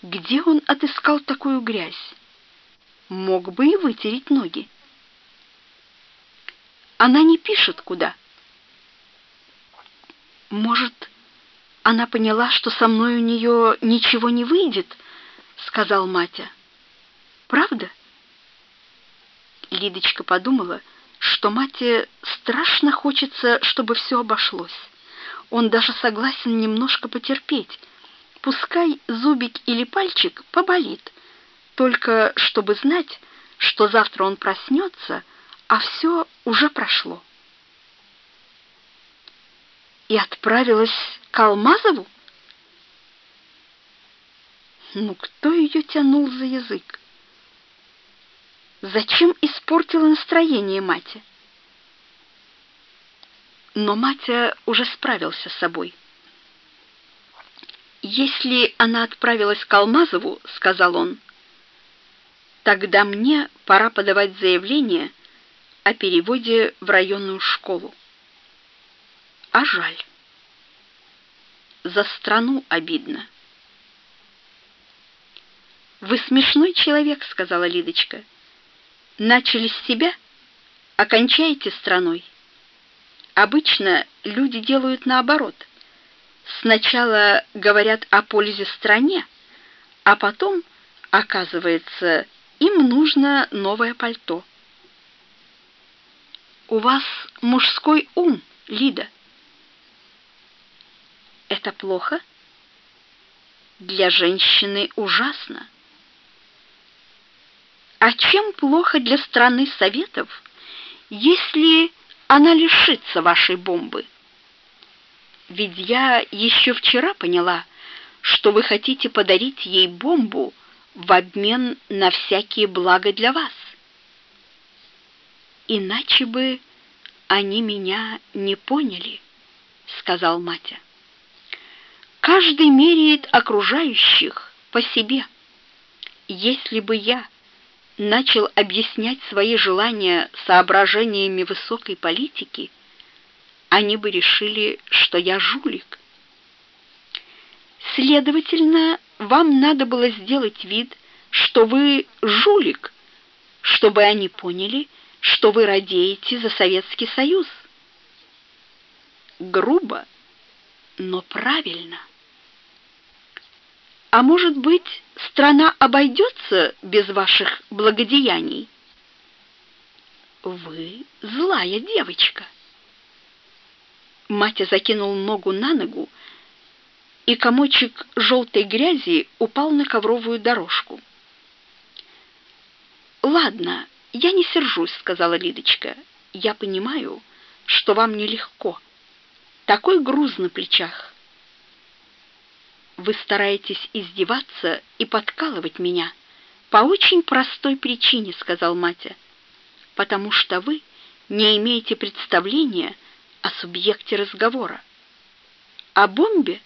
Speaker 1: Где он отыскал такую грязь? Мог бы и вытереть ноги. Она не пишет куда. Может, она поняла, что со мной у нее ничего не выйдет, сказал Матя. Правда? Лидочка подумала, что Мате страшно хочется, чтобы все обошлось. Он даже согласен немножко потерпеть. Пускай зубик или пальчик поболит, только чтобы знать, что завтра он проснется, а все уже прошло. И отправилась к Алмазову? Ну, кто ее тянул за язык? Зачем испортила настроение мать? Но Матя уже справился с собой. «Если она отправилась к Алмазову, — сказал он, — тогда мне пора подавать заявление о переводе в районную школу. А жаль. За страну обидно». «Вы смешной человек», — сказала Лидочка. «Начали с себя, окончаете страной». Обычно люди делают наоборот. Сначала говорят о пользе стране, а потом, оказывается, им нужно новое пальто. У вас мужской ум, Лида. Это плохо? Для женщины ужасно. А чем плохо для страны Советов, если она лишится вашей бомбы. Ведь я еще вчера поняла, что вы хотите подарить ей бомбу в обмен на всякие блага для вас. Иначе бы они меня не поняли, сказал Матя. Каждый меряет окружающих по себе. Если бы я начал объяснять свои желания соображениями высокой политики, они бы решили, что я жулик. Следовательно, вам надо было сделать вид, что вы жулик, чтобы они поняли, что вы радеете за Советский Союз. Грубо, но правильно. А может быть, страна обойдется без ваших благодеяний? Вы злая девочка. Матя закинул ногу на ногу, и комочек желтой грязи упал на ковровую дорожку. «Ладно, я не сержусь», — сказала Лидочка. «Я понимаю, что вам нелегко. Такой груз на плечах вы стараетесь издеваться и подкалывать меня по очень простой причине, сказал Матя. Потому что вы не имеете представления о субъекте разговора. О бомбе,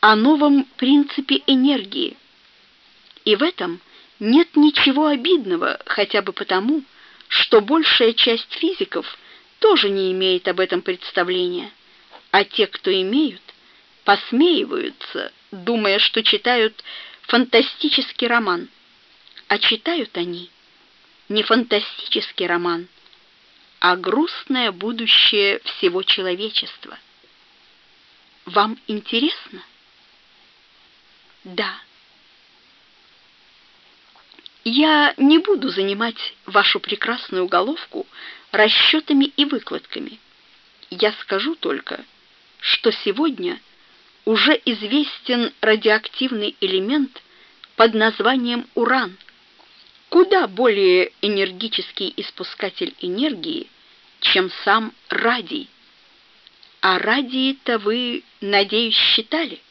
Speaker 1: о новом принципе энергии. И в этом нет ничего обидного, хотя бы потому, что большая часть физиков тоже не имеет об этом представления, а те, кто имеют, посмеиваются, думая, что читают фантастический роман. А читают они не фантастический роман, а грустное будущее всего человечества. Вам интересно? Да. Я не буду занимать вашу прекрасную головку расчетами и выкладками. Я скажу только, что сегодня уже известен радиоактивный элемент под названием уран, куда более энергический испускатель энергии, чем сам радий. А радии-то вы, надеюсь, считали?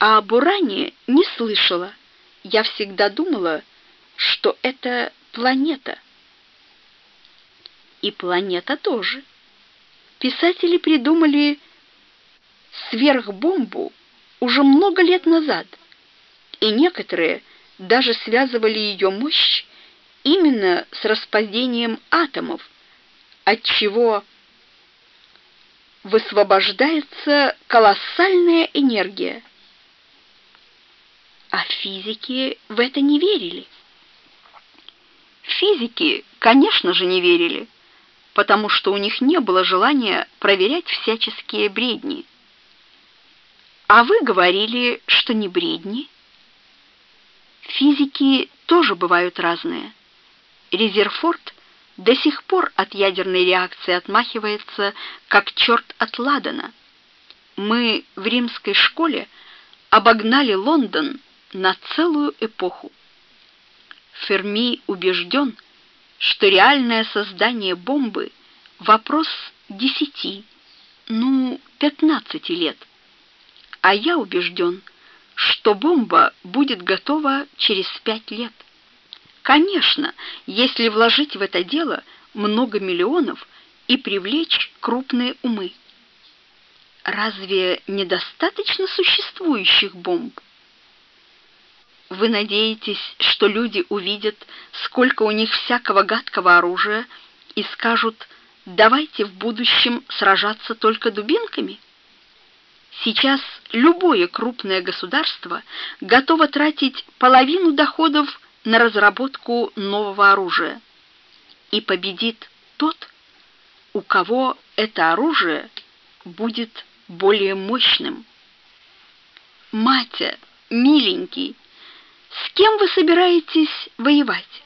Speaker 1: А об уране не слышала. Я всегда думала, что это планета. И планета тоже. Писатели придумали сверхбомбу уже много лет назад, и некоторые даже связывали ее мощь именно с распадением атомов, от чего высвобождается колоссальная энергия. А физики в это не верили. Физики, конечно же, не верили, потому что у них не было желания проверять всяческие бредни. А вы говорили, что не бредни? Физики тоже бывают разные. Резерфорд до сих пор от ядерной реакции отмахивается, как черт от ладана. Мы в римской школе обогнали Лондон на целую эпоху. Ферми убежден, что реальное создание бомбы — вопрос десяти, ну, пятнадцати лет. А я убежден, что бомба будет готова через пять лет. Конечно, если вложить в это дело много миллионов и привлечь крупные умы. Разве недостаточно существующих бомб? Вы надеетесь, что люди увидят, сколько у них всякого гадкого оружия, и скажут: "Давайте в будущем сражаться только дубинками"? Сейчас любое крупное государство готово тратить половину доходов на разработку нового оружия. И победит тот, у кого это оружие будет более мощным. Матя, миленький, с кем вы собираетесь воевать?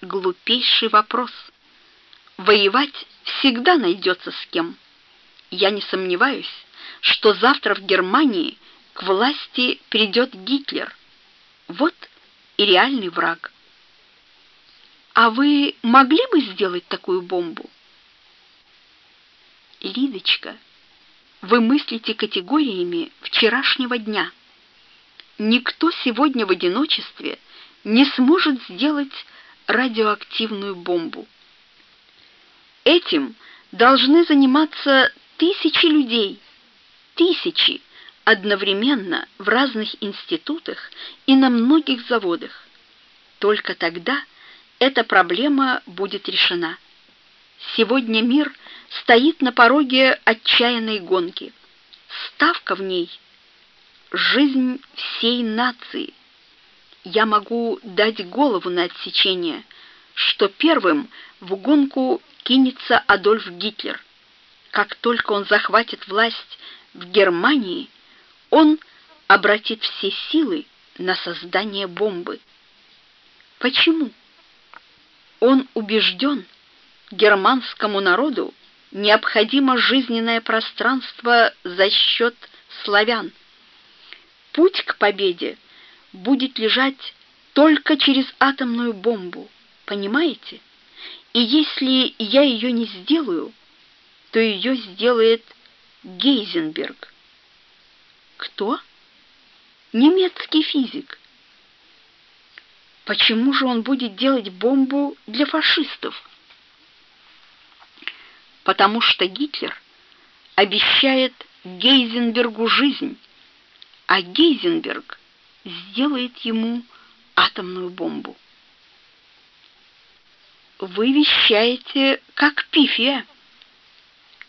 Speaker 1: Глупейший вопрос. Воевать всегда найдется с кем. Я не сомневаюсь, что завтра в Германии к власти придет Гитлер. Вот и реальный враг. А вы могли бы сделать такую бомбу? Лидочка, вы мыслите категориями вчерашнего дня. Никто сегодня в одиночестве не сможет сделать радиоактивную бомбу. Этим должны заниматься тысячи людей, тысячи одновременно в разных институтах и на многих заводах. Только тогда эта проблема будет решена. Сегодня мир стоит на пороге отчаянной гонки. Ставка в ней жизнь всей нации. Я могу дать голову на отсечение, что первым в гонку кинется Адольф Гитлер. Как только он захватит власть в Германии, он обратит все силы на создание бомбы. Почему? Он убежден, германскому народу необходимо жизненное пространство за счет славян. Путь к победе будет лежать только через атомную бомбу, понимаете? И если я ее не сделаю, то ее сделает Гейзенберг. Кто? Немецкий физик. Почему же он будет делать бомбу для фашистов? Потому что Гитлер обещает Гейзенбергу жизнь, а Гейзенберг сделает ему атомную бомбу. Вы вещаете как пифия.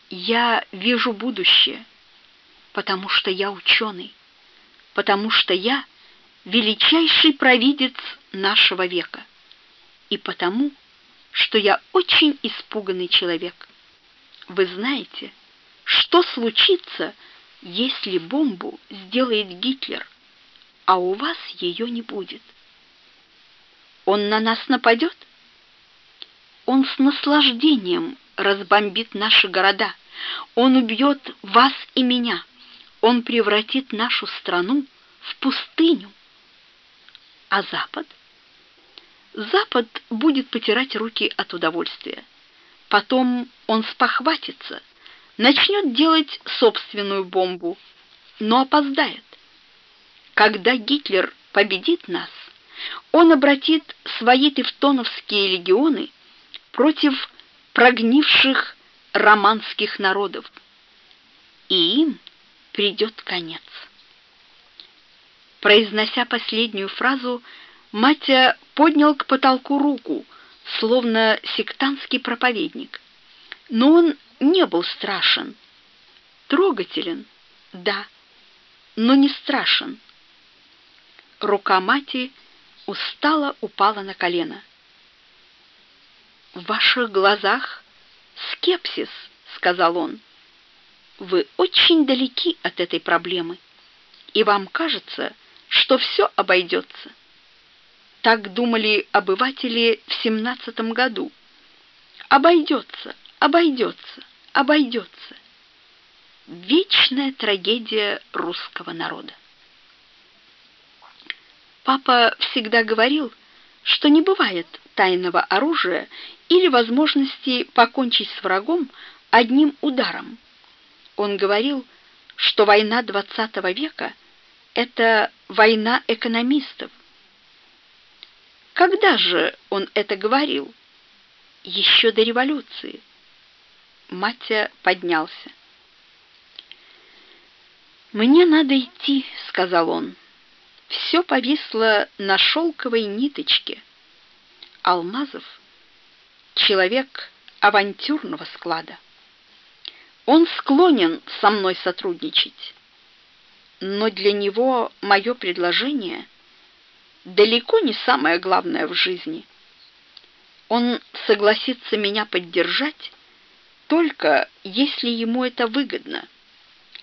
Speaker 1: Я вижу будущее потому что я ученый, потому что я величайший провидец нашего века, и потому, что я очень испуганный человек. Вы знаете, что случится, если бомбу сделает Гитлер, а у вас ее не будет? Он на нас нападет? Он с наслаждением разбомбит наши города. Он убьет вас и меня он превратит нашу страну в пустыню. А Запад? Запад будет потирать руки от удовольствия. Потом он спохватится, начнет делать собственную бомбу, но опоздает. Когда Гитлер победит нас, он обратит свои тевтоновские легионы против прогнивших романских народов, и им придет конец. Произнося последнюю фразу, Матя поднял к потолку руку, словно сектантский проповедник. Но он не был страшен. Трогателен, да, но не страшен. Рука мати устало упала на колено. «В ваших глазах скепсис», — сказал он. «Вы очень далеки от этой проблемы, и вам кажется, что все обойдется». Так думали обыватели в семнадцатом году. Обойдется, обойдется, обойдется. Вечная трагедия русского народа. Папа всегда говорил, что не бывает тайного оружия или возможности покончить с врагом одним ударом. Он говорил, что война XX века — это война экономистов, когда же он это говорил? Еще до революции. Матя поднялся. «Мне надо идти», — сказал он. Все повисло на шелковой ниточке. Алмазов — человек авантюрного склада. Он склонен со мной сотрудничать, но для него мое предложение — далеко не самое главное в жизни. Он согласится меня поддержать только если ему это выгодно,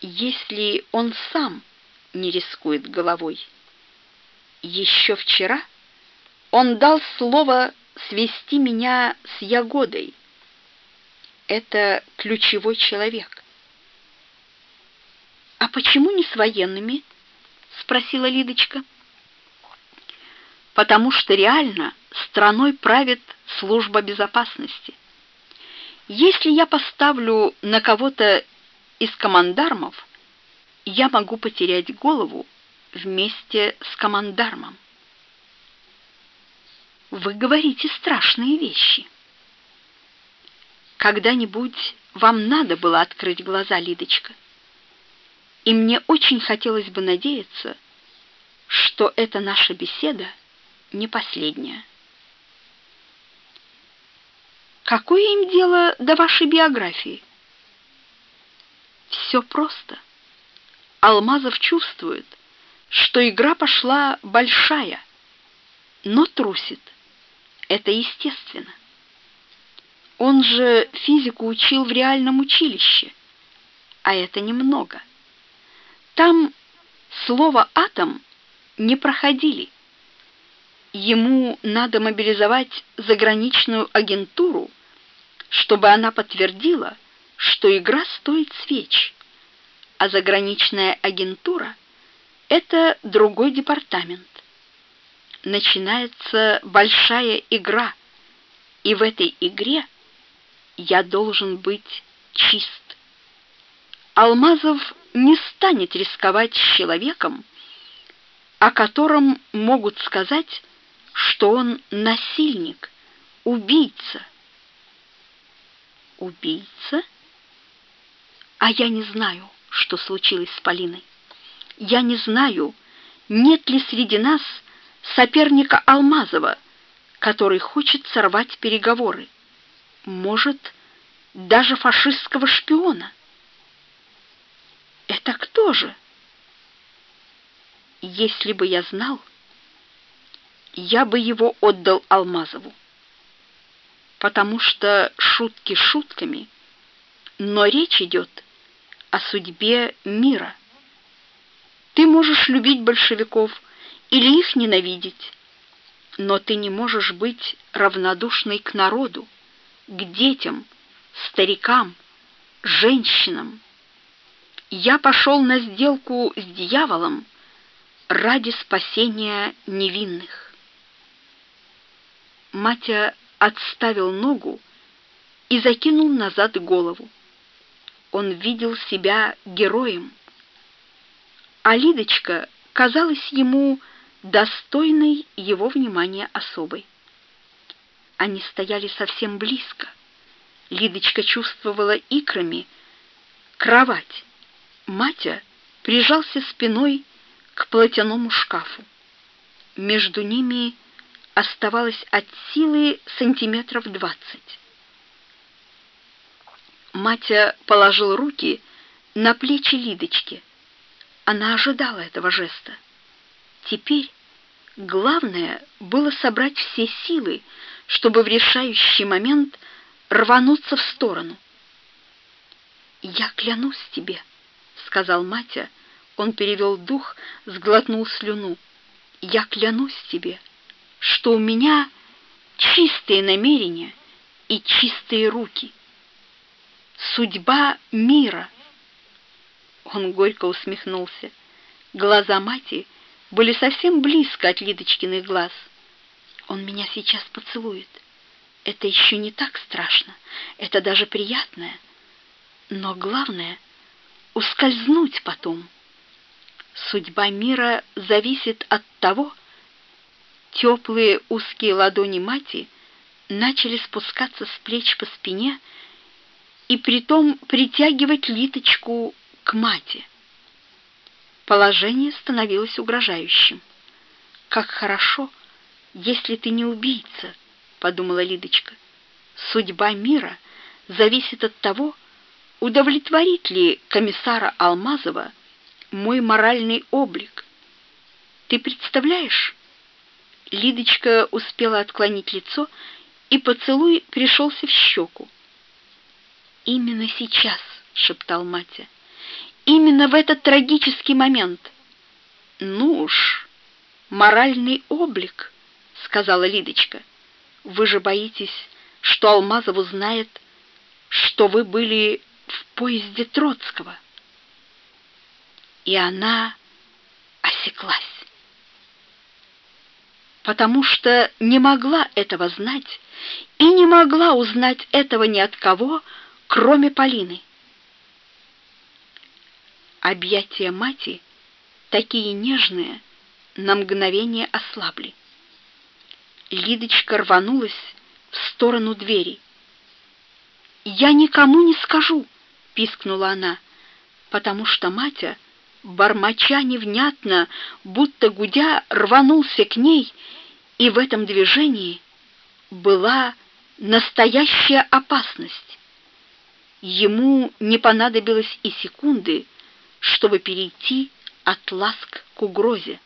Speaker 1: если он сам не рискует головой. Еще вчера он дал слово свести меня с Ягодой. Это ключевой человек. «А почему не с военными?» — спросила Лидочка потому что реально страной правит служба безопасности. Если я поставлю на кого-то из командармов, я могу потерять голову вместе с командармом. Вы говорите страшные вещи. Когда-нибудь вам надо было открыть глаза, Лидочка. И мне очень хотелось бы надеяться, что эта наша беседа — не последняя. Какое им дело до вашей биографии? Все просто. Алмазов чувствует, что игра пошла большая, но трусит. Это естественно. Он же физику учил в реальном училище, а это немного. Там слово «атом» не проходили ему надо мобилизовать заграничную агентуру, чтобы она подтвердила, что игра стоит свеч, а заграничная агентура — это другой департамент. Начинается большая игра, и в этой игре я должен быть чист. Алмазов не станет рисковать с человеком, о котором могут сказать, что он насильник, убийца. Убийца? А я не знаю, что случилось с Полиной. Я не знаю, нет ли среди нас соперника Алмазова, который хочет сорвать переговоры. Может, даже фашистского шпиона. Это кто же? Если бы я знал, я бы его отдал Алмазову. Потому что шутки шутками, но речь идет о судьбе мира. Ты можешь любить большевиков или их ненавидеть, но ты не можешь быть равнодушной к народу, к детям, старикам, женщинам. Я пошел на сделку с дьяволом ради спасения невинных. Матя отставил ногу и закинул назад голову. Он видел себя героем. А Лидочка казалась ему достойной его внимания особой. Они стояли совсем близко. Лидочка чувствовала икрами кровать. Матя прижался спиной к платяному шкафу. Между ними оставалось от силы сантиметров двадцать. Матя положил руки на плечи Лидочки. Она ожидала этого жеста. Теперь главное было собрать все силы, чтобы в решающий момент рвануться в сторону. «Я клянусь тебе», — сказал Матя. Он перевел дух, сглотнул слюну. «Я клянусь тебе, что у меня чистые намерения и чистые руки. Судьба мира». Он горько усмехнулся. Глаза Мати были совсем близко от Лидочкиных глаз. Он меня сейчас поцелует. Это еще не так страшно, это даже приятное. Но главное — ускользнуть потом. Судьба мира зависит от того, теплые узкие ладони мати начали спускаться с плеч по спине и притом притягивать литочку к мате. Положение становилось угрожающим. Как хорошо, если ты не убийца, подумала Лидочка. Судьба мира зависит от того, удовлетворит ли комиссара Алмазова мой моральный облик. Ты представляешь? Лидочка успела отклонить лицо, и поцелуй пришелся в щеку. Именно сейчас, шептал Матя. Именно в этот трагический момент. Ну уж, моральный облик, сказала Лидочка. Вы же боитесь, что Алмазов узнает, что вы были в поезде Троцкого. И она осеклась. Потому что не могла этого знать и не могла узнать этого ни от кого, кроме Полины. Объятия мати, такие нежные, на мгновение ослабли. Лидочка рванулась в сторону двери. «Я никому не скажу!» — пискнула она, потому что Матя, бормоча невнятно, будто гудя, рванулся к ней, и в этом движении была настоящая опасность. Ему не понадобилось и секунды, чтобы перейти от ласк к угрозе.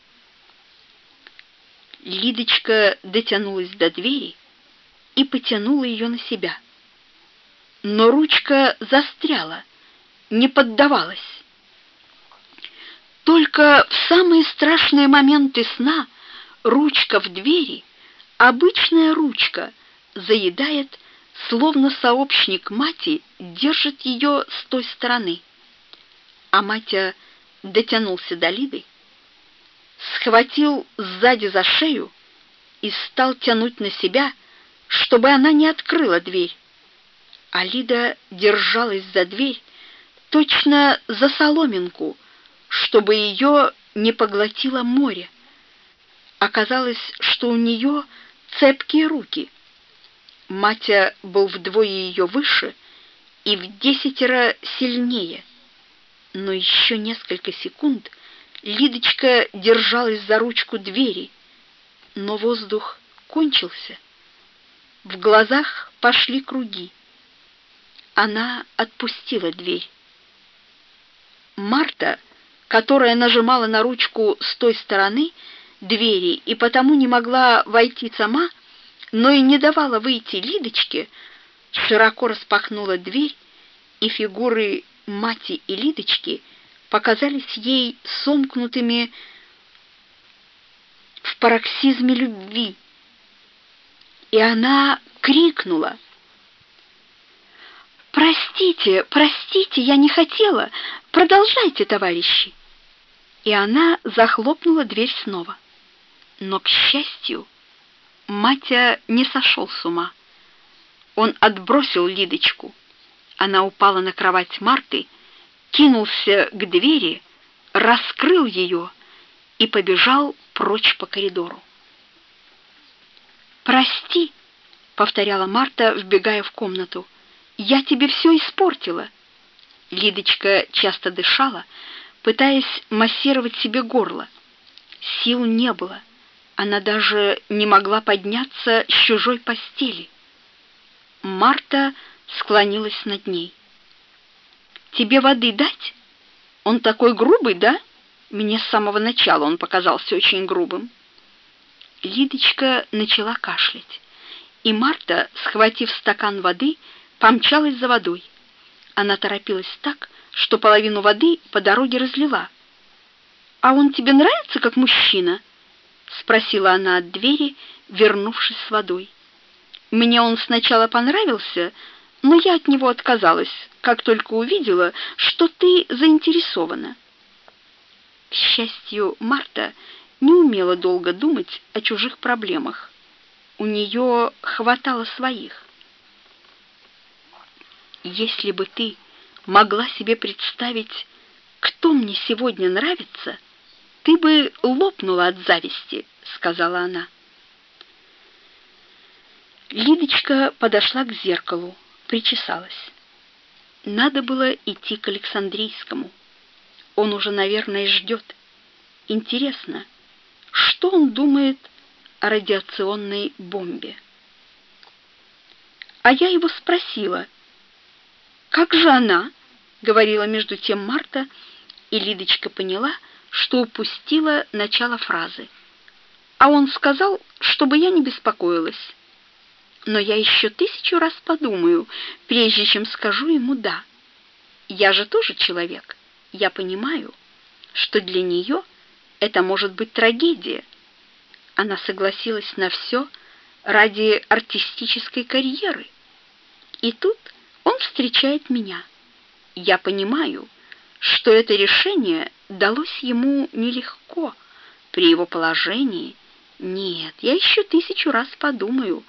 Speaker 1: Лидочка дотянулась до двери и потянула ее на себя. Но ручка застряла, не поддавалась. Только в самые страшные моменты сна ручка в двери, обычная ручка, заедает, словно сообщник мати держит ее с той стороны. А Матя дотянулся до Лиды, схватил сзади за шею и стал тянуть на себя, чтобы она не открыла дверь. А Лида держалась за дверь, точно за соломинку, чтобы ее не поглотило море. Оказалось, что у нее цепкие руки. Матя был вдвое ее выше и в десятеро сильнее. Но еще несколько секунд — Лидочка держалась за ручку двери, но воздух кончился. В глазах пошли круги. Она отпустила дверь. Марта, которая нажимала на ручку с той стороны двери и потому не могла войти сама, но и не давала выйти Лидочке, широко распахнула дверь, и фигуры Мати и Лидочки — показались ей сомкнутыми в пароксизме любви. И она крикнула: "Простите, простите, я не хотела. Продолжайте, товарищи". И она захлопнула дверь снова. Но к счастью, Матя не сошел с ума. Он отбросил Лидочку. Она упала на кровать Марты, кинулся к двери, раскрыл ее и побежал прочь по коридору. «Прости», — повторяла Марта, вбегая в комнату, — «я тебе все испортила». Лидочка часто дышала, пытаясь массировать себе горло. Сил не было. Она даже не могла подняться с чужой постели. Марта склонилась над ней. «Тебе воды дать? Он такой грубый, да? Мне с самого начала он показался очень грубым». Лидочка начала кашлять, и Марта, схватив стакан воды, помчалась за водой. Она торопилась так, что половину воды по дороге разлила. «А он тебе нравится как мужчина?» — спросила она от двери, вернувшись с водой. «Мне он сначала понравился, но я от него отказалась, как только увидела, что ты заинтересована». К счастью, Марта не умела долго думать о чужих проблемах. У нее хватало своих. Если бы ты могла себе представить, кто мне сегодня нравится, ты бы лопнула от зависти, сказала она. Лидочка подошла к зеркалу, причесалась. Надо было идти к Александрийскому. Он уже, наверное, ждет. Интересно, что он думает о радиационной бомбе? А я его спросила, как же она? говорила между тем Марта, и Лидочка поняла, что упустила начало фразы. А он сказал, чтобы я не беспокоилась. Но я еще тысячу раз подумаю, прежде чем скажу ему «да». Я же тоже человек. Я понимаю, что для нее это может быть трагедия. Она согласилась на все ради артистической карьеры. И тут он встречает меня. Я понимаю, что это решение далось ему нелегко. При его положении нет, я еще тысячу раз подумаю,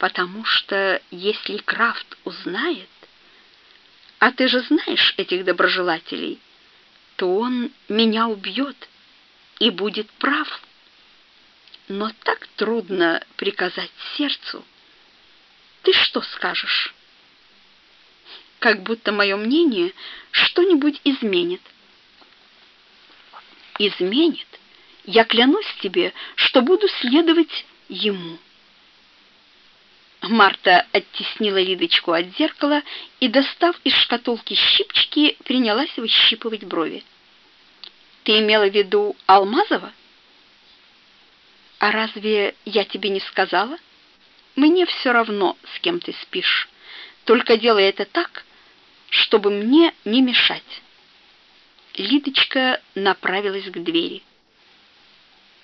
Speaker 1: потому что если Крафт узнает, а ты же знаешь этих доброжелателей, то он меня убьет и будет прав. Но так трудно приказать сердцу. Ты что скажешь? как будто мое мнение что-нибудь изменит. Изменит? Я клянусь тебе, что буду следовать ему. Марта оттеснила Лидочку от зеркала и, достав из шкатулки щипчики, принялась выщипывать брови. Ты имела в виду Алмазова? А разве я тебе не сказала? Мне все равно, с кем ты спишь. Только делай это так, чтобы мне не мешать. Лидочка направилась к двери.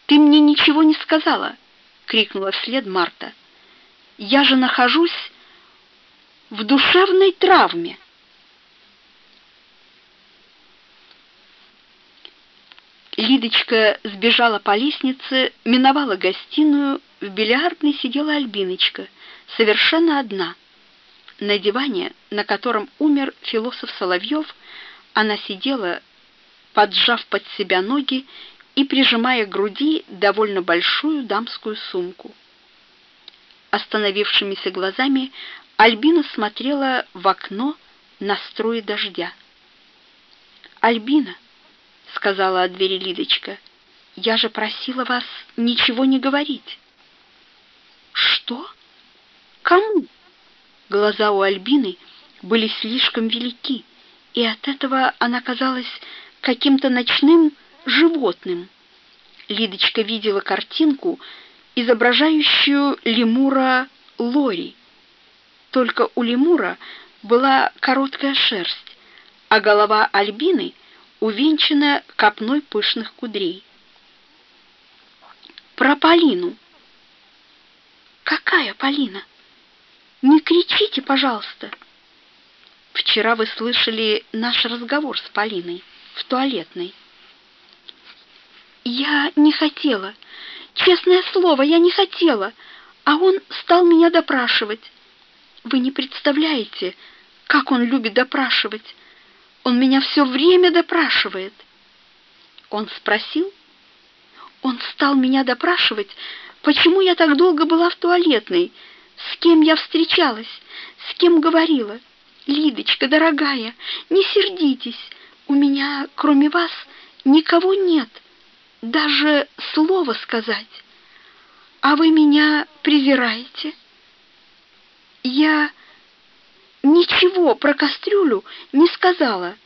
Speaker 1: «Ты мне ничего не сказала!» — крикнула вслед Марта. «Я же нахожусь в душевной травме!» Лидочка сбежала по лестнице, миновала гостиную, в бильярдной сидела Альбиночка, совершенно одна — на диване, на котором умер философ Соловьев, она сидела, поджав под себя ноги и прижимая к груди довольно большую дамскую сумку. Остановившимися глазами Альбина смотрела в окно на струи дождя. «Альбина», — сказала от двери Лидочка, — «я же просила вас ничего не говорить». «Что? Кому?» Глаза у Альбины были слишком велики, и от этого она казалась каким-то ночным животным. Лидочка видела картинку, изображающую лемура Лори. Только у лемура была короткая шерсть, а голова Альбины увенчана копной пышных кудрей. Про Полину. Какая Полина? Не кричите, пожалуйста. Вчера вы слышали наш разговор с Полиной в туалетной. Я не хотела. Честное слово, я не хотела. А он стал меня допрашивать. Вы не представляете, как он любит допрашивать. Он меня все время допрашивает. Он спросил, он стал меня допрашивать, почему я так долго была в туалетной, с кем я встречалась, с кем говорила. Лидочка, дорогая, не сердитесь, у меня, кроме вас, никого нет, даже слова сказать. А вы меня презираете? Я ничего про кастрюлю не сказала,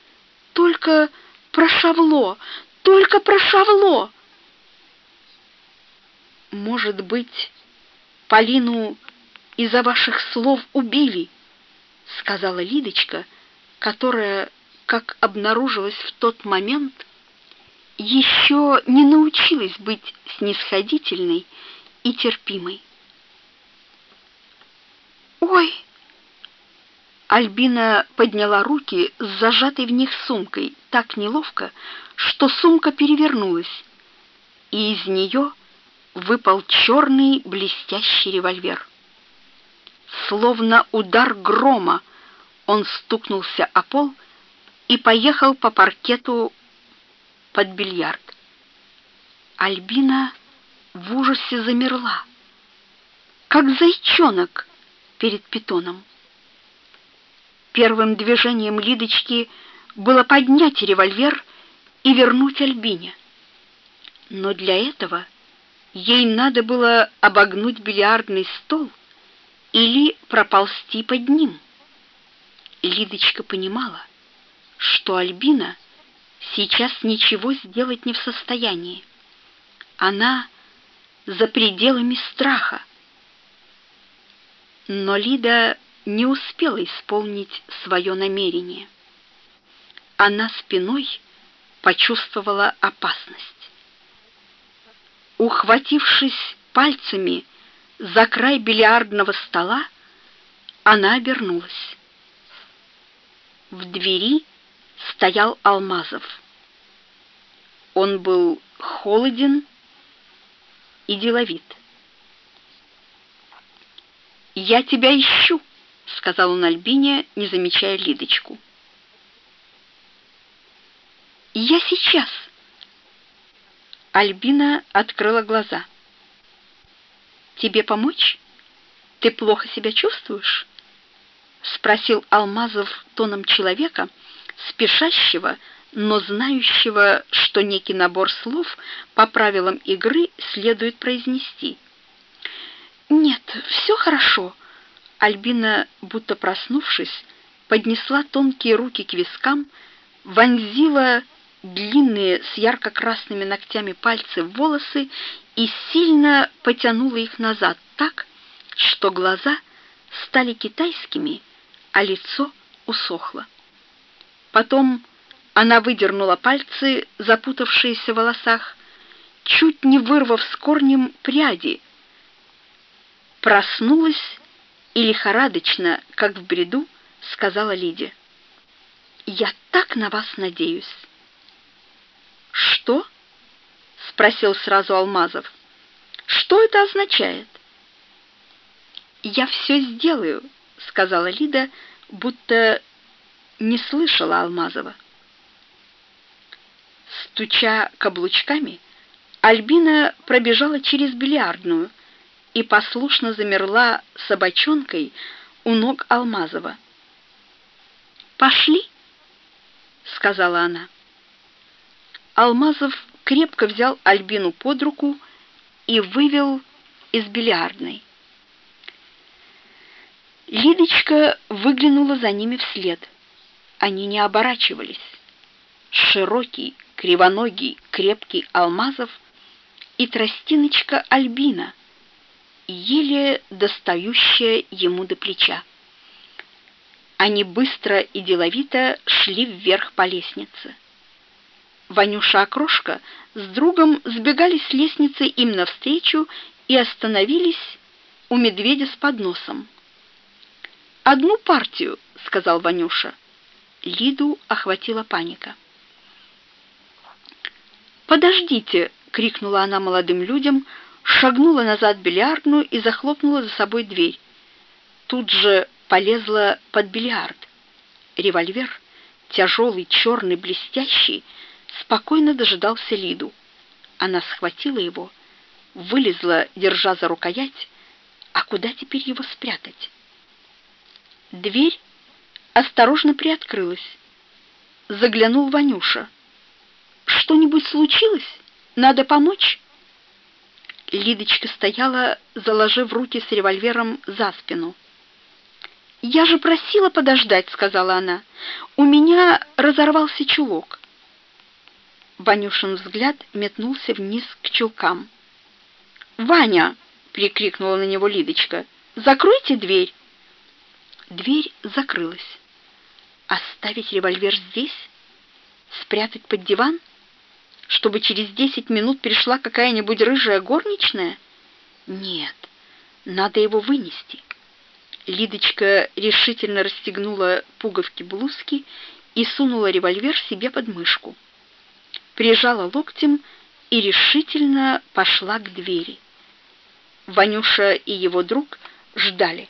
Speaker 1: только про шавло, только про шавло. Может быть, Полину из-за ваших слов убили, сказала Лидочка, которая, как обнаружилось в тот момент, еще не научилась быть снисходительной и терпимой. Ой! Альбина подняла руки с зажатой в них сумкой так неловко, что сумка перевернулась, и из нее выпал черный блестящий револьвер. Словно удар грома он стукнулся о пол и поехал по паркету под бильярд. Альбина в ужасе замерла, как зайчонок перед питоном. Первым движением Лидочки было поднять револьвер и вернуть Альбине. Но для этого ей надо было обогнуть бильярдный стол или проползти под ним. Лидочка понимала, что Альбина сейчас ничего сделать не в состоянии. Она за пределами страха. Но Лида не успела исполнить свое намерение. Она спиной почувствовала опасность. Ухватившись пальцами за край бильярдного стола, она обернулась. В двери стоял Алмазов. Он был холоден и деловит. «Я тебя ищу», — сказал он Альбине, не замечая Лидочку. «Я сейчас». Альбина открыла глаза. «Тебе помочь? Ты плохо себя чувствуешь?» — спросил Алмазов тоном человека, спешащего, но знающего, что некий набор слов по правилам игры следует произнести. «Нет, все хорошо». Альбина, будто проснувшись, поднесла тонкие руки к вискам, вонзила длинные с ярко-красными ногтями пальцы в волосы и сильно потянула их назад так, что глаза стали китайскими, а лицо усохло. Потом она выдернула пальцы, запутавшиеся в волосах, чуть не вырвав с корнем пряди. Проснулась и лихорадочно, как в бреду, сказала Лиде: "Я так на вас надеюсь". Что? спросил сразу Алмазов. Что это означает? Я все сделаю, сказала Лида, будто не слышала Алмазова. Стуча каблучками, Альбина пробежала через бильярдную и послушно замерла собачонкой у ног Алмазова. «Пошли!» — сказала она. Алмазов крепко взял Альбину под руку и вывел из бильярдной. Лидочка выглянула за ними вслед. Они не оборачивались. Широкий, кривоногий, крепкий Алмазов и тростиночка Альбина, еле достающая ему до плеча. Они быстро и деловито шли вверх по лестнице. Ванюша Окрошка с другом сбегали с лестницы им навстречу и остановились у медведя с подносом. «Одну партию», — сказал Ванюша. Лиду охватила паника. «Подождите!» — крикнула она молодым людям, шагнула назад в бильярдную и захлопнула за собой дверь. Тут же полезла под бильярд. Револьвер, тяжелый, черный, блестящий, спокойно дожидался Лиду. Она схватила его, вылезла, держа за рукоять, а куда теперь его спрятать? Дверь осторожно приоткрылась. Заглянул Ванюша. «Что-нибудь случилось? Надо помочь?» Лидочка стояла, заложив руки с револьвером за спину. «Я же просила подождать», — сказала она. «У меня разорвался чулок». Ванюшин взгляд метнулся вниз к чулкам. «Ваня!» — прикрикнула на него Лидочка. «Закройте дверь!» Дверь закрылась. Оставить револьвер здесь? Спрятать под диван? Чтобы через десять минут пришла какая-нибудь рыжая горничная? Нет, надо его вынести. Лидочка решительно расстегнула пуговки блузки и сунула револьвер себе под мышку. Прижала локтем и решительно пошла к двери. Ванюша и его друг ждали.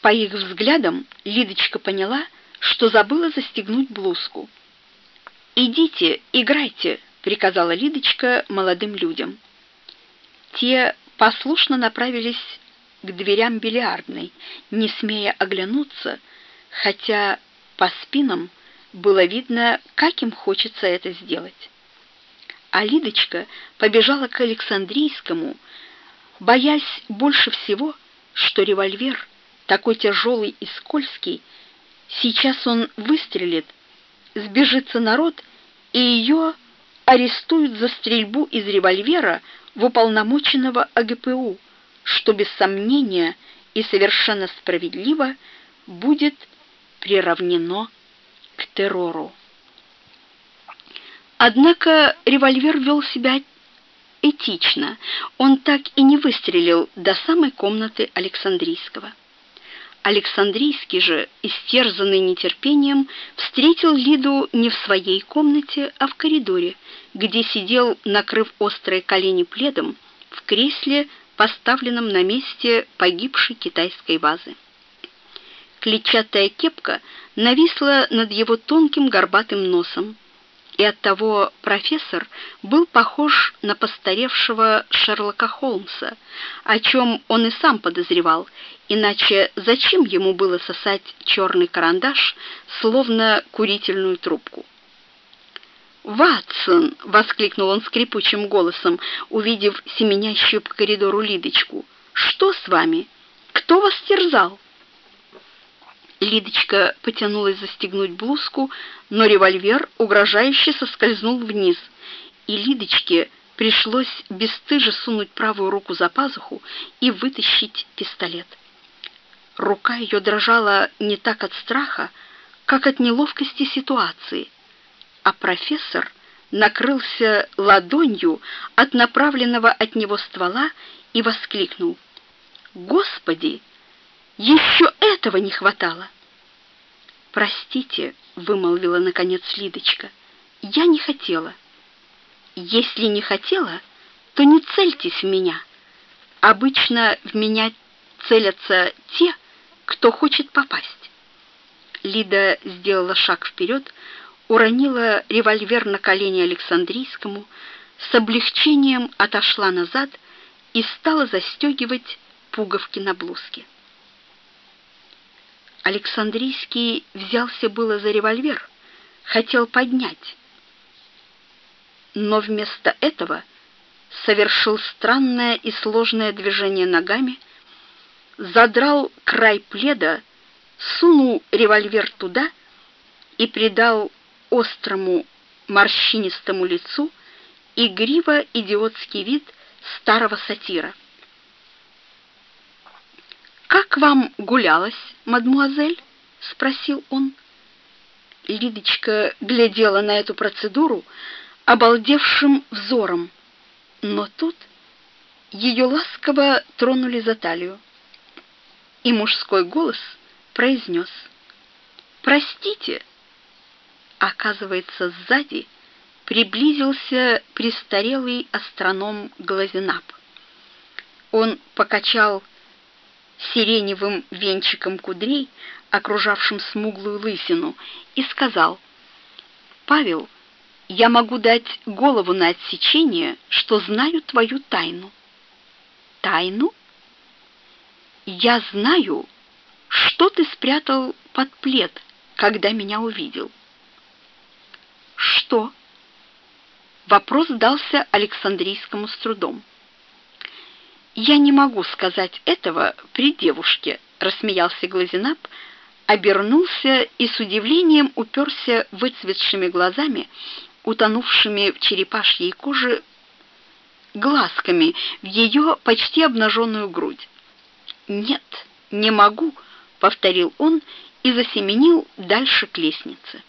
Speaker 1: По их взглядам Лидочка поняла, что забыла застегнуть блузку. «Идите, играйте», — приказала Лидочка молодым людям. Те послушно направились к дверям бильярдной, не смея оглянуться, хотя по спинам было видно, как им хочется это сделать. А Лидочка побежала к Александрийскому, боясь больше всего, что револьвер, такой тяжелый и скользкий, сейчас он выстрелит, сбежится народ, и ее арестуют за стрельбу из револьвера в уполномоченного АГПУ, что без сомнения и совершенно справедливо будет приравнено к террору. Однако револьвер вел себя этично. Он так и не выстрелил до самой комнаты Александрийского. Александрийский же, истерзанный нетерпением, встретил Лиду не в своей комнате, а в коридоре, где сидел, накрыв острые колени пледом, в кресле, поставленном на месте погибшей китайской вазы. Клетчатая кепка нависла над его тонким горбатым носом, и оттого профессор был похож на постаревшего Шерлока Холмса, о чем он и сам подозревал, иначе зачем ему было сосать черный карандаш, словно курительную трубку? «Ватсон!» — воскликнул он скрипучим голосом, увидев семенящую по коридору Лидочку. «Что с вами? Кто вас терзал?» Лидочка потянулась застегнуть блузку, но револьвер угрожающе соскользнул вниз, и Лидочке пришлось бесстыже сунуть правую руку за пазуху и вытащить пистолет. Рука ее дрожала не так от страха, как от неловкости ситуации, а профессор накрылся ладонью от направленного от него ствола и воскликнул: "Господи, еще этого не хватало!" «Простите», — вымолвила наконец Лидочка, — «я не хотела». «Если не хотела, то не цельтесь в меня. Обычно в меня целятся те, кто хочет попасть». Лида сделала шаг вперед, уронила револьвер на колени Александрийскому, с облегчением отошла назад и стала застегивать пуговки на блузке. Александрийский взялся было за револьвер, хотел поднять, но вместо этого совершил странное и сложное движение ногами, задрал край пледа, сунул револьвер туда и придал острому морщинистому лицу игриво идиотский вид старого сатира. «Как вам гулялось, мадмуазель?» — спросил он. Лидочка глядела на эту процедуру обалдевшим взором, но тут ее ласково тронули за талию, и мужской голос произнес «Простите!» Оказывается, сзади приблизился престарелый астроном Глазенап. Он покачал сиреневым венчиком кудрей, окружавшим смуглую лысину, и сказал, «Павел, я могу дать голову на отсечение, что знаю твою тайну». «Тайну?» «Я знаю, что ты спрятал под плед, когда меня увидел». «Что?» Вопрос дался Александрийскому с трудом. «Я не могу сказать этого при девушке», — рассмеялся Глазенап, обернулся и с удивлением уперся выцветшими глазами, утонувшими в черепашьей коже, глазками в ее почти обнаженную грудь. «Нет, не могу», — повторил он и засеменил дальше к лестнице.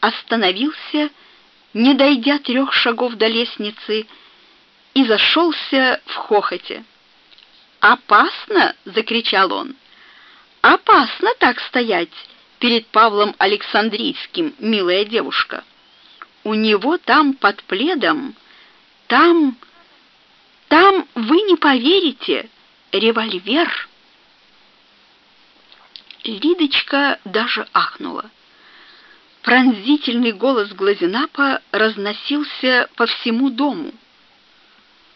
Speaker 1: Остановился, не дойдя трех шагов до лестницы, и зашелся в хохоте. «Опасно!» — закричал он. «Опасно так стоять перед Павлом Александрийским, милая девушка. У него там под пледом, там, там, вы не поверите, револьвер». Лидочка даже ахнула. Пронзительный голос Глазенапа разносился по всему дому.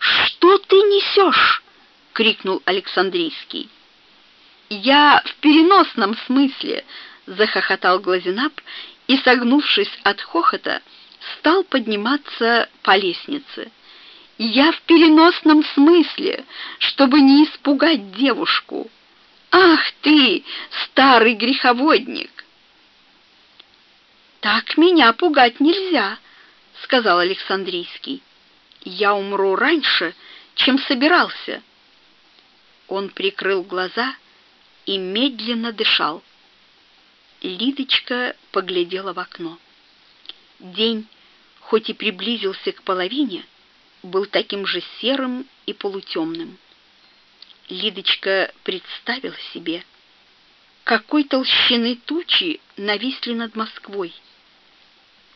Speaker 1: «Что ты несешь?» — крикнул Александрийский. «Я в переносном смысле!» — захохотал Глазенап и, согнувшись от хохота, стал подниматься по лестнице. «Я в переносном смысле, чтобы не испугать девушку! Ах ты, старый греховодник!» «Так меня пугать нельзя», — сказал Александрийский я умру раньше, чем собирался. Он прикрыл глаза и медленно дышал. Лидочка поглядела в окно. День, хоть и приблизился к половине, был таким же серым и полутемным. Лидочка представила себе, какой толщины тучи нависли над Москвой.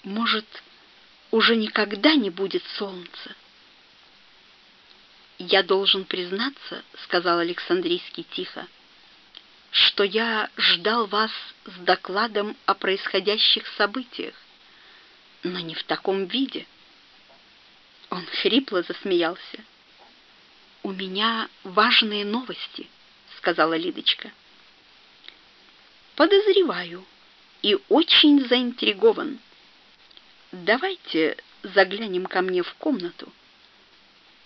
Speaker 1: Может, уже никогда не будет солнца. «Я должен признаться, — сказал Александрийский тихо, — что я ждал вас с докладом о происходящих событиях, но не в таком виде». Он хрипло засмеялся. «У меня важные новости», — сказала Лидочка. «Подозреваю и очень заинтригован», Давайте заглянем ко мне в комнату.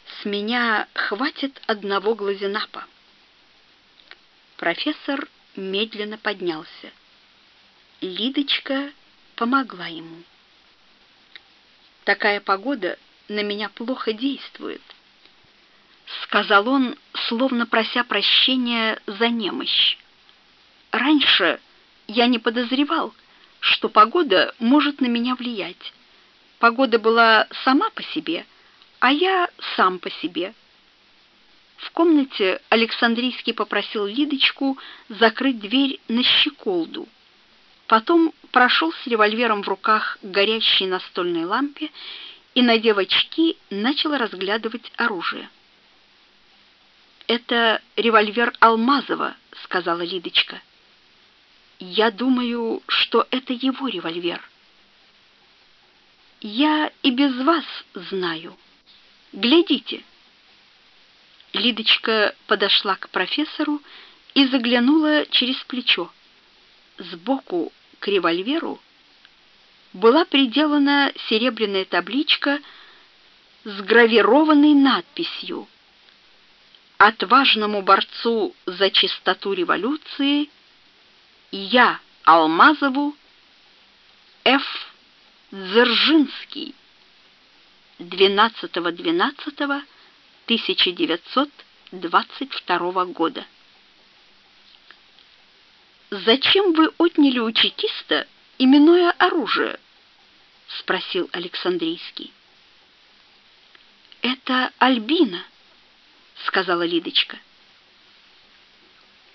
Speaker 1: С меня хватит одного глазенапа. Профессор медленно поднялся. Лидочка помогла ему. Такая погода на меня плохо действует, сказал он, словно прося прощения за немощь. Раньше я не подозревал, что погода может на меня влиять. Погода была сама по себе, а я сам по себе. В комнате Александрийский попросил Лидочку закрыть дверь на щеколду. Потом прошел с револьвером в руках горящей настольной лампе и, надев очки, начал разглядывать оружие. «Это револьвер Алмазова», — сказала Лидочка. «Я думаю, что это его револьвер». Я и без вас знаю. Глядите. Лидочка подошла к профессору и заглянула через плечо. Сбоку к револьверу была приделана серебряная табличка с гравированной надписью «Отважному борцу за чистоту революции я, Алмазову, Ф. Дзержинский 12.12.1922 года. «Зачем вы отняли у чекиста именное оружие?» — спросил Александрийский. «Это Альбина», — сказала Лидочка.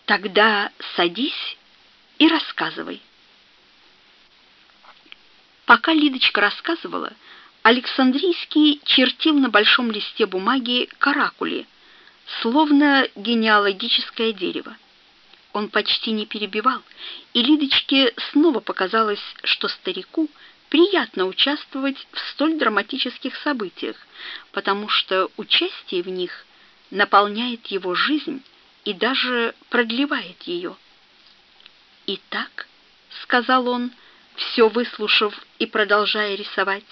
Speaker 1: «Тогда садись и рассказывай». Пока Лидочка рассказывала, Александрийский чертил на большом листе бумаги каракули, словно генеалогическое дерево. Он почти не перебивал, и Лидочке снова показалось, что старику приятно участвовать в столь драматических событиях, потому что участие в них наполняет его жизнь и даже продлевает ее. «Итак», — сказал он, все выслушав и продолжая рисовать,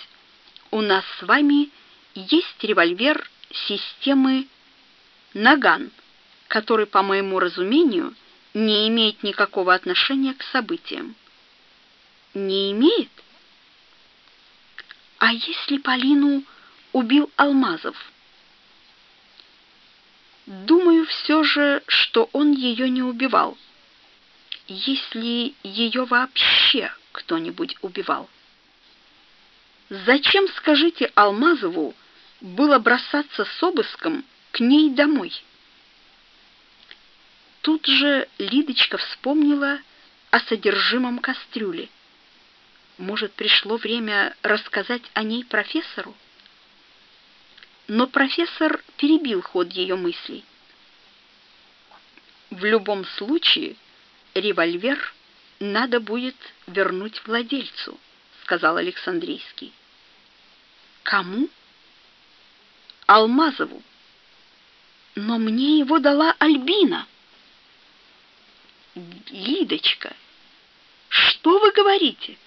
Speaker 1: у нас с вами есть револьвер системы Наган, который, по моему разумению, не имеет никакого отношения к событиям. Не имеет? А если Полину убил Алмазов? Думаю все же, что он ее не убивал. Если ее вообще кто-нибудь убивал. Зачем, скажите, Алмазову было бросаться с обыском к ней домой? Тут же Лидочка вспомнила о содержимом кастрюли. Может, пришло время рассказать о ней профессору? Но профессор перебил ход ее мыслей. В любом случае, револьвер надо будет вернуть владельцу, сказал Александрийский. Кому? Алмазову. Но мне его дала Альбина. Лидочка, что вы говорите?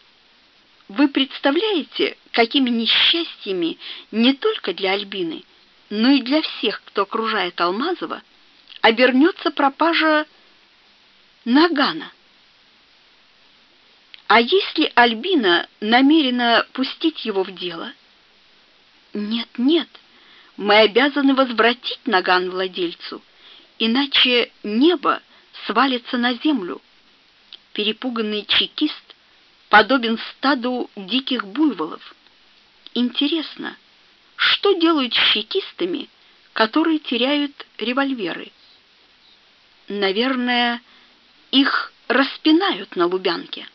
Speaker 1: Вы представляете, какими несчастьями не только для Альбины, но и для всех, кто окружает Алмазова, обернется пропажа Нагана? А если Альбина намерена пустить его в дело? Нет, нет, мы обязаны возвратить наган владельцу, иначе небо свалится на землю. Перепуганный чекист подобен стаду диких буйволов. Интересно, что делают с чекистами, которые теряют револьверы? Наверное, их распинают на Лубянке.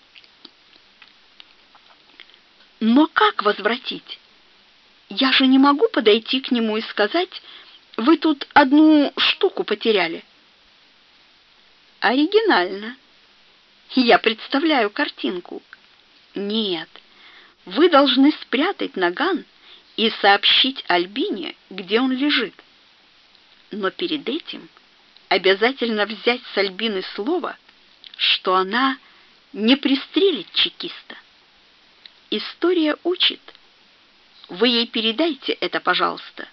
Speaker 1: Но как возвратить? Я же не могу подойти к нему и сказать, вы тут одну штуку потеряли. Оригинально. Я представляю картинку. Нет, вы должны спрятать наган и сообщить Альбине, где он лежит. Но перед этим обязательно взять с Альбины слово, что она не пристрелит чекиста. История учит — вы ей передайте это, пожалуйста,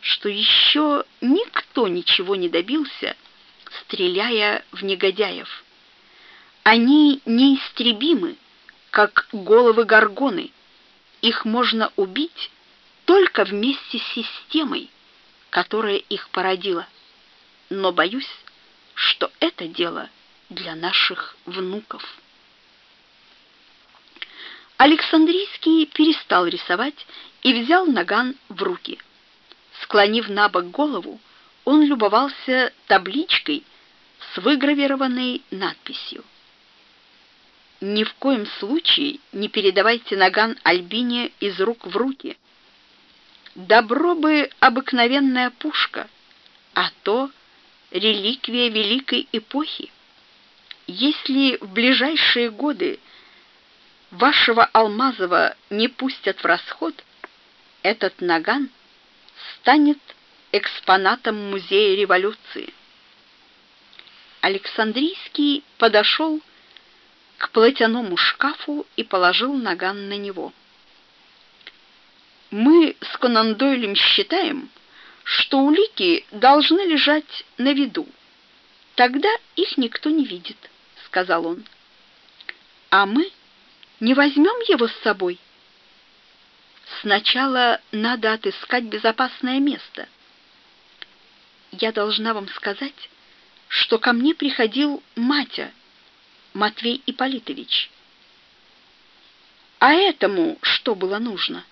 Speaker 1: что еще никто ничего не добился, стреляя в негодяев. Они неистребимы, как головы горгоны. Их можно убить только вместе с системой, которая их породила. Но боюсь, что это дело для наших внуков. Александрийский перестал рисовать и взял наган в руки. Склонив на бок голову, он любовался табличкой с выгравированной надписью. Ни в коем случае не передавайте наган Альбине из рук в руки. Добро бы обыкновенная пушка, а то реликвия великой эпохи. Если в ближайшие годы вашего Алмазова не пустят в расход, этот наган станет экспонатом музея революции. Александрийский подошел к платяному шкафу и положил наган на него. Мы с Конан Дойлем считаем, что улики должны лежать на виду. Тогда их никто не видит, сказал он. А мы не возьмем его с собой? Сначала надо отыскать безопасное место. Я должна вам сказать, что ко мне приходил Матя, Матвей Ипполитович. А этому что было нужно?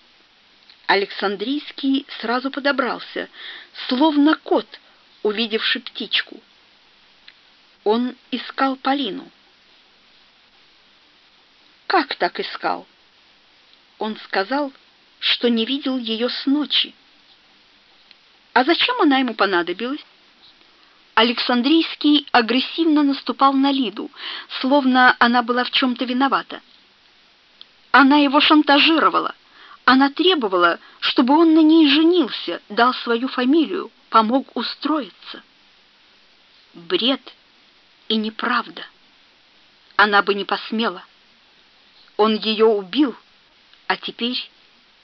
Speaker 1: Александрийский сразу подобрался, словно кот, увидевший птичку. Он искал Полину. Как так искал? Он сказал, что не видел ее с ночи. А зачем она ему понадобилась? Александрийский агрессивно наступал на Лиду, словно она была в чем-то виновата. Она его шантажировала. Она требовала, чтобы он на ней женился, дал свою фамилию, помог устроиться. Бред и неправда. Она бы не посмела. Он ее убил, а теперь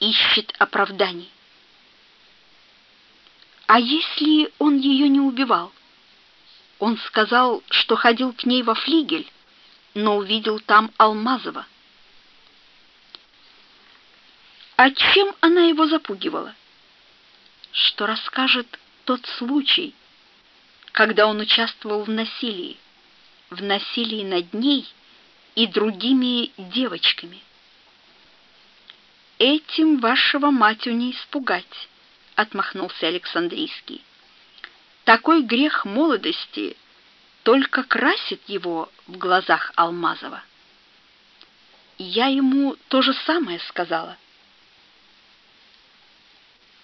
Speaker 1: ищет оправданий. А если он ее не убивал? Он сказал, что ходил к ней во флигель, но увидел там Алмазова. А чем она его запугивала? Что расскажет тот случай, когда он участвовал в насилии, в насилии над ней и другими девочками. Этим вашего матью не испугать, отмахнулся Александрийский. Такой грех молодости только красит его в глазах Алмазова. Я ему то же самое сказала.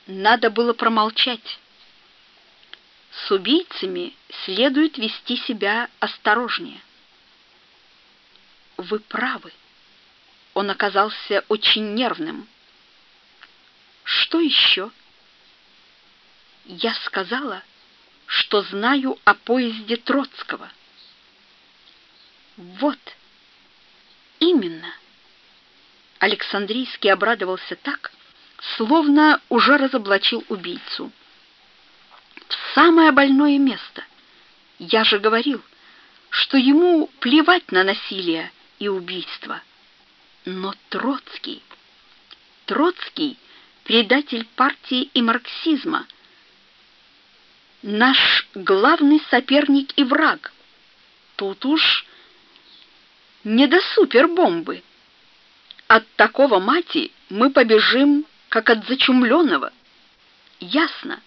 Speaker 1: Надо было промолчать. С убийцами следует вести себя осторожнее. Вы правы. Он оказался очень нервным. Что еще? Я сказала, что знаю о поезде Троцкого. Вот. Именно. Александрийский обрадовался так, словно уже разоблачил убийцу. В самое больное место. Я же говорил, что ему плевать на насилие и убийство. Но Троцкий, Троцкий предатель партии и марксизма — наш главный соперник и враг. Тут уж не до супербомбы. От такого мати мы побежим, как от зачумленного. Ясно,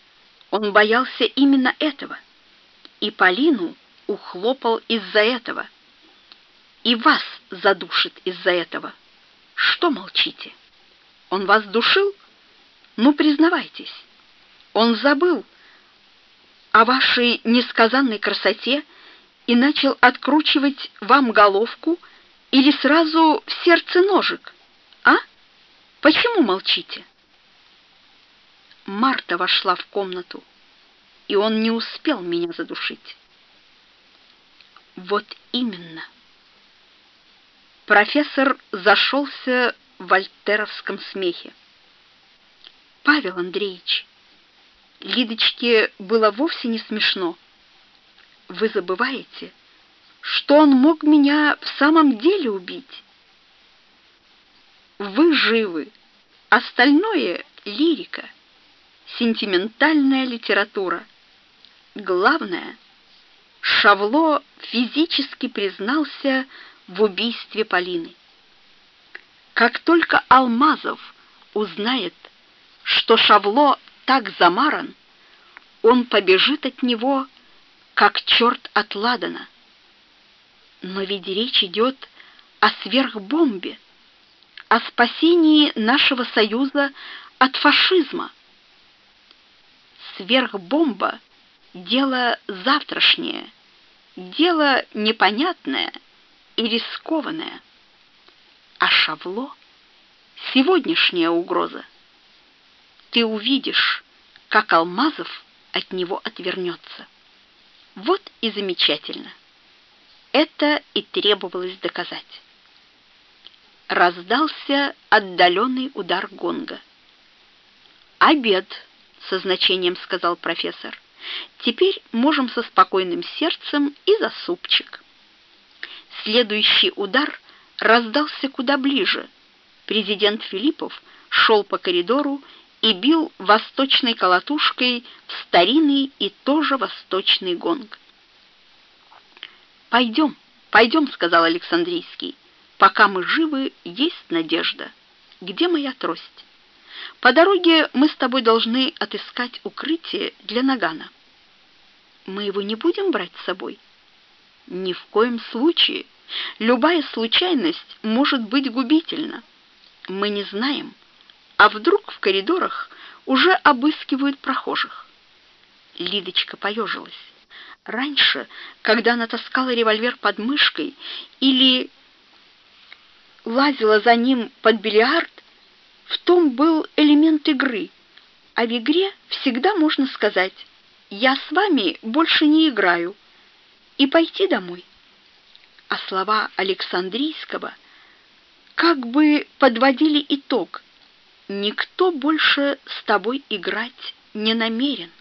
Speaker 1: он боялся именно этого. И Полину ухлопал из-за этого. И вас задушит из-за этого. Что молчите? Он вас душил? Ну, признавайтесь. Он забыл, о вашей несказанной красоте и начал откручивать вам головку или сразу в сердце ножик? А? Почему молчите? Марта вошла в комнату, и он не успел меня задушить. Вот именно. Профессор зашелся в вольтеровском смехе. Павел Андреевич, Лидочке было вовсе не смешно. Вы забываете, что он мог меня в самом деле убить. Вы живы, остальное — лирика, сентиментальная литература. Главное, Шавло физически признался в убийстве Полины. Как только Алмазов узнает, что Шавло так замаран, он побежит от него, как черт от ладана. Но ведь речь идет о сверхбомбе, о спасении нашего союза от фашизма. Сверхбомба — дело завтрашнее, дело непонятное и рискованное. А Шавло — сегодняшняя угроза ты увидишь, как Алмазов от него отвернется. Вот и замечательно. Это и требовалось доказать. Раздался отдаленный удар гонга. «Обед», — со значением сказал профессор. «Теперь можем со спокойным сердцем и за супчик». Следующий удар раздался куда ближе. Президент Филиппов шел по коридору и бил восточной колотушкой в старинный и тоже восточный гонг. «Пойдем, пойдем», — сказал Александрийский. «Пока мы живы, есть надежда. Где моя трость? По дороге мы с тобой должны отыскать укрытие для Нагана. Мы его не будем брать с собой?» «Ни в коем случае. Любая случайность может быть губительна. Мы не знаем» а вдруг в коридорах уже обыскивают прохожих. Лидочка поежилась. Раньше, когда она таскала револьвер под мышкой или лазила за ним под бильярд, в том был элемент игры, а в игре всегда можно сказать «я с вами больше не играю» и пойти домой. А слова Александрийского как бы подводили итог «никто больше с тобой играть не намерен».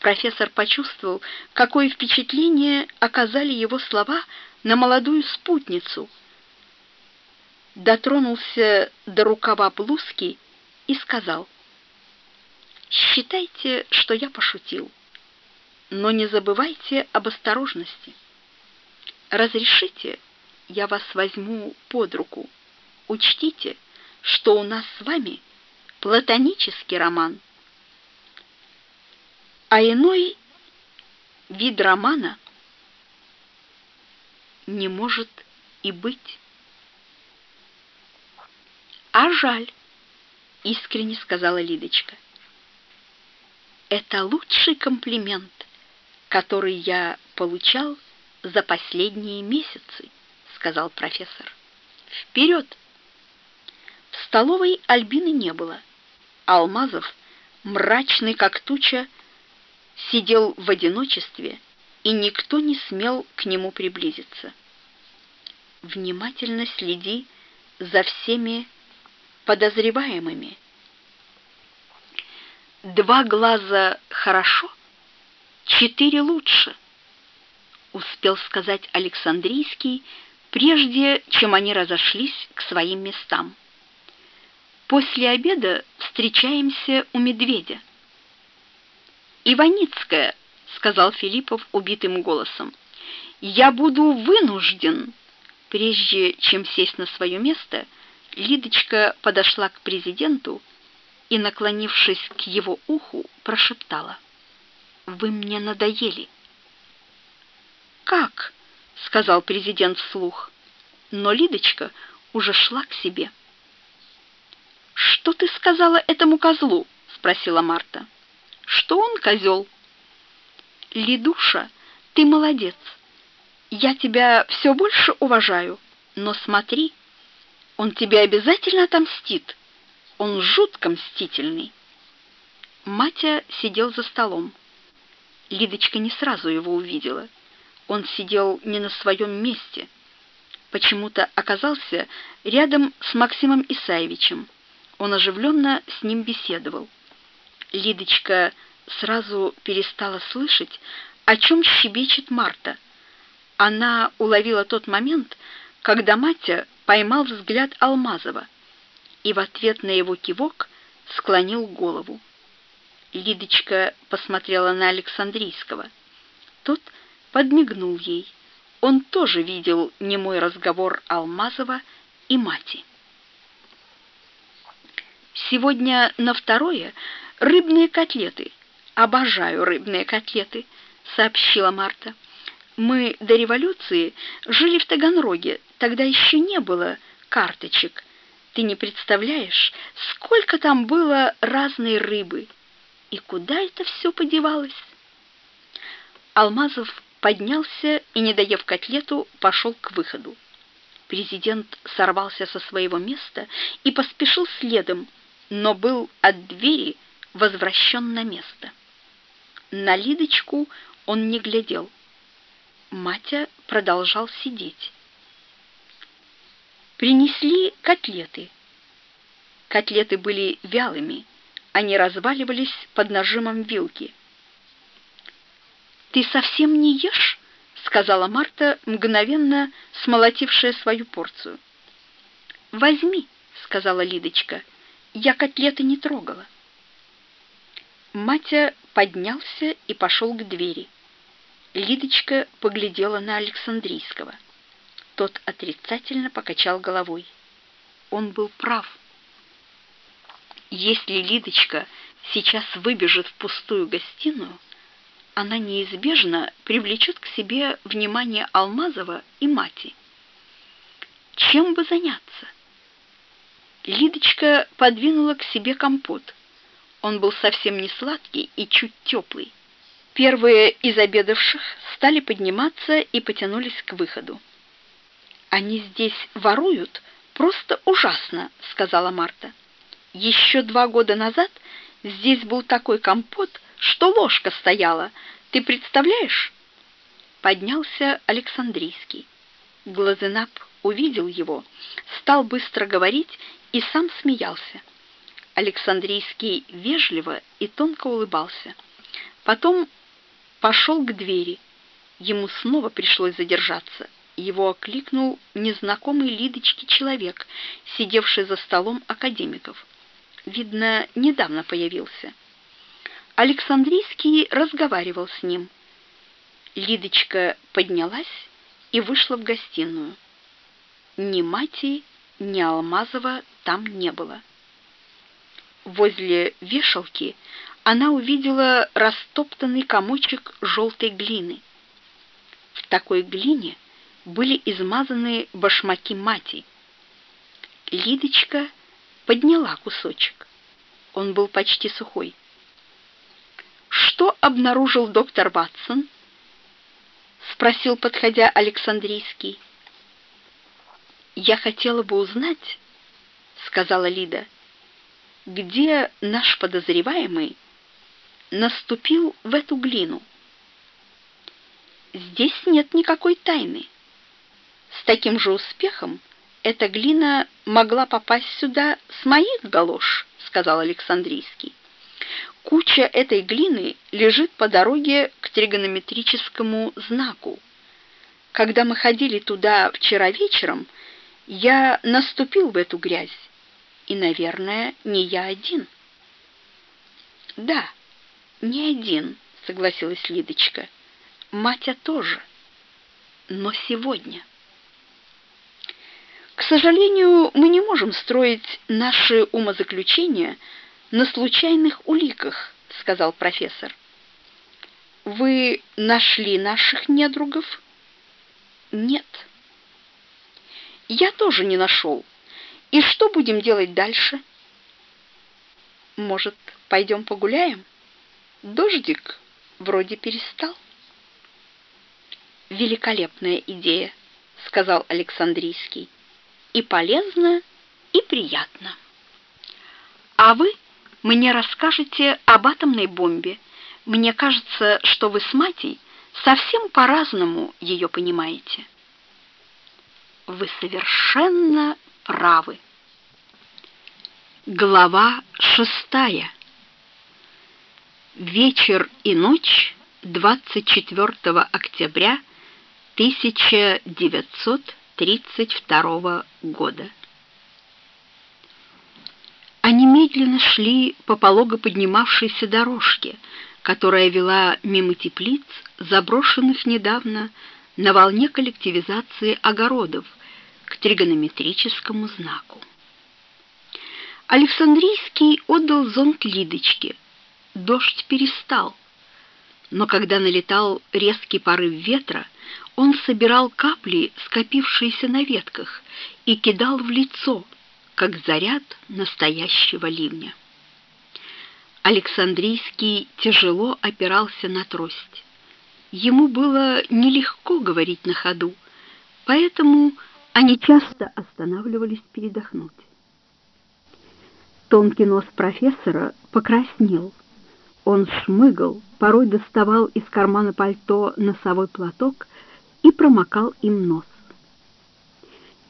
Speaker 1: Профессор почувствовал, какое впечатление оказали его слова на молодую спутницу. Дотронулся до рукава блузки и сказал, «Считайте, что я пошутил, но не забывайте об осторожности. Разрешите, я вас возьму под руку. Учтите, что у нас с вами платонический роман» а иной вид романа не может и быть. А жаль, искренне сказала Лидочка. Это лучший комплимент, который я получал за последние месяцы, сказал профессор. Вперед! В столовой Альбины не было. Алмазов, мрачный как туча, сидел в одиночестве, и никто не смел к нему приблизиться. Внимательно следи за всеми подозреваемыми. Два глаза хорошо, четыре лучше, успел сказать Александрийский, прежде чем они разошлись к своим местам. После обеда встречаемся у медведя. Иваницкая, сказал Филиппов убитым голосом. Я буду вынужден. Прежде чем сесть на свое место, Лидочка подошла к президенту и, наклонившись к его уху, прошептала: "Вы мне надоели". "Как?" сказал президент вслух. Но Лидочка уже шла к себе. "Что ты сказала этому козлу?" спросила Марта что он козел. Лидуша, ты молодец. Я тебя все больше уважаю, но смотри, он тебе обязательно отомстит. Он жутко мстительный. Матя сидел за столом. Лидочка не сразу его увидела. Он сидел не на своем месте. Почему-то оказался рядом с Максимом Исаевичем. Он оживленно с ним беседовал. Лидочка сразу перестала слышать, о чем щебечет Марта. Она уловила тот момент, когда Матя поймал взгляд Алмазова и в ответ на его кивок склонил голову. Лидочка посмотрела на Александрийского. Тот подмигнул ей. Он тоже видел немой разговор Алмазова и Мати. Сегодня на второе Рыбные котлеты. Обожаю рыбные котлеты, сообщила Марта. Мы до революции жили в Таганроге. Тогда еще не было карточек. Ты не представляешь, сколько там было разной рыбы. И куда это все подевалось? Алмазов поднялся и, не доев котлету, пошел к выходу. Президент сорвался со своего места и поспешил следом, но был от двери возвращен на место. На Лидочку он не глядел. Матя продолжал сидеть. Принесли котлеты. Котлеты были вялыми, они разваливались под нажимом вилки. «Ты совсем не ешь?» — сказала Марта, мгновенно смолотившая свою порцию. «Возьми», — сказала Лидочка, — «я котлеты не трогала». Матя поднялся и пошел к двери. Лидочка поглядела на Александрийского. Тот отрицательно покачал головой. Он был прав. Если Лидочка сейчас выбежит в пустую гостиную, она неизбежно привлечет к себе внимание Алмазова и Мати. Чем бы заняться? Лидочка подвинула к себе компот. Он был совсем не сладкий и чуть теплый. Первые из обедавших стали подниматься и потянулись к выходу. «Они здесь воруют просто ужасно», — сказала Марта. «Еще два года назад здесь был такой компот, что ложка стояла. Ты представляешь?» Поднялся Александрийский. Глазенап увидел его, стал быстро говорить и сам смеялся. Александрийский вежливо и тонко улыбался. Потом пошел к двери. Ему снова пришлось задержаться. Его окликнул незнакомый Лидочке человек, сидевший за столом академиков. Видно, недавно появился. Александрийский разговаривал с ним. Лидочка поднялась и вышла в гостиную. Ни Мати, ни Алмазова там не было. Возле вешалки она увидела растоптанный комочек желтой глины. В такой глине были измазаны башмаки мати. Лидочка подняла кусочек. Он был почти сухой. «Что обнаружил доктор Ватсон?» — спросил, подходя Александрийский. «Я хотела бы узнать», — сказала Лида, — «где наш подозреваемый наступил в эту глину?» «Здесь нет никакой тайны. С таким же успехом эта глина могла попасть сюда с моих галош», — сказал Александрийский. «Куча этой глины лежит по дороге к тригонометрическому знаку. Когда мы ходили туда вчера вечером, — я наступил в эту грязь, и, наверное, не я один. Да, не один, согласилась Лидочка. Матя тоже. Но сегодня. К сожалению, мы не можем строить наши умозаключения на случайных уликах, сказал профессор. Вы нашли наших недругов? Нет. Я тоже не нашел. И что будем делать дальше? Может, пойдем погуляем? Дождик вроде перестал. Великолепная идея, сказал Александрийский. И полезно, и приятно. А вы мне расскажете об атомной бомбе. Мне кажется, что вы с Матей совсем по-разному ее понимаете. Вы совершенно правы. Глава шестая. Вечер и ночь 24 октября 1932 года. Они медленно шли по полого поднимавшейся дорожке, которая вела мимо теплиц, заброшенных недавно на волне коллективизации огородов к тригонометрическому знаку. Александрийский отдал зонт Лидочке. Дождь перестал, но когда налетал резкий порыв ветра, он собирал капли, скопившиеся на ветках, и кидал в лицо, как заряд настоящего ливня. Александрийский тяжело опирался на трость. Ему было нелегко говорить на ходу, поэтому они часто останавливались передохнуть. Тонкий нос профессора покраснел. Он шмыгал, порой доставал из кармана пальто носовой платок и промокал им нос.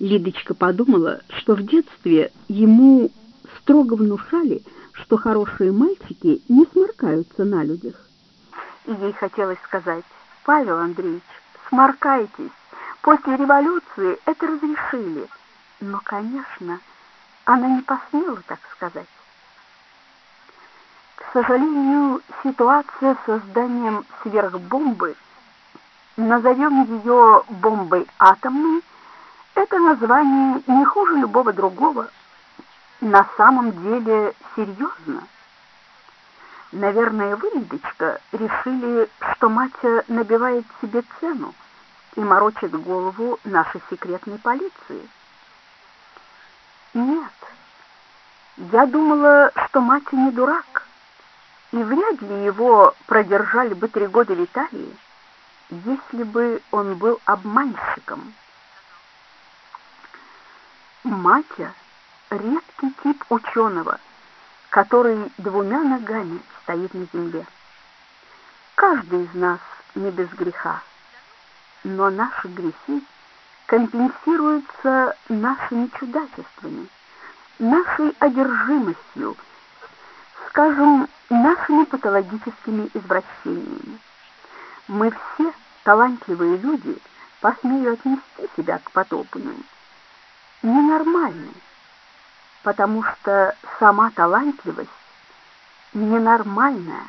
Speaker 1: Лидочка подумала, что в детстве ему строго внушали, что хорошие мальчики не сморкаются на людях. Ей хотелось сказать, Павел Андреевич, сморкайтесь. После революции это разрешили. Но, конечно, она не посмела так сказать. К сожалению, ситуация с созданием сверхбомбы, назовем ее бомбой атомной, это название не хуже любого другого. На самом деле серьезно. Наверное, вы, Лидочка, решили, что мать набивает себе цену и морочит голову нашей секретной полиции. Нет, Я думала, что Матя не дурак, и вряд ли его продержали бы три года в Италии, если бы он был обманщиком. Матя — редкий тип ученого, который двумя ногами стоит на земле. Каждый из нас не без греха, но наши грехи компенсируются нашими чудачествами, нашей одержимостью, скажем, нашими патологическими извращениями. Мы все, талантливые люди, посмею отнести себя к подобным, ненормальны, потому что сама талантливость ненормальная,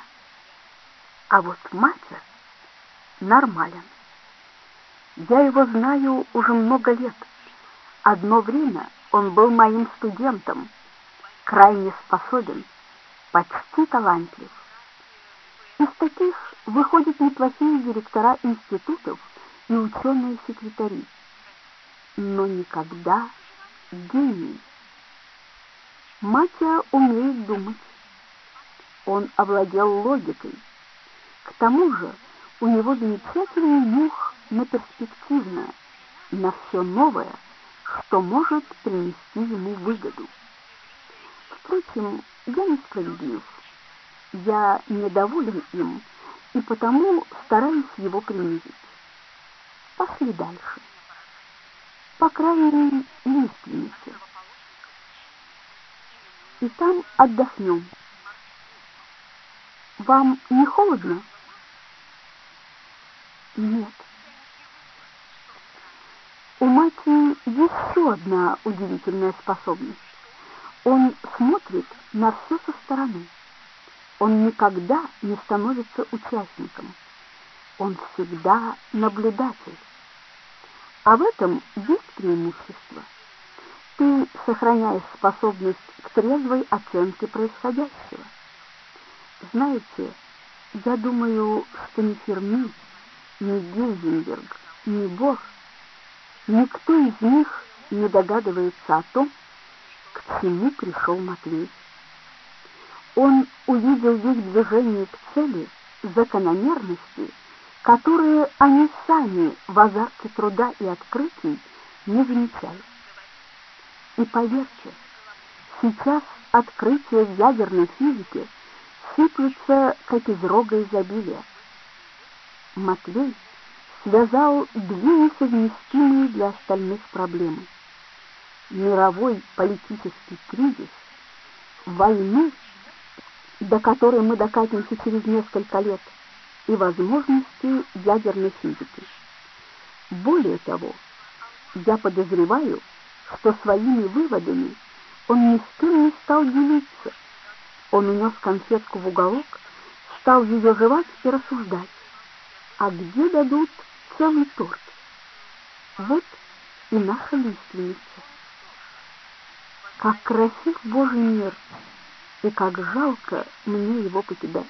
Speaker 1: а вот Матя нормален. Я его знаю уже много лет. Одно время он был моим студентом, крайне способен, почти талантлив. Из таких выходят неплохие директора институтов и ученые-секретари, но никогда гений. Матя умеет думать. Он овладел логикой. К тому же у него замечательный нюх на перспективное, на все новое, что может принести ему выгоду. Впрочем, я несправедлив. Я недоволен им и потому стараюсь его принизить. Пошли дальше. По крайней лиственнице. И там отдохнем. Вам не холодно? Нет. У Мати еще одна удивительная способность. Он смотрит на все со стороны. Он никогда не становится участником. Он всегда наблюдатель. А в этом есть преимущество. Ты сохраняешь способность к трезвой оценке происходящего. Знаете, я думаю, что ни Ферми, ни Гейзенберг, ни Бог Никто из них не догадывается о том, к чему пришел Матвей. Он увидел в их движении к цели закономерности, которые они сами в азарте труда и открытий не замечали. И поверьте, сейчас открытия в ядерной физике сыплются, как из рога изобилия. Матвей связал две несовместимые для остальных проблемы. Мировой политический кризис, войну, до которой мы докатимся через несколько лет, и возможности ядерной физики. Более того, я подозреваю, что своими выводами он ни с кем не стал делиться. Он унес конфетку в уголок, стал ее жевать и рассуждать. А где дадут целый торт. Вот и наша лиственница. Как красив Божий мир, и как жалко мне его покидать.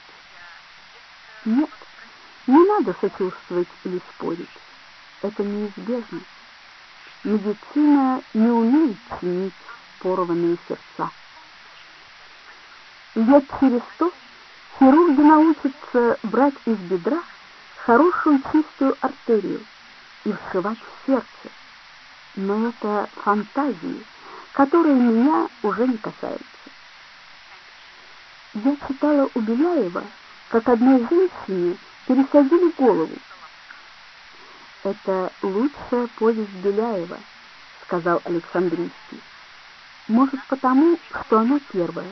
Speaker 1: Нет, не надо сочувствовать или спорить. Это неизбежно. Медицина не умеет чинить порванные сердца. Лет через сто хирурги научатся брать из бедра хорошую чистую артерию и вшивать в сердце. Но это фантазии, которые меня уже не касаются. Я читала у Беляева, как одной женщине пересадили голову. «Это лучшая повесть Беляева», — сказал Александрийский. «Может, потому, что она первая.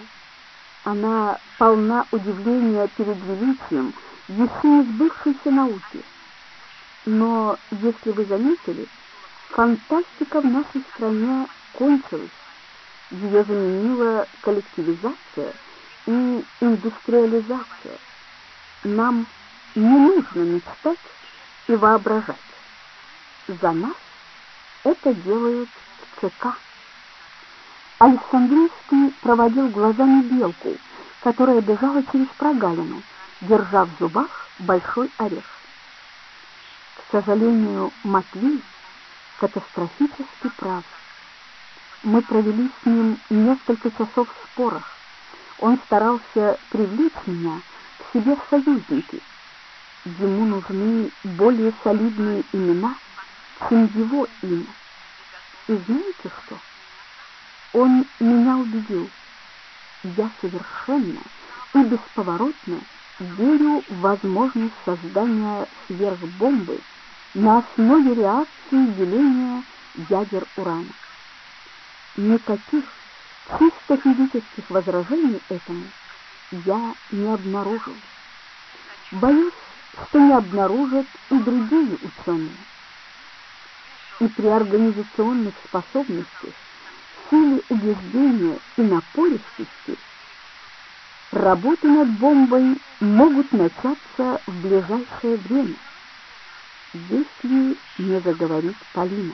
Speaker 1: Она полна удивления перед величием, еще не сбывшейся науки. Но, если вы заметили, фантастика в нашей стране кончилась. Ее заменила коллективизация и индустриализация. Нам не нужно мечтать и воображать. За нас это делают ЦК. Александрийский проводил глазами белку, которая бежала через прогалину, держа в зубах большой орех. К сожалению, Матвей катастрофически прав. Мы провели с ним несколько часов в спорах. Он старался привлечь меня к себе в союзники. Ему нужны более солидные имена, чем его имя. И знаете что? Он меня убедил. Я совершенно и бесповоротно верю в возможность создания сверхбомбы на основе реакции деления ядер урана. Никаких чисто физических возражений этому я не обнаружил. Боюсь, что не обнаружат и другие ученые. И при организационных способностях, силе убеждения и напористости работы над бомбой могут начаться в ближайшее время, если не заговорит Полина.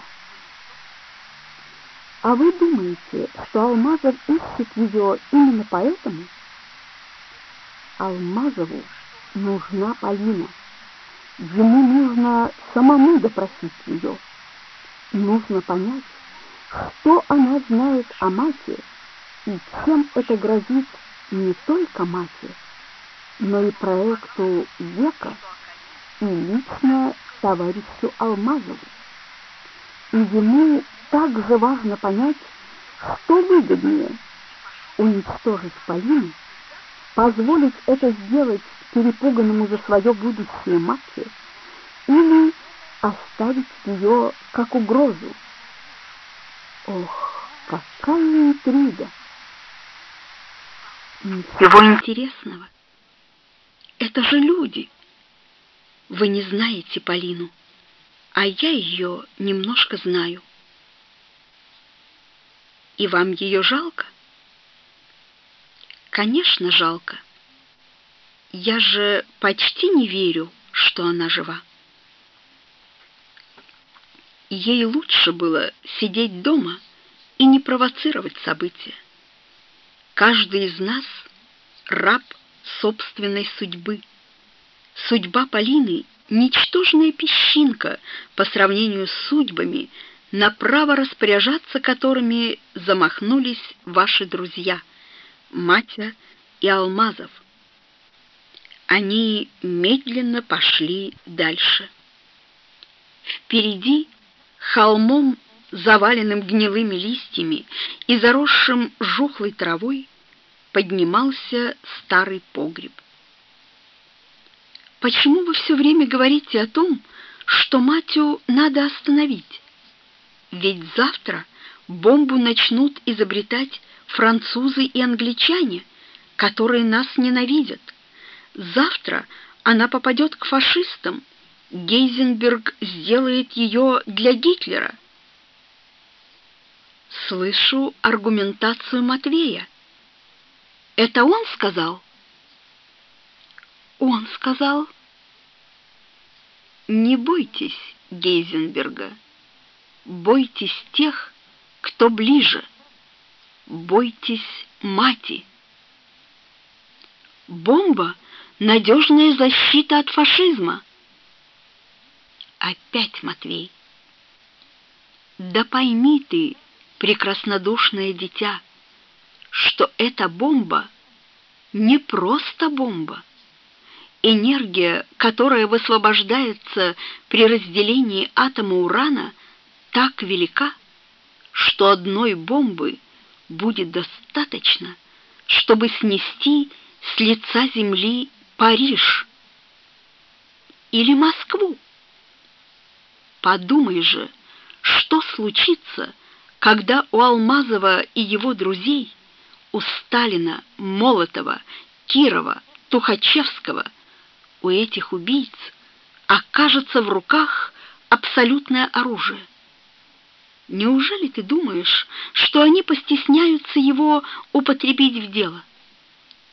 Speaker 1: А вы думаете, что Алмазов ищет ее именно поэтому? Алмазову нужна Полина. Ему нужно самому допросить ее. Нужно понять, что она знает о мате и чем это грозит не только мате, но и проекту века и лично товарищу Алмазову. И ему также важно понять, что выгоднее — уничтожить Полину, позволить это сделать перепуганному за свое будущее матери или оставить ее как угрозу. Ох, какая интрига!
Speaker 2: Ничего интересного. Это же люди. Вы не знаете Полину, а я ее немножко знаю. И вам ее жалко? Конечно, жалко. Я же почти не верю, что она жива. Ей лучше было сидеть дома и не провоцировать события. Каждый из нас раб собственной судьбы. Судьба Полины — ничтожная песчинка по сравнению с судьбами, на право распоряжаться которыми замахнулись ваши друзья, Матя и Алмазов. Они медленно пошли дальше. Впереди, холмом, заваленным гнилыми листьями и заросшим жухлой травой, поднимался старый погреб. Почему вы все время говорите о том, что Матю надо остановить? Ведь завтра бомбу начнут изобретать французы и англичане, которые нас ненавидят. Завтра она попадет к фашистам. Гейзенберг сделает ее для Гитлера. Слышу аргументацию Матвея. Это он сказал?
Speaker 1: Он сказал.
Speaker 2: Не бойтесь Гейзенберга. Бойтесь тех, кто ближе. Бойтесь мати. Бомба — надежная защита от фашизма. Опять Матвей. Да пойми ты, прекраснодушное дитя, что эта бомба не просто бомба. Энергия, которая высвобождается при разделении атома урана, так велика, что одной бомбы будет достаточно, чтобы снести с лица земли Париж или Москву. Подумай же, что случится, когда у Алмазова и его друзей, у Сталина, Молотова, Кирова, Тухачевского, у этих убийц окажется в руках абсолютное оружие. Неужели ты думаешь, что они постесняются его употребить в дело?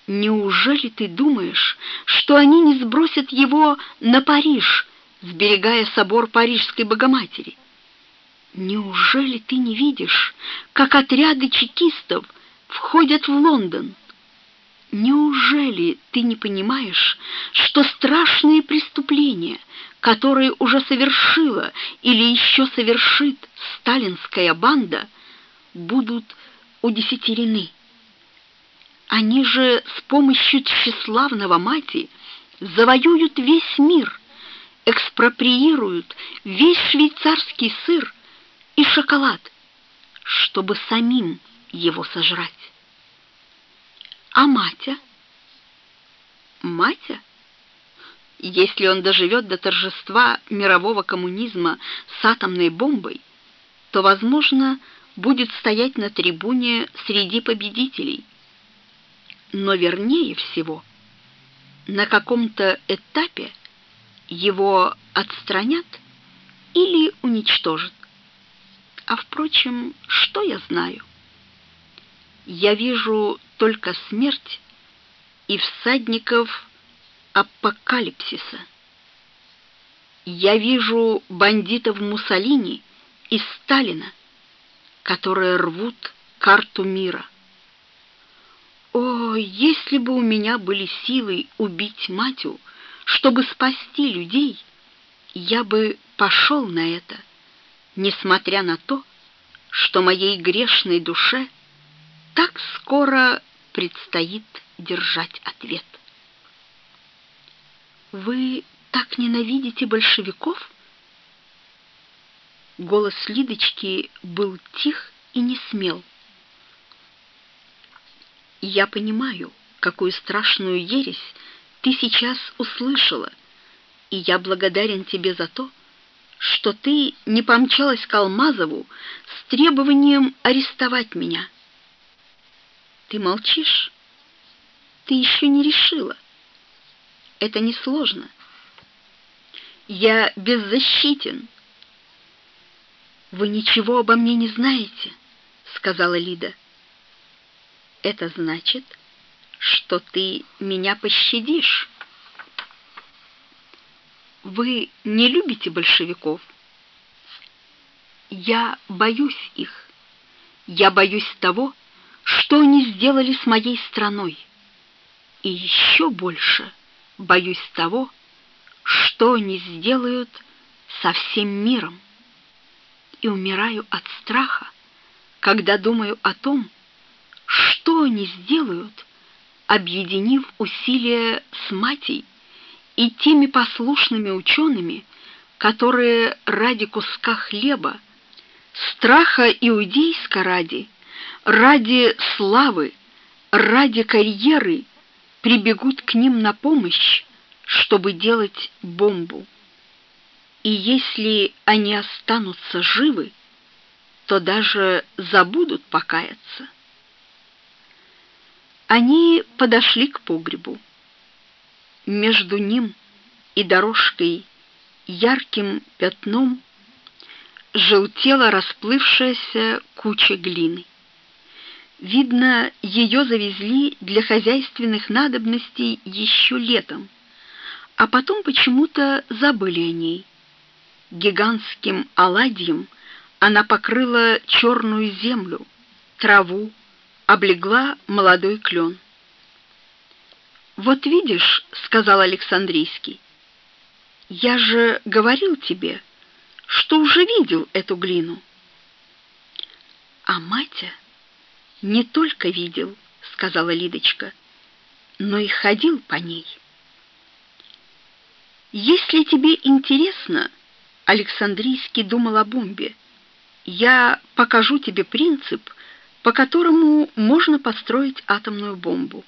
Speaker 2: Неужели ты думаешь, что они не сбросят его на Париж, сберегая собор Парижской Богоматери? Неужели ты не видишь, как отряды чекистов входят в Лондон? Неужели ты не понимаешь, что страшные преступления, которые уже совершила или еще совершит сталинская банда, будут удесятерены. Они же с помощью тщеславного мати завоюют весь мир, экспроприируют весь швейцарский сыр и шоколад, чтобы самим его сожрать. А Матя? Матя? Если он доживет до торжества мирового коммунизма с атомной бомбой, то, возможно, будет стоять на трибуне среди победителей. Но вернее всего, на каком-то этапе его отстранят или уничтожат. А впрочем, что я знаю? Я вижу только смерть и всадников апокалипсиса. Я вижу бандитов Муссолини и Сталина, которые рвут карту мира. О, если бы у меня были силы убить Матю, чтобы спасти людей, я бы пошел на это, несмотря на то, что моей грешной душе так скоро предстоит держать ответ.
Speaker 1: Вы так ненавидите большевиков? Голос Лидочки был тих и не смел. Я понимаю, какую страшную ересь ты сейчас услышала, и я благодарен тебе за то, что ты не помчалась к Алмазову с требованием арестовать меня. Ты молчишь? Ты еще не решила. Это несложно. Я беззащитен. Вы ничего обо мне не знаете, сказала Лида. Это значит, что ты меня пощадишь. Вы не любите большевиков? Я боюсь их. Я боюсь того, что они сделали с моей страной. И еще больше боюсь того, что они сделают со всем миром. И умираю от страха, когда думаю о том, что они сделают, объединив усилия с Матей и теми послушными учеными, которые ради куска хлеба, страха иудейска ради, ради славы, ради карьеры прибегут к ним на помощь, чтобы делать бомбу. И если они останутся живы, то даже забудут покаяться. Они подошли к погребу. Между ним и дорожкой ярким пятном желтела расплывшаяся куча глины. Видно, ее завезли для хозяйственных надобностей еще летом, а потом почему-то забыли о ней. Гигантским оладьем она покрыла черную землю, траву, облегла молодой клен. «Вот видишь», — сказал Александрийский, — «я же говорил тебе, что уже видел эту глину». А Матя не только видел, сказала Лидочка, но и ходил по ней. Если тебе интересно, Александрийский думал о бомбе. Я покажу тебе принцип, по которому можно построить атомную бомбу.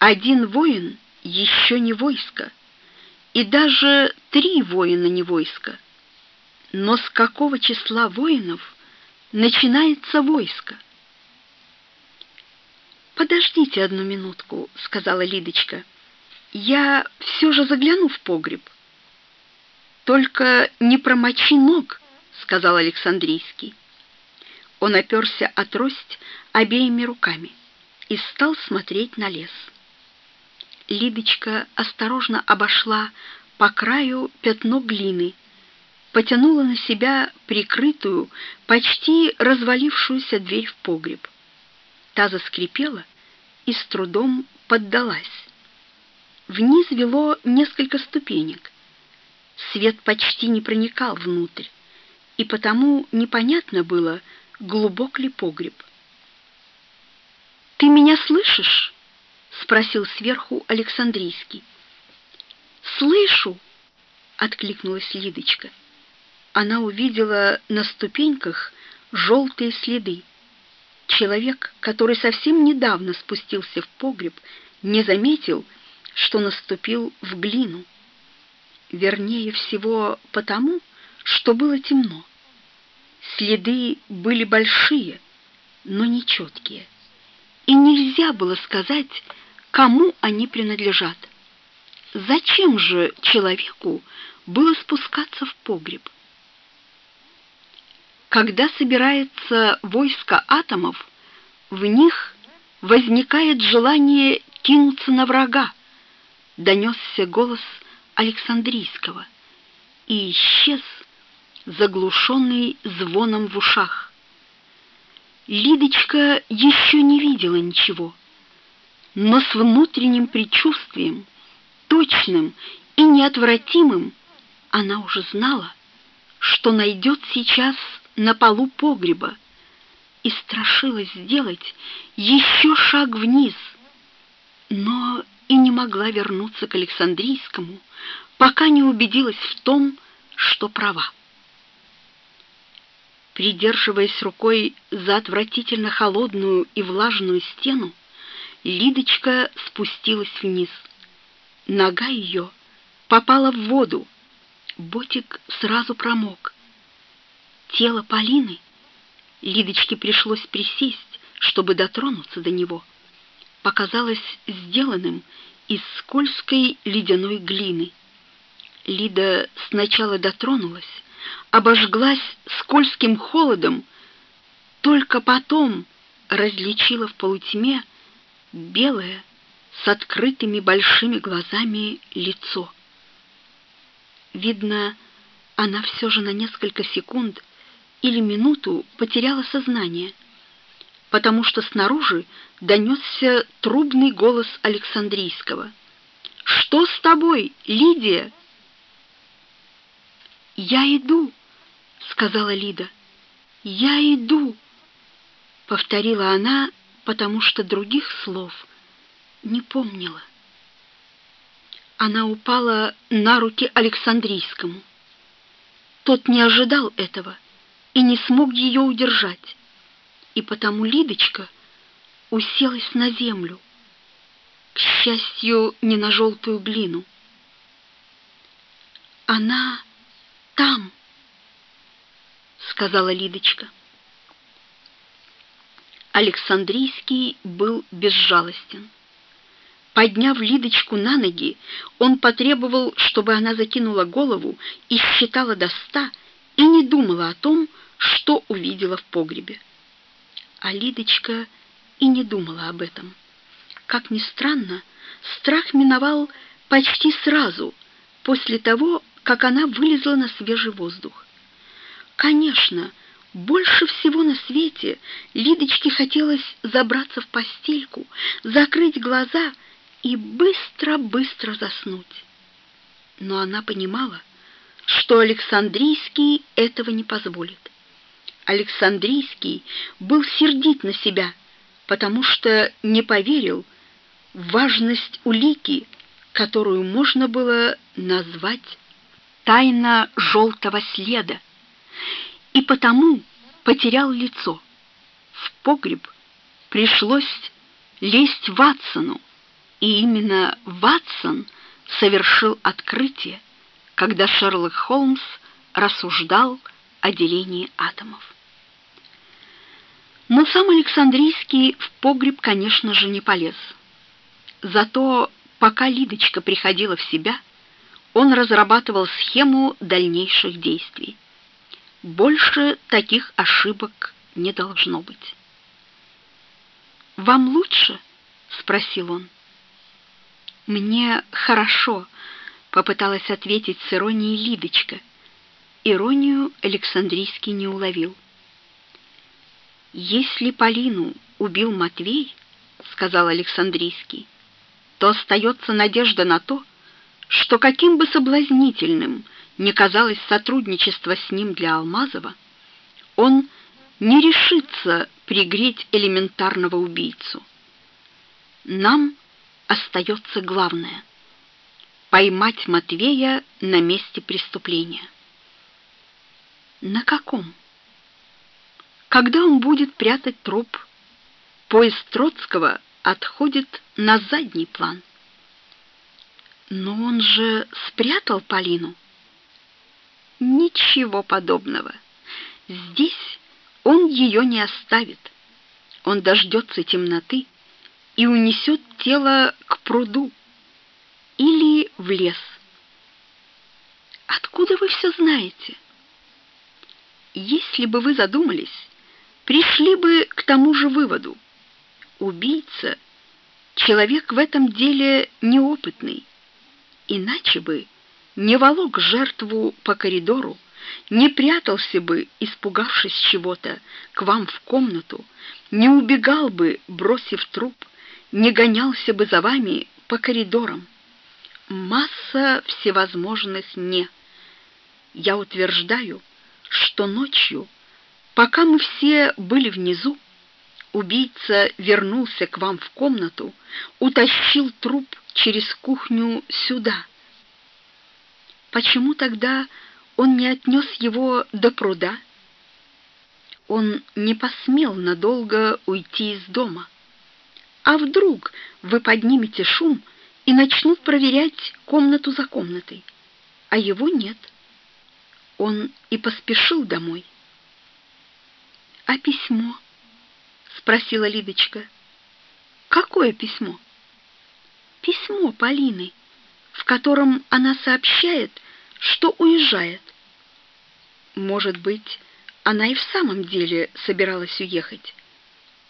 Speaker 1: Один воин еще не войско, и даже три воина не войско. Но с какого числа воинов начинается войско? «Подождите одну минутку», — сказала Лидочка. «Я все же загляну в погреб». «Только не промочи ног», — сказал Александрийский. Он оперся о трость обеими руками и стал смотреть на лес. Лидочка осторожно обошла по краю пятно глины, потянула на себя прикрытую, почти развалившуюся дверь в погреб. Та заскрипела и с трудом поддалась. Вниз вело несколько ступенек. Свет почти не проникал внутрь, и потому непонятно было,
Speaker 2: глубок ли погреб. «Ты меня слышишь?» — спросил сверху Александрийский. «Слышу!» — откликнулась Лидочка. Она увидела на ступеньках желтые следы. Человек, который совсем недавно спустился в погреб, не заметил, что наступил в глину. Вернее всего потому, что было темно. Следы были большие, но нечеткие, и нельзя было сказать, кому они принадлежат. Зачем же человеку было спускаться в погреб? Когда собирается войско атомов, в них возникает желание кинуться на врага, донесся голос Александрийского и исчез, заглушенный звоном в ушах. Лидочка еще не видела ничего, но с внутренним предчувствием, точным и неотвратимым, она уже знала, что найдет сейчас на полу погреба, и страшилась сделать еще шаг вниз, но и не могла вернуться к Александрийскому, пока не убедилась в том, что права. Придерживаясь рукой за отвратительно холодную и влажную стену, Лидочка спустилась вниз. Нога ее попала в воду, ботик сразу промок. Тело Полины, Лидочке пришлось присесть, чтобы дотронуться до него, показалось сделанным из скользкой ледяной глины. Лида сначала дотронулась, обожглась скользким холодом, только потом различила в полутьме белое с открытыми большими глазами лицо. Видно, она все же на несколько секунд или минуту потеряла сознание, потому что снаружи донесся трубный голос Александрийского. «Что с тобой, Лидия?» «Я иду», — сказала Лида. «Я иду», — повторила она, потому что других слов не помнила. Она упала на руки Александрийскому. Тот не ожидал этого и не смог ее удержать, и потому Лидочка уселась на землю, к счастью, не на желтую глину. Она там, сказала Лидочка. Александрийский был безжалостен. Подняв Лидочку на ноги, он потребовал, чтобы она закинула голову и считала до ста, и не думала о том, что увидела в погребе. А Лидочка и не думала об этом. Как ни странно, страх миновал почти сразу, после того, как она вылезла на свежий воздух. Конечно, больше всего на свете Лидочке хотелось забраться в постельку, закрыть глаза и быстро-быстро заснуть. Но она понимала, что Александрийский этого не позволит. Александрийский был сердит на себя, потому что не поверил в важность улики, которую можно было назвать тайна желтого следа, и потому потерял лицо. В погреб пришлось лезть Ватсону, и именно Ватсон совершил открытие, когда Шерлок Холмс рассуждал о делении атомов. Но сам Александрийский в погреб, конечно же, не полез. Зато пока Лидочка приходила в себя, он разрабатывал схему дальнейших действий. Больше таких ошибок не должно быть. «Вам лучше?» — спросил он. «Мне хорошо», — попыталась ответить с иронией Лидочка. Иронию Александрийский не уловил. «Если Полину убил Матвей, — сказал Александрийский, — то остается надежда на то, что каким бы соблазнительным ни казалось сотрудничество с ним для Алмазова, он не решится пригреть элементарного убийцу. Нам остается главное — поймать Матвея на месте преступления. На каком? Когда он будет прятать труп, поезд Троцкого отходит на задний план. Но он же спрятал Полину. Ничего подобного. Здесь он ее не оставит. Он дождется темноты и унесет тело к пруду или в лес. Откуда вы все знаете? Если бы вы задумались, пришли бы к тому же выводу. Убийца — человек в этом деле неопытный, иначе бы не волок жертву по коридору, не прятался бы, испугавшись чего-то, к вам в комнату, не убегал бы, бросив труп, не гонялся бы за вами по коридорам. Масса всевозможных «не». Я утверждаю, что ночью, пока мы все были внизу, убийца вернулся к вам в комнату, утащил труп через кухню сюда. Почему тогда он не отнес его до пруда? Он не посмел надолго уйти из дома. А вдруг вы поднимете шум и начнут проверять комнату за комнатой, а его нет? Он и поспешил домой. «А письмо?» — спросила Лидочка. «Какое письмо?» «Письмо Полины, в котором она сообщает, что уезжает. Может быть, она и в самом деле собиралась уехать,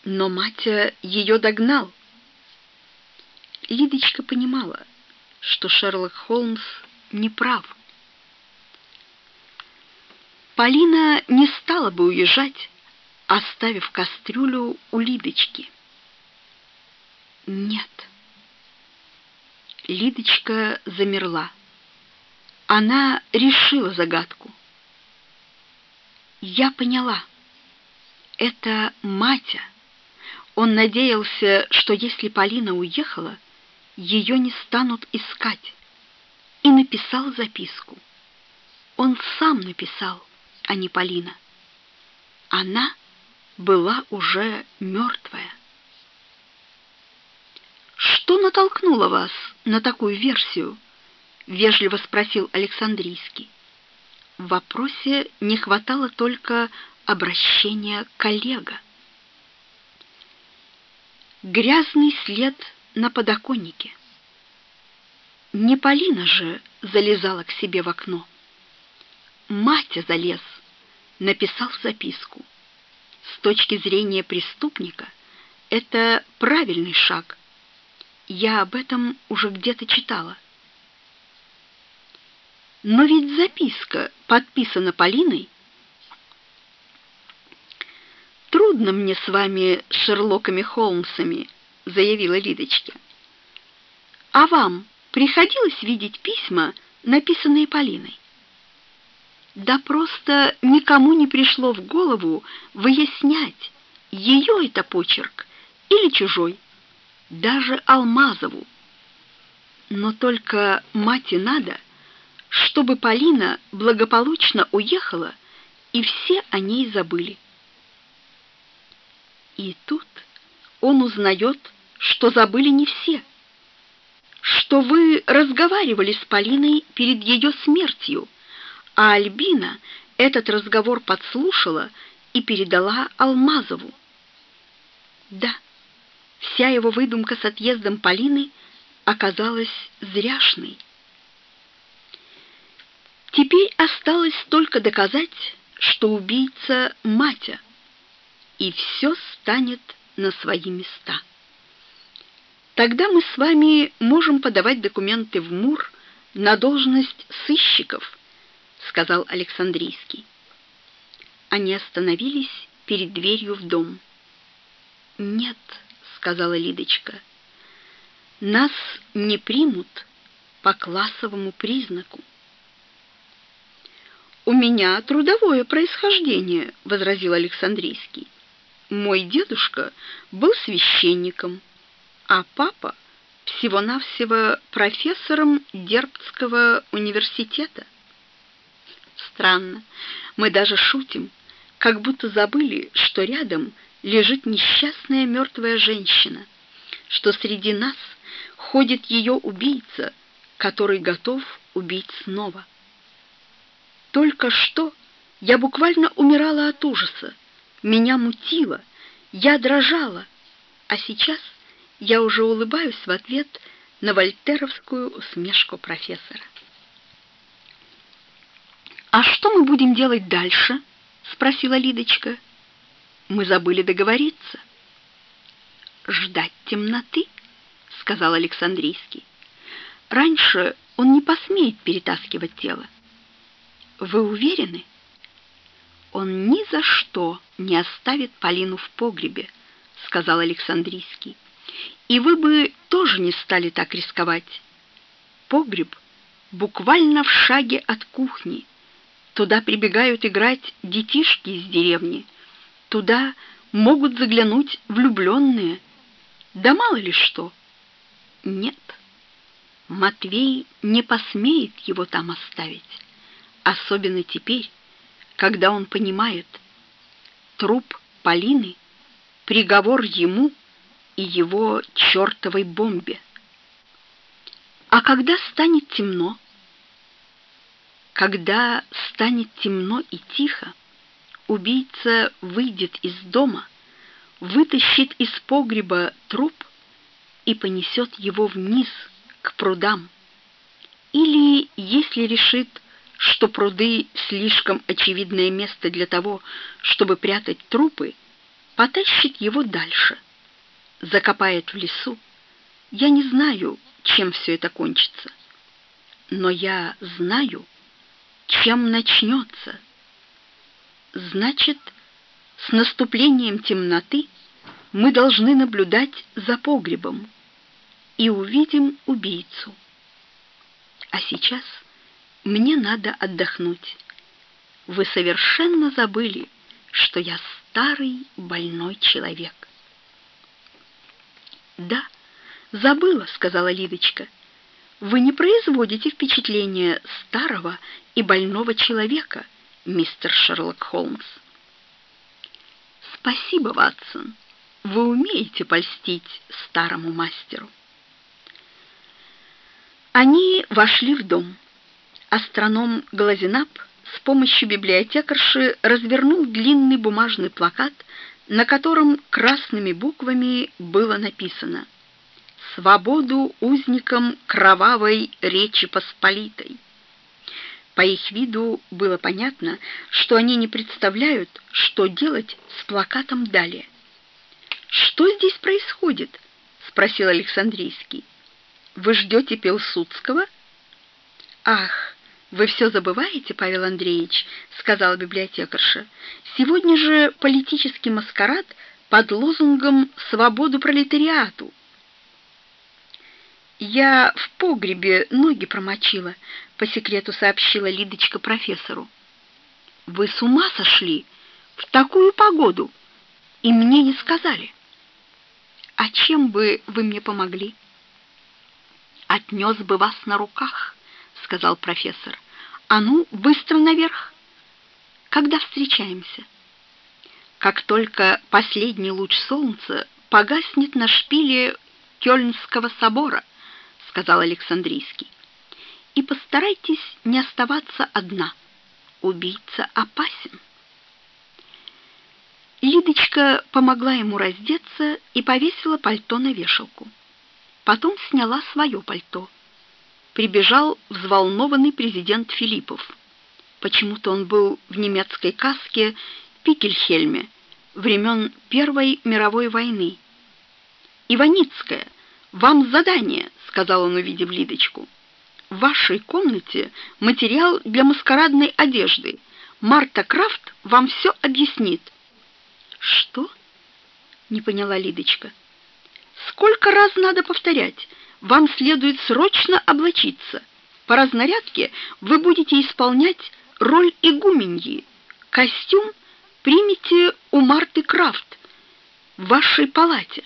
Speaker 2: но Матя ее догнал. Лидочка понимала, что Шерлок Холмс не прав. Полина не стала бы уезжать, оставив кастрюлю у Лидочки. Нет. Лидочка замерла. Она решила загадку. Я поняла. Это Матя. Он надеялся, что если Полина уехала, ее не станут искать, и написал записку. Он сам написал, а не Полина. Она была уже мертвая. Что натолкнуло вас на такую версию? вежливо спросил Александрийский. В вопросе не хватало только обращения коллега. Грязный след на подоконнике. Не Полина же залезала к себе в окно. Матя залез, написал записку. С точки зрения преступника это правильный шаг. Я об этом уже где-то читала. Но ведь записка подписана Полиной. Трудно мне с вами, Шерлоками Холмсами, заявила Лидочка. А вам приходилось видеть письма, написанные Полиной? Да просто никому не пришло в голову выяснять, ее это почерк или чужой, даже Алмазову. Но только мать и надо — чтобы Полина благополучно уехала, и все о ней забыли. И тут он узнает, что забыли не все, что вы разговаривали с Полиной перед ее смертью, а Альбина этот разговор подслушала и передала Алмазову. Да, вся его выдумка с отъездом Полины оказалась зряшной. Теперь осталось только доказать, что убийца Матя, и все станет на свои места. Тогда мы с вами можем подавать документы в МУР на должность сыщиков, сказал Александрийский. Они остановились перед дверью в дом. Нет, сказала Лидочка. Нас не примут по классовому признаку. у меня трудовое происхождение, возразил Александрийский. Мой дедушка был священником, а папа всего-навсего профессором Дербцкого университета. Странно, мы даже шутим, как будто забыли, что рядом лежит несчастная мертвая женщина, что среди нас ходит ее убийца, который готов убить снова. Только что я буквально умирала от ужаса, меня мутило, я дрожала, а сейчас я уже улыбаюсь в ответ на вольтеровскую усмешку профессора.
Speaker 1: «А что мы будем делать дальше?» — спросила Лидочка. «Мы забыли договориться». «Ждать темноты?» — сказал Александрийский. «Раньше он не посмеет перетаскивать тело. Вы уверены?» «Он ни за что не оставит Полину в погребе», — сказал Александрийский. «И вы бы тоже не стали так рисковать. Погреб буквально в шаге от кухни. Туда прибегают играть детишки из деревни. Туда могут заглянуть влюбленные. Да мало ли что. Нет, Матвей не посмеет его там оставить, особенно теперь, когда он понимает, труп Полины — приговор ему и его чертовой бомбе. А когда станет темно, когда станет темно и тихо, убийца выйдет из дома, вытащит из погреба труп и понесет его вниз к прудам. Или, если решит, что пруды слишком очевидное место для того, чтобы прятать трупы, потащит его дальше, закопает в лесу. Я не знаю, чем все это кончится, но я знаю, чем начнется. Значит, с наступлением темноты мы должны наблюдать за погребом и увидим убийцу. А сейчас мне надо отдохнуть. Вы совершенно забыли, что я старый больной человек. Да, забыла, сказала Лидочка. Вы не производите впечатления старого и больного человека, мистер Шерлок Холмс. Спасибо, Ватсон. Вы умеете польстить старому мастеру. Они вошли в дом. Астроном Глазинап с помощью библиотекарши развернул длинный бумажный плакат, на котором красными буквами было написано «Свободу узникам кровавой Речи Посполитой». По их виду было понятно, что они не представляют, что делать с плакатом далее. «Что здесь происходит?» — спросил Александрийский. «Вы ждете Пилсудского?» «Ах, вы все забываете, Павел Андреевич», — сказала библиотекарша. «Сегодня же политический маскарад под лозунгом «Свободу пролетариату». «Я в погребе ноги промочила», — по секрету сообщила Лидочка профессору. «Вы с ума сошли? В такую погоду? И мне не сказали». «А чем бы вы мне помогли?» «Отнес бы вас на руках», — сказал профессор. «А ну, быстро наверх!» «Когда встречаемся?» «Как только последний луч солнца погаснет на шпиле Кёльнского собора», — сказал Александрийский. «И постарайтесь не оставаться одна. Убийца опасен». Лидочка помогла ему раздеться и повесила пальто на вешалку. Потом сняла свое пальто. Прибежал взволнованный президент Филиппов. Почему-то он был в немецкой каске Пикельхельме времен Первой мировой войны. «Иваницкая, вам задание», — сказал он, увидев Лидочку. «В вашей комнате материал для маскарадной одежды. Марта Крафт вам все объяснит». «Что?» — не поняла Лидочка. «Сколько раз надо повторять? Вам следует срочно облачиться. По разнарядке вы будете исполнять
Speaker 2: роль игуменьи. Костюм примите у Марты Крафт в вашей палате».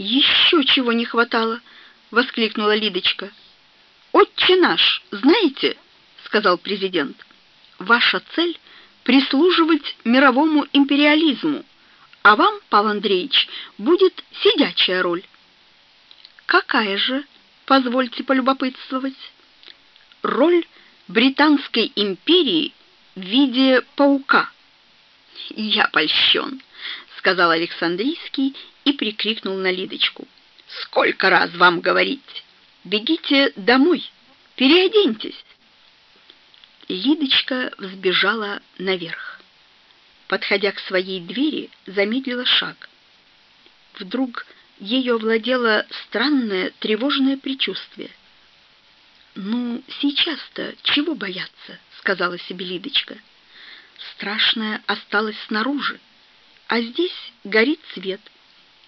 Speaker 2: «Еще чего не хватало!» — воскликнула Лидочка. «Отче наш, знаете?» — сказал президент. «Ваша цель — прислуживать мировому империализму, а вам, Павел Андреевич, будет сидячая роль». «Какая же?» — позвольте полюбопытствовать. «Роль Британской империи в виде паука». «Я польщен», — сказал Александрийский и прикрикнул на Лидочку. «Сколько раз вам говорить? Бегите домой, переоденьтесь!» Лидочка взбежала наверх. Подходя к своей двери, замедлила шаг. Вдруг ею овладело странное тревожное предчувствие. «Ну, сейчас-то чего бояться?» — сказала себе Лидочка. «Страшное осталось снаружи, а здесь горит свет».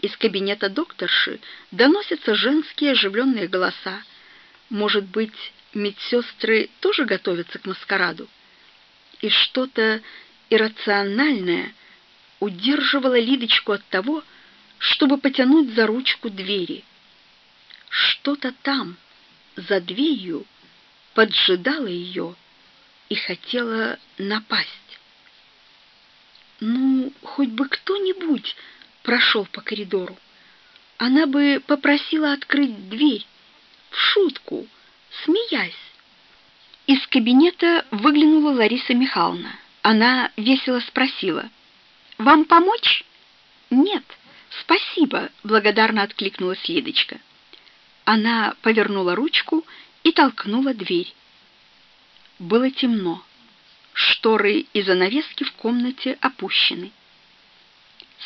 Speaker 2: Из кабинета докторши доносятся женские оживленные голоса. Может быть, медсестры тоже готовятся к маскараду? И что-то иррациональное удерживало Лидочку от того, чтобы потянуть за ручку двери. Что-то там, за дверью, поджидало ее и хотело напасть. Ну, хоть бы кто-нибудь прошел по коридору. Она бы попросила открыть дверь, в шутку, смеясь. Из кабинета выглянула Лариса Михайловна. Она весело спросила, «Вам помочь?» «Нет, спасибо», — благодарно откликнулась Лидочка. Она повернула ручку и толкнула дверь. Было темно. Шторы и занавески в комнате опущены.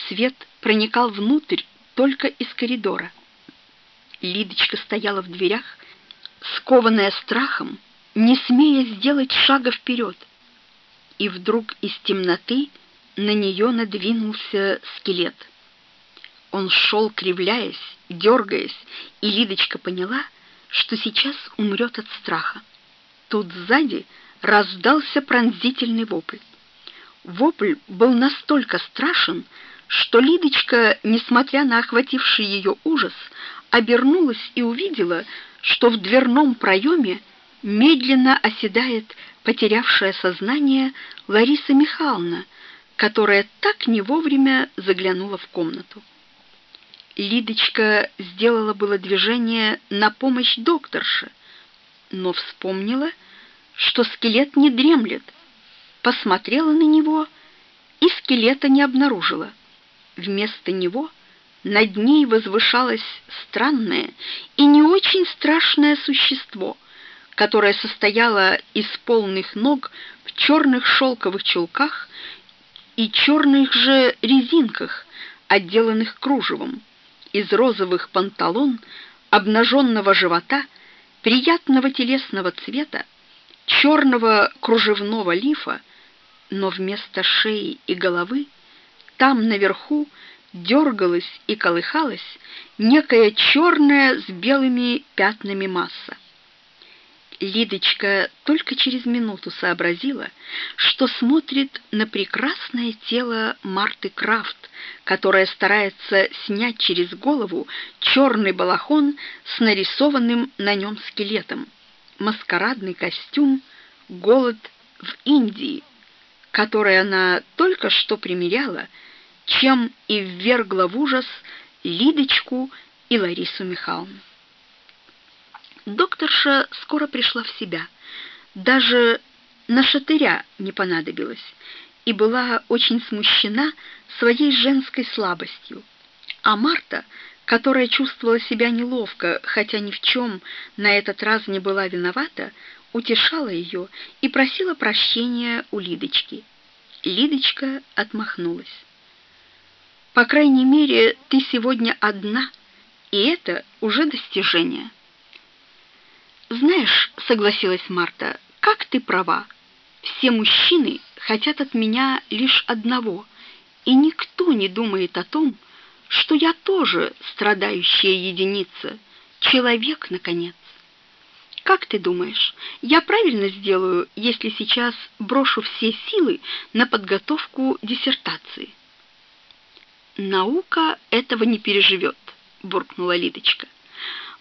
Speaker 2: Свет проникал внутрь только из коридора. Лидочка стояла в дверях, скованная страхом, не смея сделать шага вперед. И вдруг из темноты на нее надвинулся скелет. Он шел, кривляясь, дергаясь, и Лидочка поняла, что сейчас умрет от страха. Тут сзади раздался пронзительный вопль. Вопль был настолько страшен, что Лидочка, несмотря на охвативший ее ужас, обернулась и увидела, что в дверном проеме медленно оседает потерявшая сознание Лариса Михайловна, которая так не вовремя заглянула в комнату. Лидочка сделала было движение на помощь докторше, но вспомнила, что скелет не дремлет, посмотрела на него и скелета не обнаружила. Вместо него над ней возвышалось странное и не очень страшное существо, которое состояло из полных ног в черных шелковых чулках и черных же резинках, отделанных кружевом, из розовых панталон, обнаженного живота, приятного телесного цвета, черного кружевного лифа, но вместо шеи и головы там наверху дергалась и колыхалась некая черная с белыми пятнами масса. Лидочка только через минуту сообразила, что смотрит на прекрасное тело Марты Крафт, которая старается снять через голову черный балахон с нарисованным на нем скелетом, маскарадный костюм «Голод в Индии», который она только что примеряла, чем и ввергла в ужас Лидочку и Ларису Михайловну. Докторша скоро пришла в себя. Даже на шатыря не понадобилось и была очень смущена своей женской слабостью. А Марта, которая чувствовала себя неловко, хотя ни в чем на этот раз не была виновата, утешала ее и просила прощения у Лидочки. Лидочка отмахнулась. По крайней мере, ты сегодня одна, и это уже достижение. Знаешь, согласилась Марта, как ты права. Все мужчины хотят от меня лишь одного, и никто не думает о том, что я тоже страдающая единица, человек наконец.
Speaker 1: Как ты думаешь, я правильно сделаю, если сейчас брошу все силы на подготовку диссертации?
Speaker 2: Наука этого не переживет, буркнула Лидочка.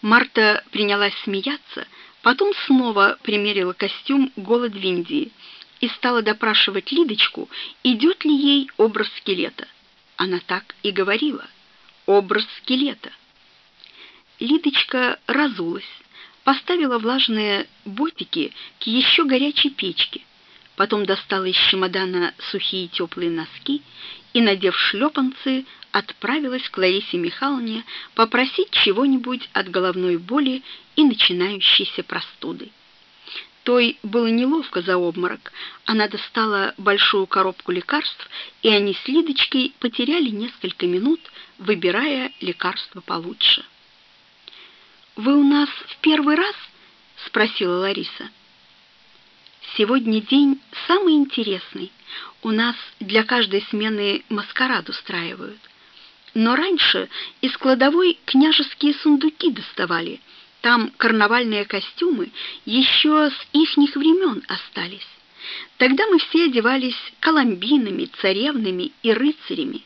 Speaker 2: Марта принялась смеяться, потом снова примерила костюм голод в и стала допрашивать Лидочку, идет ли ей образ скелета. Она так и говорила: образ скелета. Лидочка разулась поставила влажные ботики к еще горячей печке, потом достала из чемодана сухие теплые носки и, надев шлепанцы, отправилась к Ларисе Михайловне попросить чего-нибудь от головной боли и начинающейся простуды. Той было неловко за обморок. Она достала большую коробку лекарств, и они с Лидочкой потеряли несколько минут, выбирая лекарство получше.
Speaker 1: Вы у нас в первый раз? спросила Лариса.
Speaker 2: Сегодня день самый интересный. У нас для каждой смены маскарад устраивают. Но раньше из кладовой княжеские сундуки доставали. Там карнавальные костюмы еще с ихних времен остались. Тогда мы все одевались коломбинами, царевнами и рыцарями.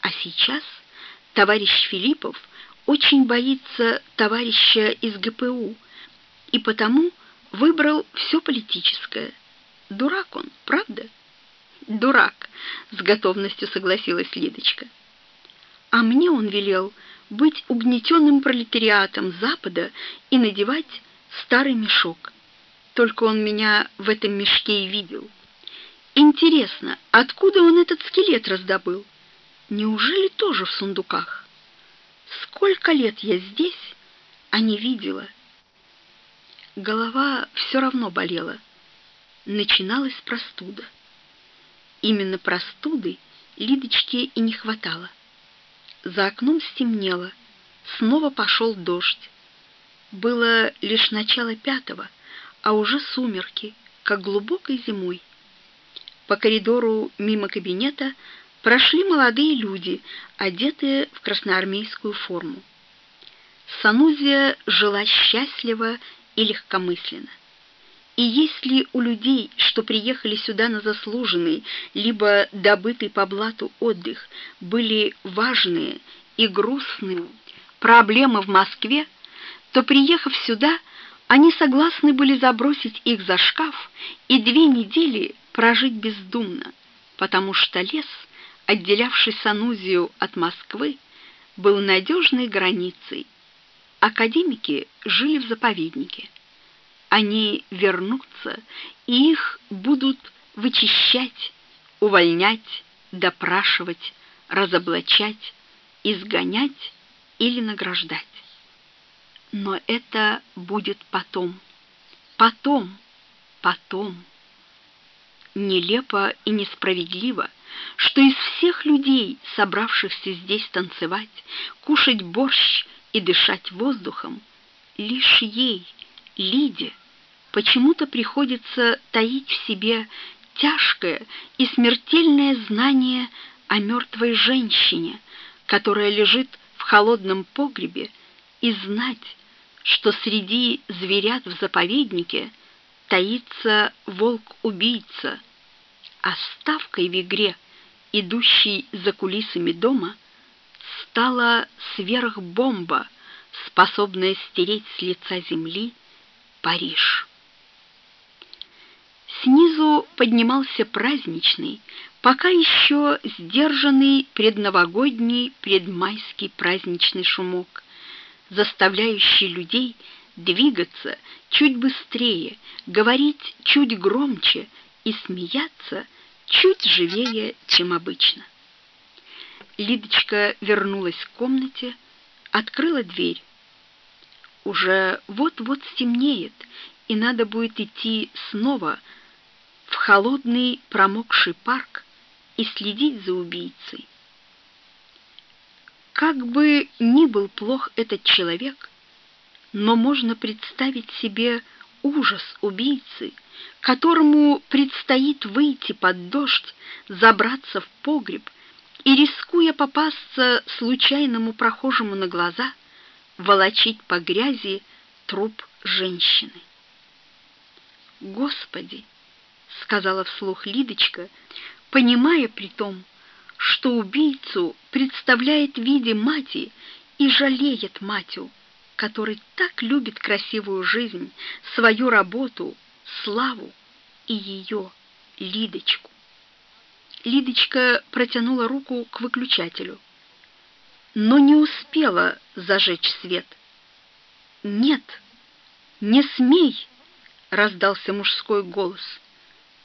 Speaker 2: А сейчас товарищ Филиппов очень боится товарища из ГПУ и потому выбрал все политическое. Дурак он, правда? Дурак, с готовностью согласилась Лидочка. А мне он велел быть угнетенным пролетариатом Запада и надевать старый мешок. Только он меня в этом мешке и видел. Интересно, откуда он этот скелет раздобыл? Неужели тоже в сундуках? Сколько лет я здесь, а не видела. Голова все равно болела. Начиналась простуда. Именно простуды Лидочке и не хватало. За окном стемнело, снова пошел дождь. Было лишь начало пятого, а уже сумерки, как глубокой зимой. По коридору мимо кабинета прошли молодые люди, одетые в красноармейскую форму. Санузия жила счастливо и легкомысленно. И если у людей, что приехали сюда на заслуженный либо добытый по блату отдых, были важные и грустные проблемы в Москве, то приехав сюда, они согласны были забросить их за шкаф и две недели прожить бездумно, потому что лес — отделявший Санузию от Москвы, был надежной границей. Академики жили в заповеднике. Они вернутся, и их будут вычищать, увольнять, допрашивать, разоблачать, изгонять или награждать. Но это будет потом. Потом, потом. Нелепо и несправедливо что из всех людей, собравшихся здесь танцевать, кушать борщ и дышать воздухом, лишь ей, Лиде, почему-то приходится таить в себе тяжкое и смертельное знание о мертвой женщине, которая лежит в холодном погребе, и знать, что среди зверят в заповеднике таится волк-убийца, а ставкой в игре идущей за кулисами дома, стала сверхбомба, способная стереть с лица земли Париж. Снизу поднимался праздничный, пока еще сдержанный предновогодний, предмайский праздничный шумок, заставляющий людей двигаться чуть быстрее, говорить чуть громче и смеяться чуть живее, чем обычно. Лидочка вернулась в комнате, открыла дверь. Уже вот-вот стемнеет, и надо будет идти снова в холодный промокший парк и следить за убийцей. Как бы ни был плох этот человек, но можно представить себе ужас убийцы, которому предстоит выйти под дождь, забраться в погреб и, рискуя попасться случайному прохожему на глаза, волочить по грязи труп женщины. «Господи!» — сказала вслух Лидочка, понимая при том, что убийцу представляет в виде мати и жалеет матью, который так любит красивую жизнь, свою работу, славу и ее, Лидочку. Лидочка протянула руку к выключателю, но не успела зажечь свет. «Нет, не смей!» — раздался мужской голос.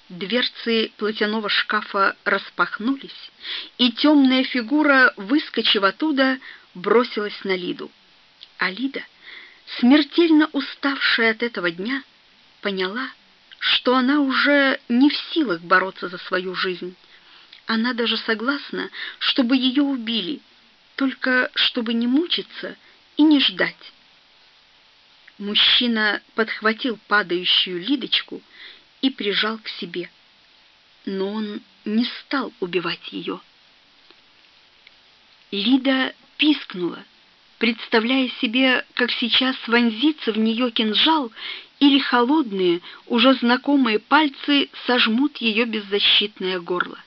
Speaker 2: Дверцы платяного шкафа распахнулись, и темная фигура, выскочив оттуда, бросилась на Лиду. А Лида, смертельно уставшая от этого дня, поняла, что она уже не в силах бороться за свою жизнь. Она даже согласна, чтобы ее убили, только чтобы не мучиться и не ждать. Мужчина подхватил падающую Лидочку и прижал к себе. Но он не стал убивать ее. Лида пискнула, представляя себе, как сейчас вонзится в нее кинжал или холодные, уже знакомые пальцы сожмут ее беззащитное горло.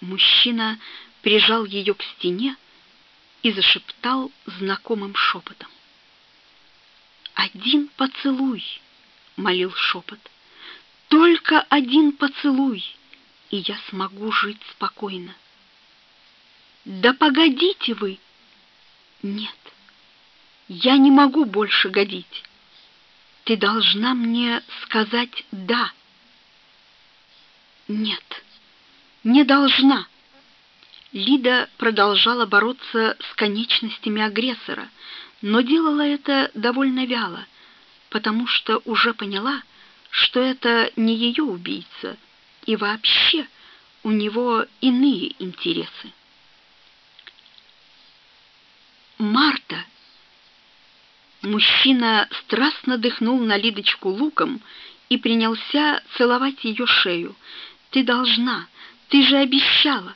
Speaker 2: Мужчина прижал ее к стене и зашептал знакомым шепотом. «Один поцелуй!» — молил шепот. «Только один поцелуй, и я смогу жить спокойно». «Да погодите вы!» «Нет, я не могу больше годить. Ты должна мне сказать «да». «Нет, не должна». Лида продолжала бороться с конечностями агрессора, но делала это довольно вяло, потому что уже поняла, что это не ее убийца, и вообще у него иные интересы. Марта Мужчина страстно дыхнул на Лидочку луком и принялся целовать ее шею. «Ты должна, ты же обещала!»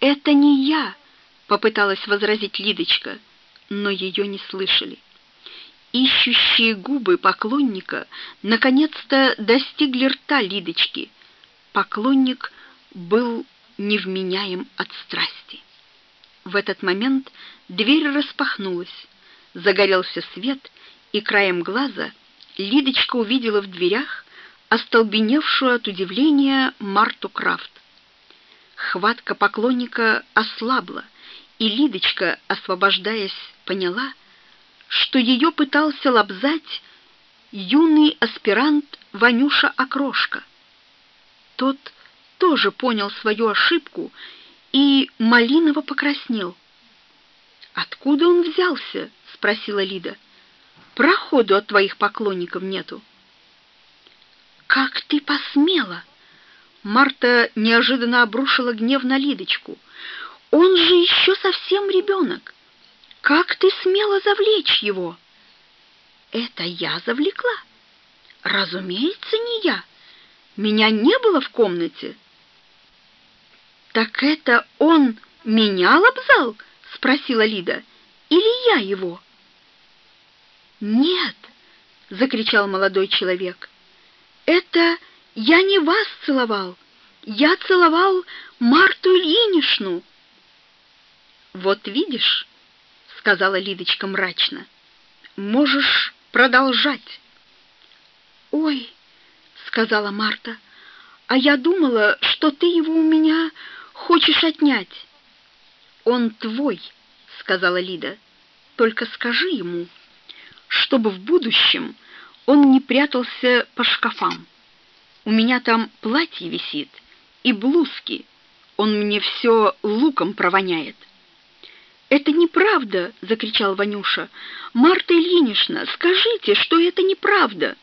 Speaker 2: «Это не я!» — попыталась возразить Лидочка, но ее не слышали. Ищущие губы поклонника наконец-то достигли рта Лидочки. Поклонник был невменяем от страсти. В этот момент дверь распахнулась загорелся свет, и краем глаза Лидочка увидела в дверях остолбеневшую от удивления Марту Крафт. Хватка поклонника ослабла, и Лидочка, освобождаясь, поняла, что ее пытался лобзать юный аспирант Ванюша Окрошка. Тот тоже понял свою ошибку и малиново покраснел. Откуда он взялся? Спросила Лида. Проходу от твоих поклонников нету. Как ты посмела? Марта неожиданно обрушила гнев на Лидочку. Он же еще совсем ребенок. Как ты смела завлечь его? Это я завлекла? Разумеется, не я. Меня не было в комнате. Так это он меня лобзал? спросила Лида. Или я его? «Нет!» — закричал молодой человек. «Это я не вас целовал, я целовал Марту Ильиничну». «Вот видишь», — сказала Лидочка мрачно, — «можешь продолжать». «Ой», — сказала Марта, — «а я думала, что ты его у меня хочешь отнять». «Он твой», — сказала Лида, — «только скажи ему» чтобы в будущем он не прятался по шкафам. У меня там платье висит и блузки. Он мне все луком провоняет. «Это неправда!» — закричал Ванюша. «Марта Ильинична, скажите, что это неправда!»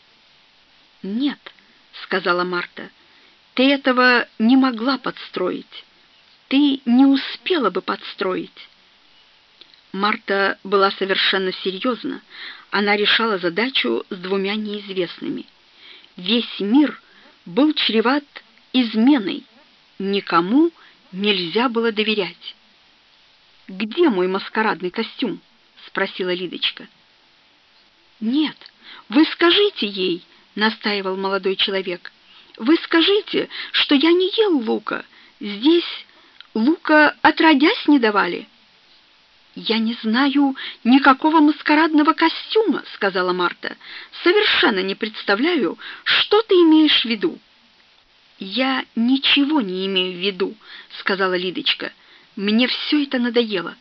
Speaker 2: «Нет», — сказала Марта, — «ты этого не могла подстроить. Ты не успела бы подстроить. Марта была совершенно серьезна. Она решала задачу с двумя неизвестными. Весь мир был чреват изменой. Никому нельзя было доверять. «Где мой маскарадный костюм?» — спросила Лидочка. «Нет,
Speaker 1: вы скажите ей, настаивал молодой человек. Вы скажите, что я не ел лука. Здесь лука отродясь не давали. «Я не знаю никакого маскарадного костюма», — сказала Марта. «Совершенно не представляю, что ты имеешь в виду». «Я ничего не имею в виду», — сказала Лидочка. «Мне все это надоело.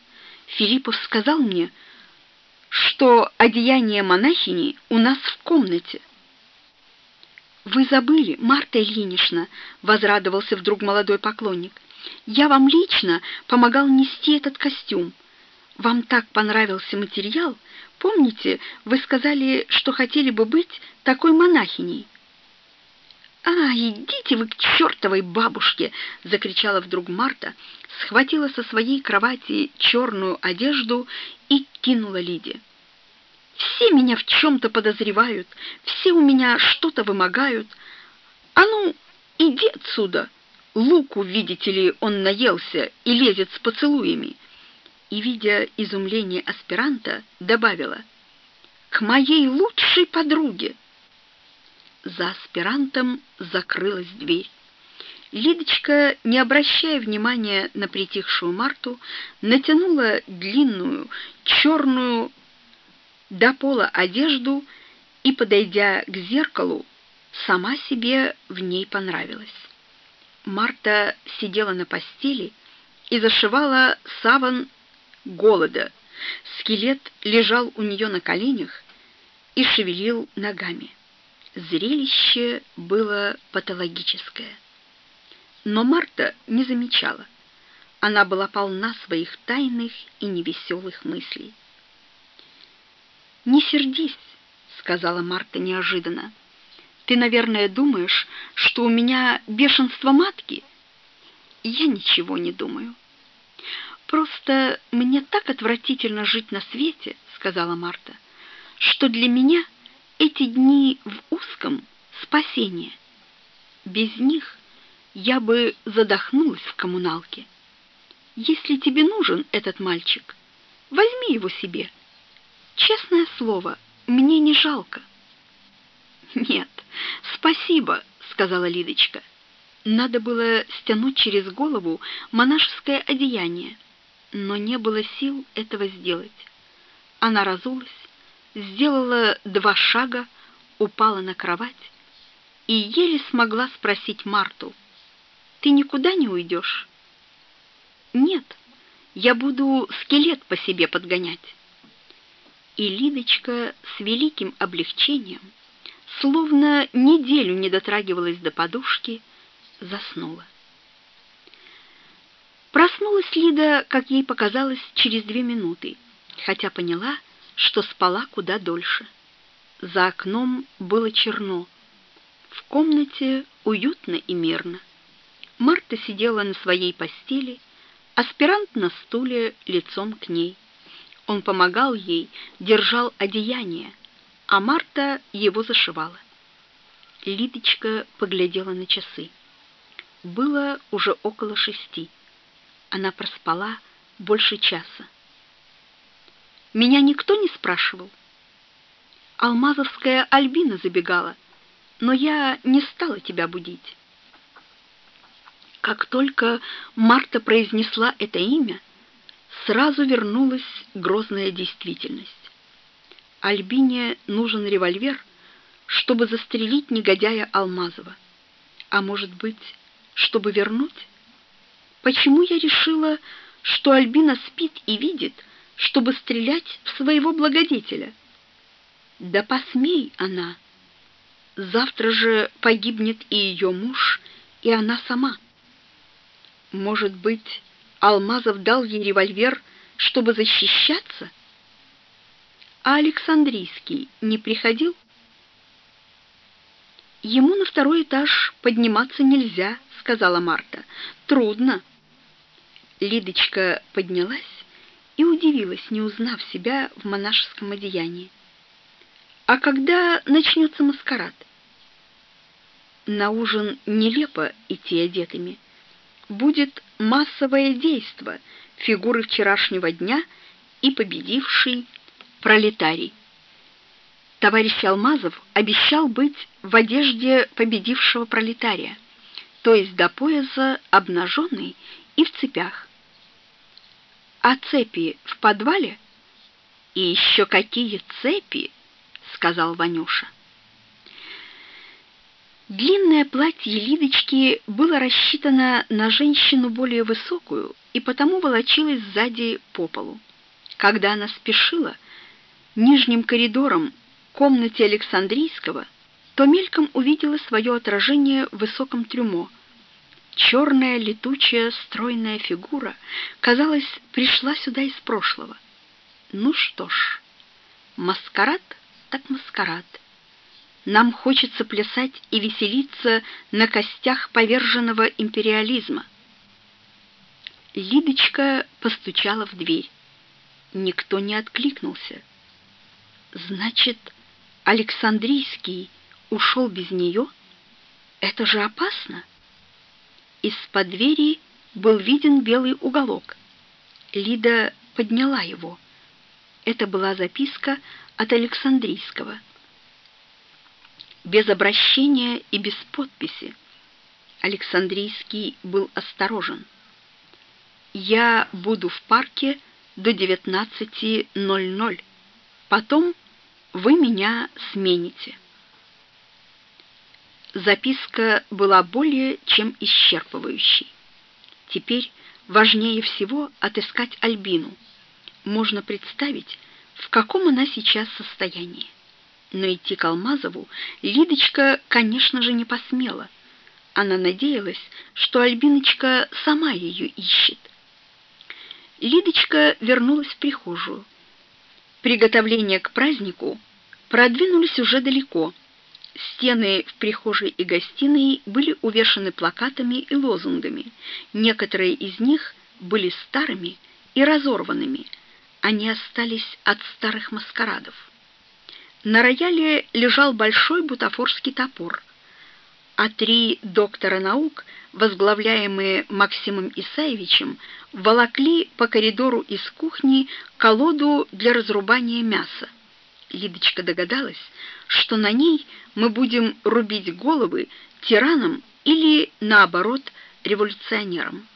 Speaker 1: Филиппов сказал мне, что одеяние монахини у нас в комнате». «Вы забыли, Марта Ильинична», — возрадовался вдруг молодой поклонник. «Я вам лично помогал нести этот костюм. Вам так понравился материал? Помните, вы сказали, что хотели бы быть такой монахиней?» «А, идите вы к чертовой бабушке!» — закричала вдруг Марта, схватила со своей кровати черную одежду и кинула Лиде. «Все меня в чем-то подозревают, все у меня что-то вымогают. А ну, иди отсюда! Луку, видите ли, он наелся и лезет с поцелуями и, видя изумление аспиранта, добавила «К моей лучшей подруге!» За аспирантом закрылась дверь. Лидочка, не обращая внимания на притихшую Марту, натянула длинную черную до пола одежду и, подойдя к зеркалу, сама себе в ней понравилась. Марта сидела на постели и зашивала саван голода. Скелет лежал у нее на коленях и шевелил ногами. Зрелище было патологическое. Но Марта не замечала. Она была полна своих тайных и невеселых мыслей. «Не сердись», — сказала Марта неожиданно. «Ты, наверное, думаешь, что у меня бешенство матки?» «Я ничего не думаю». Просто мне так отвратительно жить на свете, сказала Марта, что для меня эти дни в узком спасение. Без них я бы задохнулась в коммуналке. Если тебе нужен этот мальчик, возьми его себе. Честное слово, мне не жалко. Нет, спасибо, сказала Лидочка. Надо было стянуть через голову монашеское одеяние но не было сил этого сделать. Она разулась, сделала два шага, упала на кровать и еле смогла спросить Марту, «Ты никуда не уйдешь?» «Нет, я буду скелет по себе подгонять». И Лидочка с великим облегчением, словно неделю не дотрагивалась до подушки, заснула. Проснулась Лида, как ей показалось, через две минуты, хотя поняла, что спала куда дольше. За окном было черно. В комнате уютно и мирно. Марта сидела на своей постели, аспирант на стуле лицом к ней. Он помогал ей, держал одеяние, а Марта его зашивала. Лидочка поглядела на часы. Было уже около шести она проспала больше часа. Меня никто не спрашивал. Алмазовская Альбина забегала, но я не стала тебя будить. Как только Марта произнесла это имя, сразу вернулась грозная действительность. Альбине нужен револьвер, чтобы застрелить негодяя Алмазова. А может быть, чтобы вернуть? Почему я решила, что Альбина спит и видит, чтобы стрелять в своего благодетеля? Да посмей она! Завтра же погибнет и ее муж, и она сама. Может быть, Алмазов дал ей револьвер, чтобы защищаться? А Александрийский не приходил? Ему на второй этаж подниматься нельзя, сказала Марта. Трудно. Лидочка поднялась и удивилась, не узнав себя в монашеском одеянии. А когда начнется маскарад? На ужин нелепо идти одетыми. Будет массовое действо, фигуры вчерашнего дня и победивший пролетарий.
Speaker 2: Товарищ Алмазов обещал быть в одежде победившего пролетария, то есть до пояса обнаженный и в цепях. А цепи в подвале? И еще какие цепи, сказал Ванюша. Длинное платье Лидочки было рассчитано на женщину более высокую и потому волочилось сзади по полу. Когда она спешила нижним коридором к комнате Александрийского, то мельком увидела свое отражение в высоком трюмо. Черная, летучая, стройная фигура, казалось, пришла сюда из прошлого. Ну что ж, маскарад так маскарад. Нам хочется плясать и веселиться на костях поверженного империализма. Лидочка постучала в дверь. Никто не откликнулся. Значит, Александрийский ушел без нее? Это же опасно. Из-под двери был виден белый уголок. Лида подняла его. Это была записка от Александрийского без обращения и без подписи. Александрийский был осторожен. Я буду в парке до 19:00. Потом вы меня смените. Записка была более чем исчерпывающей. Теперь важнее всего отыскать Альбину. Можно представить, в каком она сейчас состоянии но идти к Алмазову Лидочка, конечно же, не посмела. Она надеялась, что Альбиночка сама ее ищет. Лидочка вернулась в прихожую. Приготовления к празднику продвинулись уже далеко. Стены в прихожей и гостиной были увешаны плакатами и лозунгами. Некоторые из них были старыми и разорванными. Они остались от старых маскарадов. На рояле лежал большой бутафорский топор, а три доктора наук, возглавляемые Максимом Исаевичем, волокли по коридору из кухни колоду для разрубания мяса. Лидочка догадалась, что на ней мы будем рубить головы тиранам или, наоборот, революционерам.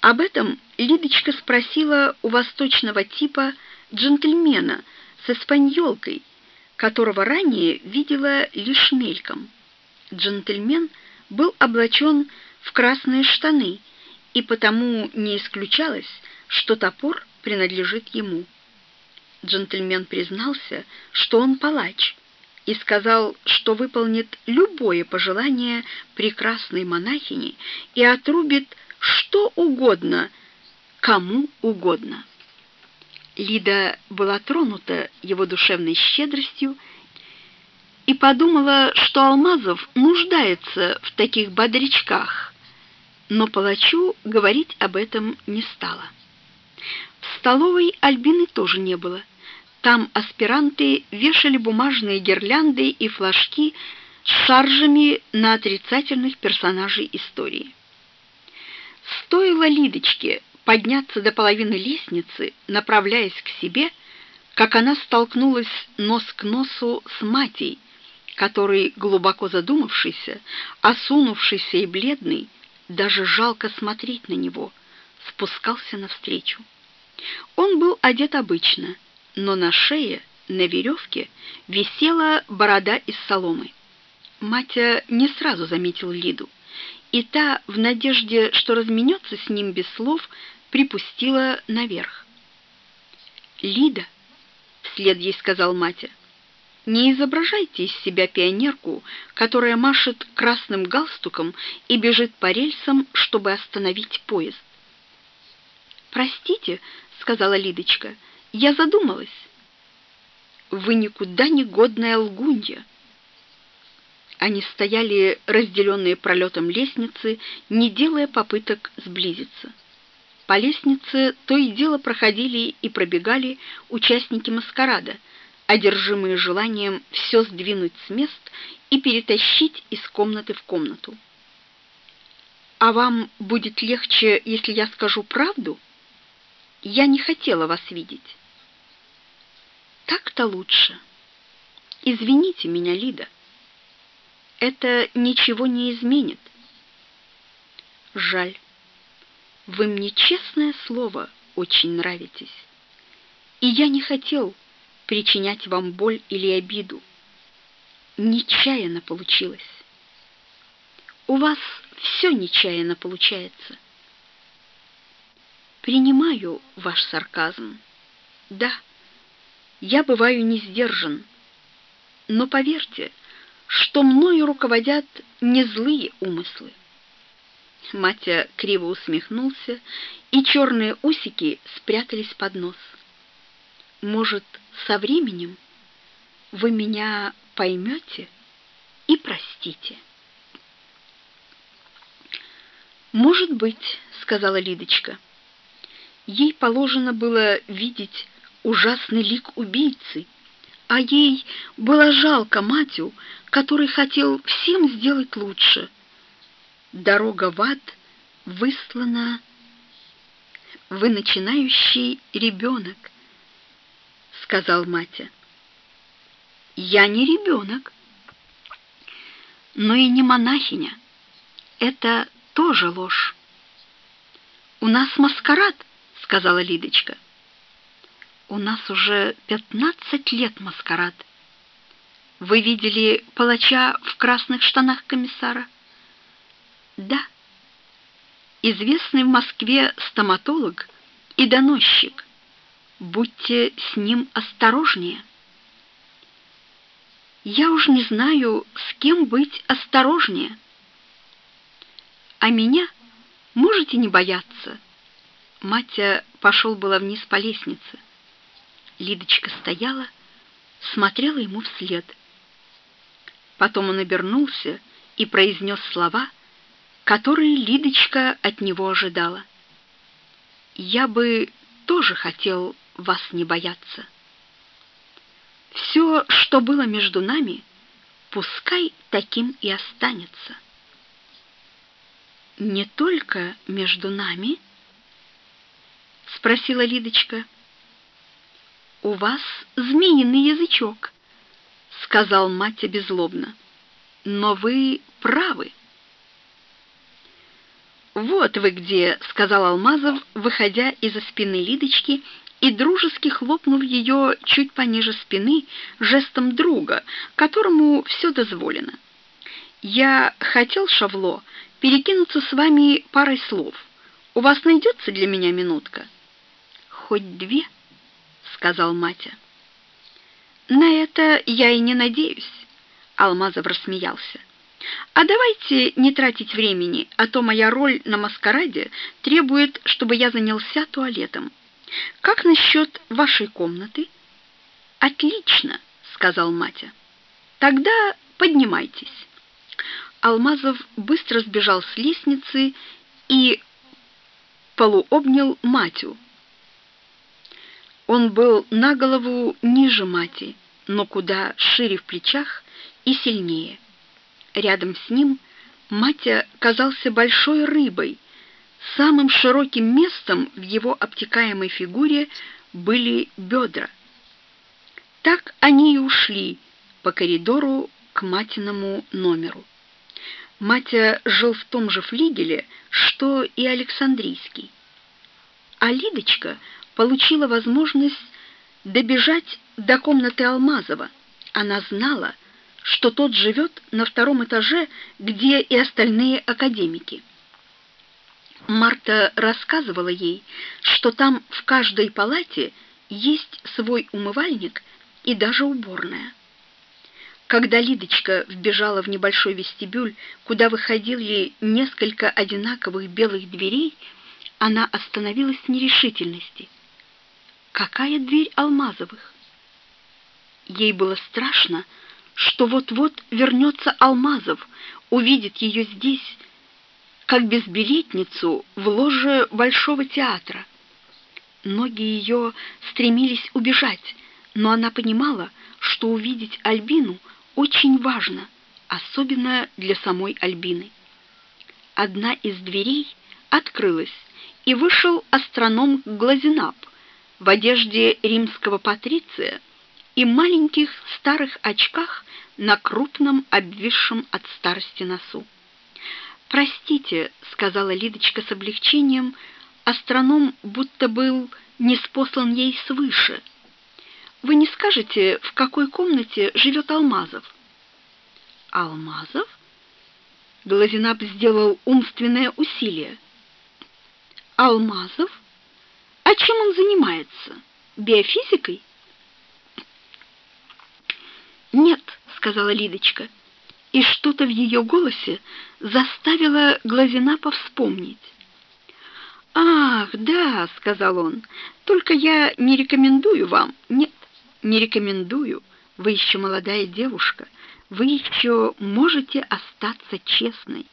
Speaker 2: Об этом Лидочка спросила у восточного типа джентльмена – с испаньолкой, которого ранее видела лишь мельком. Джентльмен был облачен в красные штаны, и потому не исключалось, что топор принадлежит ему. Джентльмен признался, что он палач, и сказал, что выполнит любое пожелание прекрасной монахини и отрубит что угодно, кому угодно. Лида была тронута его душевной щедростью и подумала, что Алмазов нуждается в таких бодрячках, но палачу говорить об этом не стала. В столовой Альбины тоже не было. Там аспиранты вешали бумажные гирлянды и флажки с шаржами на отрицательных персонажей истории. Стоило Лидочке подняться до половины лестницы, направляясь к себе, как она столкнулась нос к носу с Матей, который, глубоко задумавшийся, осунувшийся и бледный, даже жалко смотреть на него, спускался навстречу. Он был одет обычно, но на шее, на веревке, висела борода из соломы. Матя не сразу заметил Лиду, и та, в надежде, что разменется с ним без слов, припустила наверх. «Лида», — вслед ей сказал Матя, — «не изображайте из себя пионерку, которая машет красным галстуком и бежит по рельсам, чтобы остановить поезд». «Простите», — сказала Лидочка, — «я задумалась». «Вы никуда не годная лгунья». Они стояли, разделенные пролетом лестницы, не делая попыток сблизиться. По лестнице то и дело проходили и пробегали участники маскарада, одержимые желанием все сдвинуть с мест и перетащить из комнаты в комнату. А вам будет легче, если я скажу правду? Я не хотела вас видеть. Так-то лучше. Извините меня, Лида. Это ничего не изменит. Жаль. Вы мне, честное слово, очень нравитесь. И я не хотел причинять вам боль или обиду. Нечаянно получилось. У вас все нечаянно получается. Принимаю ваш сарказм. Да, я бываю не сдержан. Но поверьте, что мною руководят не злые умыслы. Матя криво усмехнулся, и черные усики спрятались под нос. Может, со временем вы меня поймете и простите. Может быть, сказала Лидочка. Ей положено было видеть ужасный лик убийцы, а ей было жалко Матю, который хотел всем сделать лучше. Дорога в ад выслана. Вы начинающий ребенок, сказал Матя. Я не ребенок, но и не монахиня. Это тоже ложь. У нас маскарад, сказала Лидочка. У нас уже пятнадцать лет маскарад. Вы видели палача в красных штанах комиссара? Да. Известный в Москве стоматолог и доносчик. Будьте с ним осторожнее. Я уж не знаю, с кем быть осторожнее. А меня можете не бояться. Матя пошел было вниз по лестнице. Лидочка стояла, смотрела ему вслед. Потом он обернулся и произнес слова, которые Лидочка от него ожидала. «Я бы тоже хотел вас не бояться. Все, что было между нами, пускай таким и останется». «Не только между нами?» — спросила Лидочка у вас змеиный язычок, сказал Матя беззлобно. Но вы правы. Вот вы где, сказал Алмазов, выходя из-за спины Лидочки и дружески хлопнув ее чуть пониже спины жестом друга, которому все дозволено. Я хотел, Шавло, перекинуться с вами парой слов. У вас найдется для меня минутка? Хоть две сказал Матя. На это я и не надеюсь, Алмазов рассмеялся. А давайте не тратить времени, а то моя роль на маскараде требует, чтобы я занялся туалетом. Как насчет вашей комнаты? Отлично, сказал Матя. Тогда поднимайтесь. Алмазов быстро сбежал с лестницы и полуобнял Матю, он был на голову ниже мати, но куда шире в плечах и сильнее. Рядом с ним Матя казался большой рыбой. Самым широким местом в его обтекаемой фигуре были бедра. Так они и ушли по коридору к Матиному номеру. Матя жил в том же флигеле, что и Александрийский. А Лидочка получила возможность добежать до комнаты Алмазова. Она знала, что тот живет на втором этаже, где и остальные академики. Марта рассказывала ей, что там в каждой палате есть свой умывальник и даже уборная. Когда Лидочка вбежала в небольшой вестибюль, куда выходили несколько одинаковых белых дверей, она остановилась в нерешительности. Какая дверь Алмазовых? Ей было страшно, что вот-вот вернется Алмазов, увидит ее здесь, как безбилетницу в ложе Большого театра. Ноги ее стремились убежать, но она понимала, что увидеть Альбину очень важно, особенно для самой Альбины. Одна из дверей открылась, и вышел астроном Глазенап — в одежде римского патриция, и маленьких старых очках на крупном обвисшем от старости носу. «Простите», — сказала Лидочка с облегчением, — «астроном будто был не спослан ей свыше. Вы не скажете, в какой комнате живет Алмазов?» «Алмазов?» Глазинап сделал умственное усилие. «Алмазов? Чем он занимается? Биофизикой?» «Нет», — сказала Лидочка, и что-то в ее голосе заставило Глазинапа вспомнить. «Ах, да», — сказал он, — «только я не рекомендую вам, нет, не рекомендую, вы еще молодая девушка, вы еще можете остаться честной».